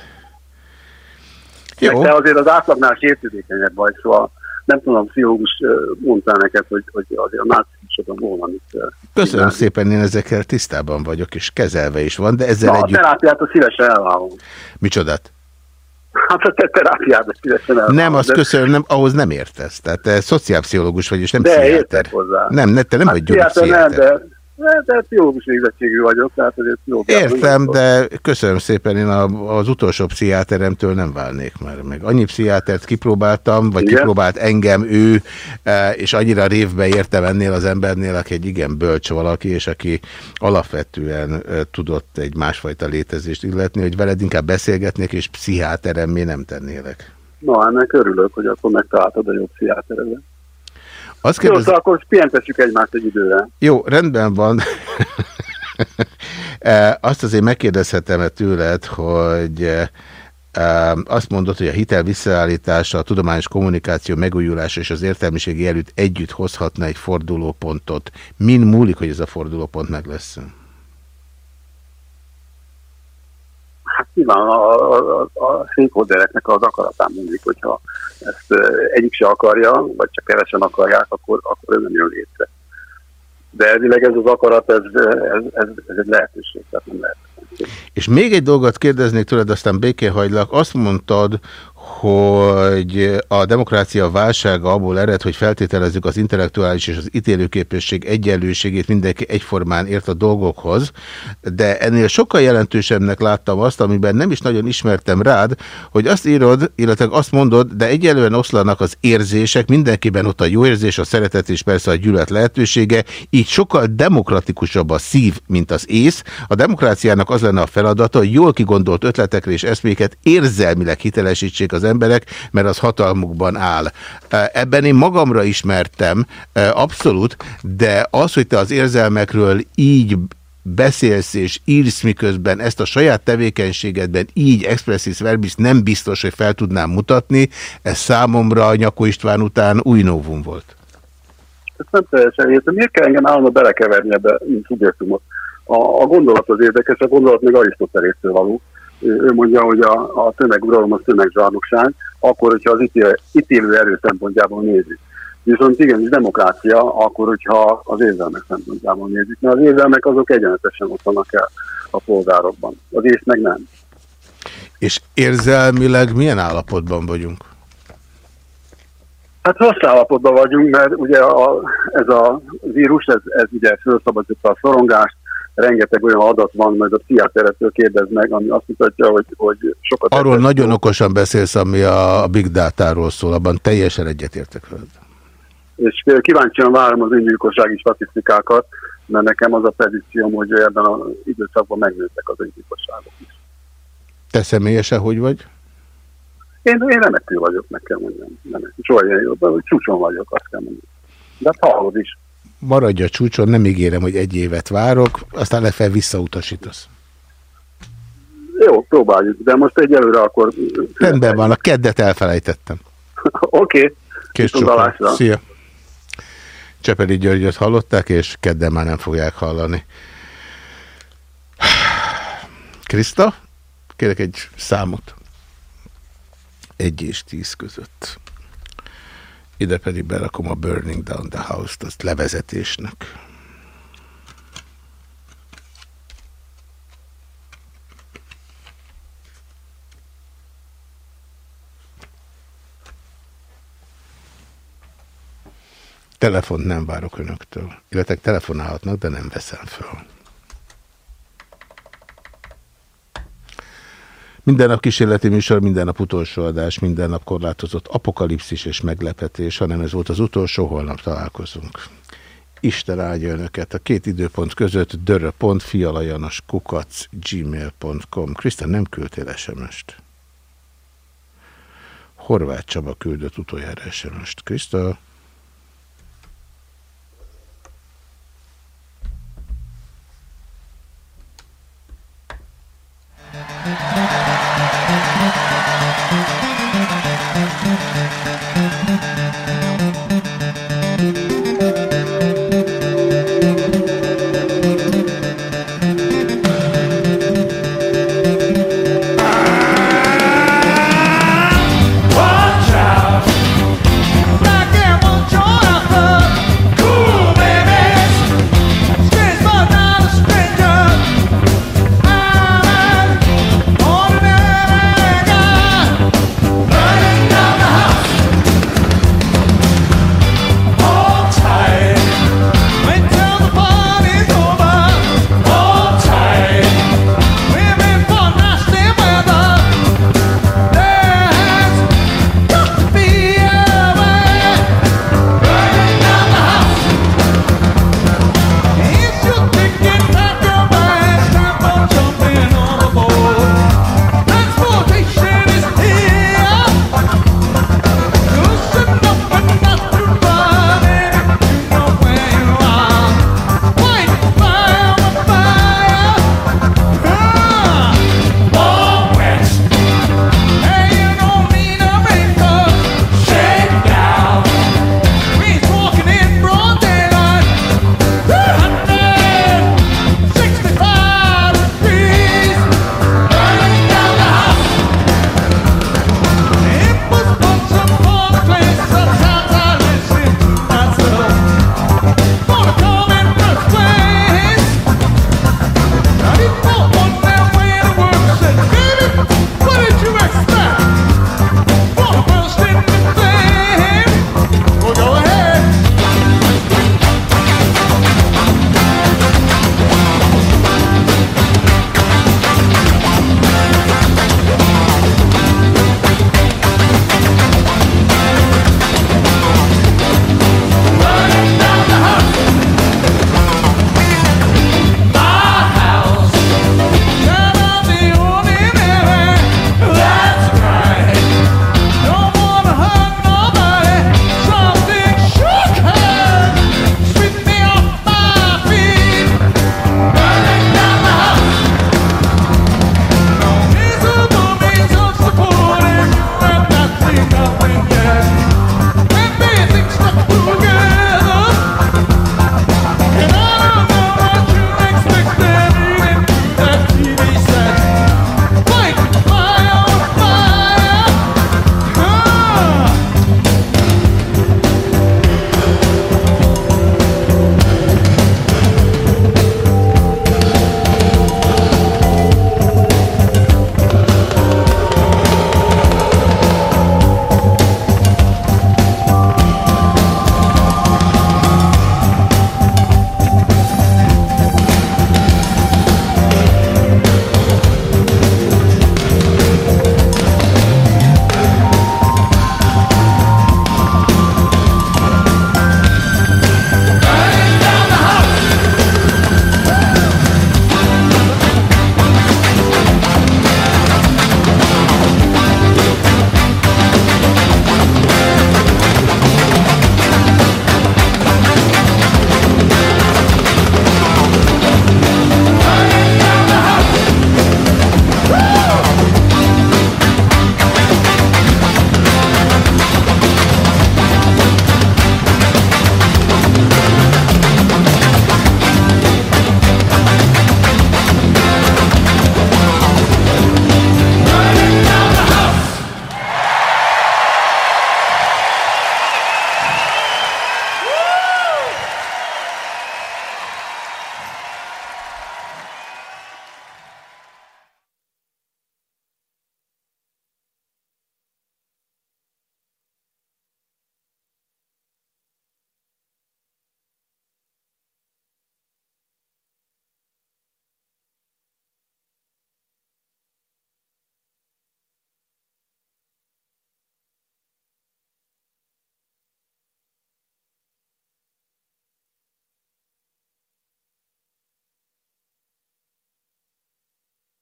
Jó. Te azért az átlagnál sértődékenyebb vagy, szóval nem tudom, pszichológus mondta neked, hogy, hogy azért a náci is volna, amit... Köszönöm szépen, én ezekkel tisztában vagyok, és kezelve is van, de ezzel Na, együtt... a terápiát a szívesen elvállom. Micsodát? Hát a te terápiát szívesen elvállom. Nem, azt de... köszönöm, nem, ahhoz nem értesz. Tehát te szociálpszichológus vagy, és nem de pszichiáter. hozzá. Nem, ne, te nem hát vagy gyógypszichiáter. Nem, de de pszichológus végzettségű vagyok, tehát azért jó. Értem, de köszönöm szépen, én a, az utolsó pszichiáteremtől nem válnék már meg. Annyi pszichiátert kipróbáltam, vagy Igen? kipróbált engem ő, e, és annyira révbe értem ennél az embernél, aki egy igen bölcs valaki, és aki alapvetően e, tudott egy másfajta létezést illetni, hogy veled inkább beszélgetnék, és pszichiáteremmé nem tennélek. Na, ennek örülök, hogy akkor megtaláltad a jó pszichiáteredet. Azt kérdez... Jó, szóval akkor pihentessük egymást egy időre. Jó, rendben van. E, azt azért megkérdezhetem-e tőled, hogy e, azt mondod, hogy a hitel visszaállítása, a tudományos kommunikáció megújulása és az értelmiségi előtt együtt hozhatna egy fordulópontot. Min múlik, hogy ez a fordulópont meg lesz? Hát nyilván a, a, a, a az akaratán múlik, hogyha ezt egyik se akarja, vagy csak kevesen akarják, akkor, akkor ez nem jön létre. De elvileg ez az akarat, ez, ez, ez, ez egy lehetőség, tehát nem lehet. És még egy dolgot kérdeznék tőled, aztán békén hagylak. Azt mondtad, hogy a demokrácia válsága abból ered, hogy feltételezzük az intellektuális és az ítélőképesség egyenlőségét mindenki egyformán ért a dolgokhoz, de ennél sokkal jelentősebbnek láttam azt, amiben nem is nagyon ismertem rád, hogy azt írod, illetve azt mondod, de egyelően oszlanak az érzések, mindenkiben ott a jó érzés, a szeretet és persze a gyűlölet lehetősége, így sokkal demokratikusabb a szív, mint az ész. A demokráciának az lenne a feladata, hogy jól kigondolt ötletekre és eszméket érzelmileg hitelesítsék az emberek, mert az hatalmukban áll. Ebben én magamra ismertem, abszolút, de az, hogy te az érzelmekről így beszélsz és írsz, miközben ezt a saját tevékenységedben így expressis verbis nem biztos, hogy fel tudnám mutatni, ez számomra Nyakó István után új novum volt. Ezt nem teljesen értem. Miért kell engem állandóan belekeverni ebbe, szubjektumot? A, a gondolat az érdekes, a gondolat még Arisztotelésztől való ő mondja, hogy a, a tömeguralom az tömegzsarnokság, akkor, hogyha az ítél, ítélő erő szempontjából nézzük. Viszont igenis demokrácia, akkor, hogyha az érzelmek szempontjából nézzük, mert az érzelmek azok egyenletesen ott vannak el a polgárokban. Az ész meg nem. És érzelmileg milyen állapotban vagyunk? Hát rossz állapotban vagyunk, mert ugye a, ez a vírus, ez, ez ugye felszabadította a szorongást, rengeteg olyan adat van, majd a pszichiáteretől kérdez meg, ami azt mutatja, hogy, hogy sokat... Arról nagyon szó. okosan beszélsz, ami a Big Data-ról szól, abban teljesen egyetértek veled. És kíváncsian várom az öngyilkossági statisztikákat, mert nekem az a predikcióm, hogy ebben az időszakban megnőttek az öngyilkosságok is. Te személyesen hogy vagy? Én, én remető vagyok, meg kell mondjam. Nem, soha ilyen jó, csúcson vagyok, azt kell mondani. De hát hallod is. Maradj a csúcson, nem ígérem, hogy egy évet várok, aztán lefelé visszautasítasz. Jó, próbáljuk, de most egyelőre akkor... Rendben van, a keddet elfelejtettem. Oké. Okay. Kés Szia. Csepeli Györgyöt hallották, és kedden már nem fogják hallani. Krista, kérek egy számot. Egy és tíz között. Ide pedig berakom a Burning Down the House-t, azt levezetésnek. Telefont nem várok önöktől. Illetve telefonálhatnak, de nem veszem föl. Minden nap kísérleti műsor, minden nap utolsó adás, minden nap korlátozott apokalipszis és meglepetés, hanem ez volt az utolsó, holnap találkozunk. Isten áldja önöket. A két időpont között dörö.fialajanos kukac gmail.com. Krisztán, nem küldtél SMS-t? Horváth Csaba küldött utoljára SMS-t. Krisztán?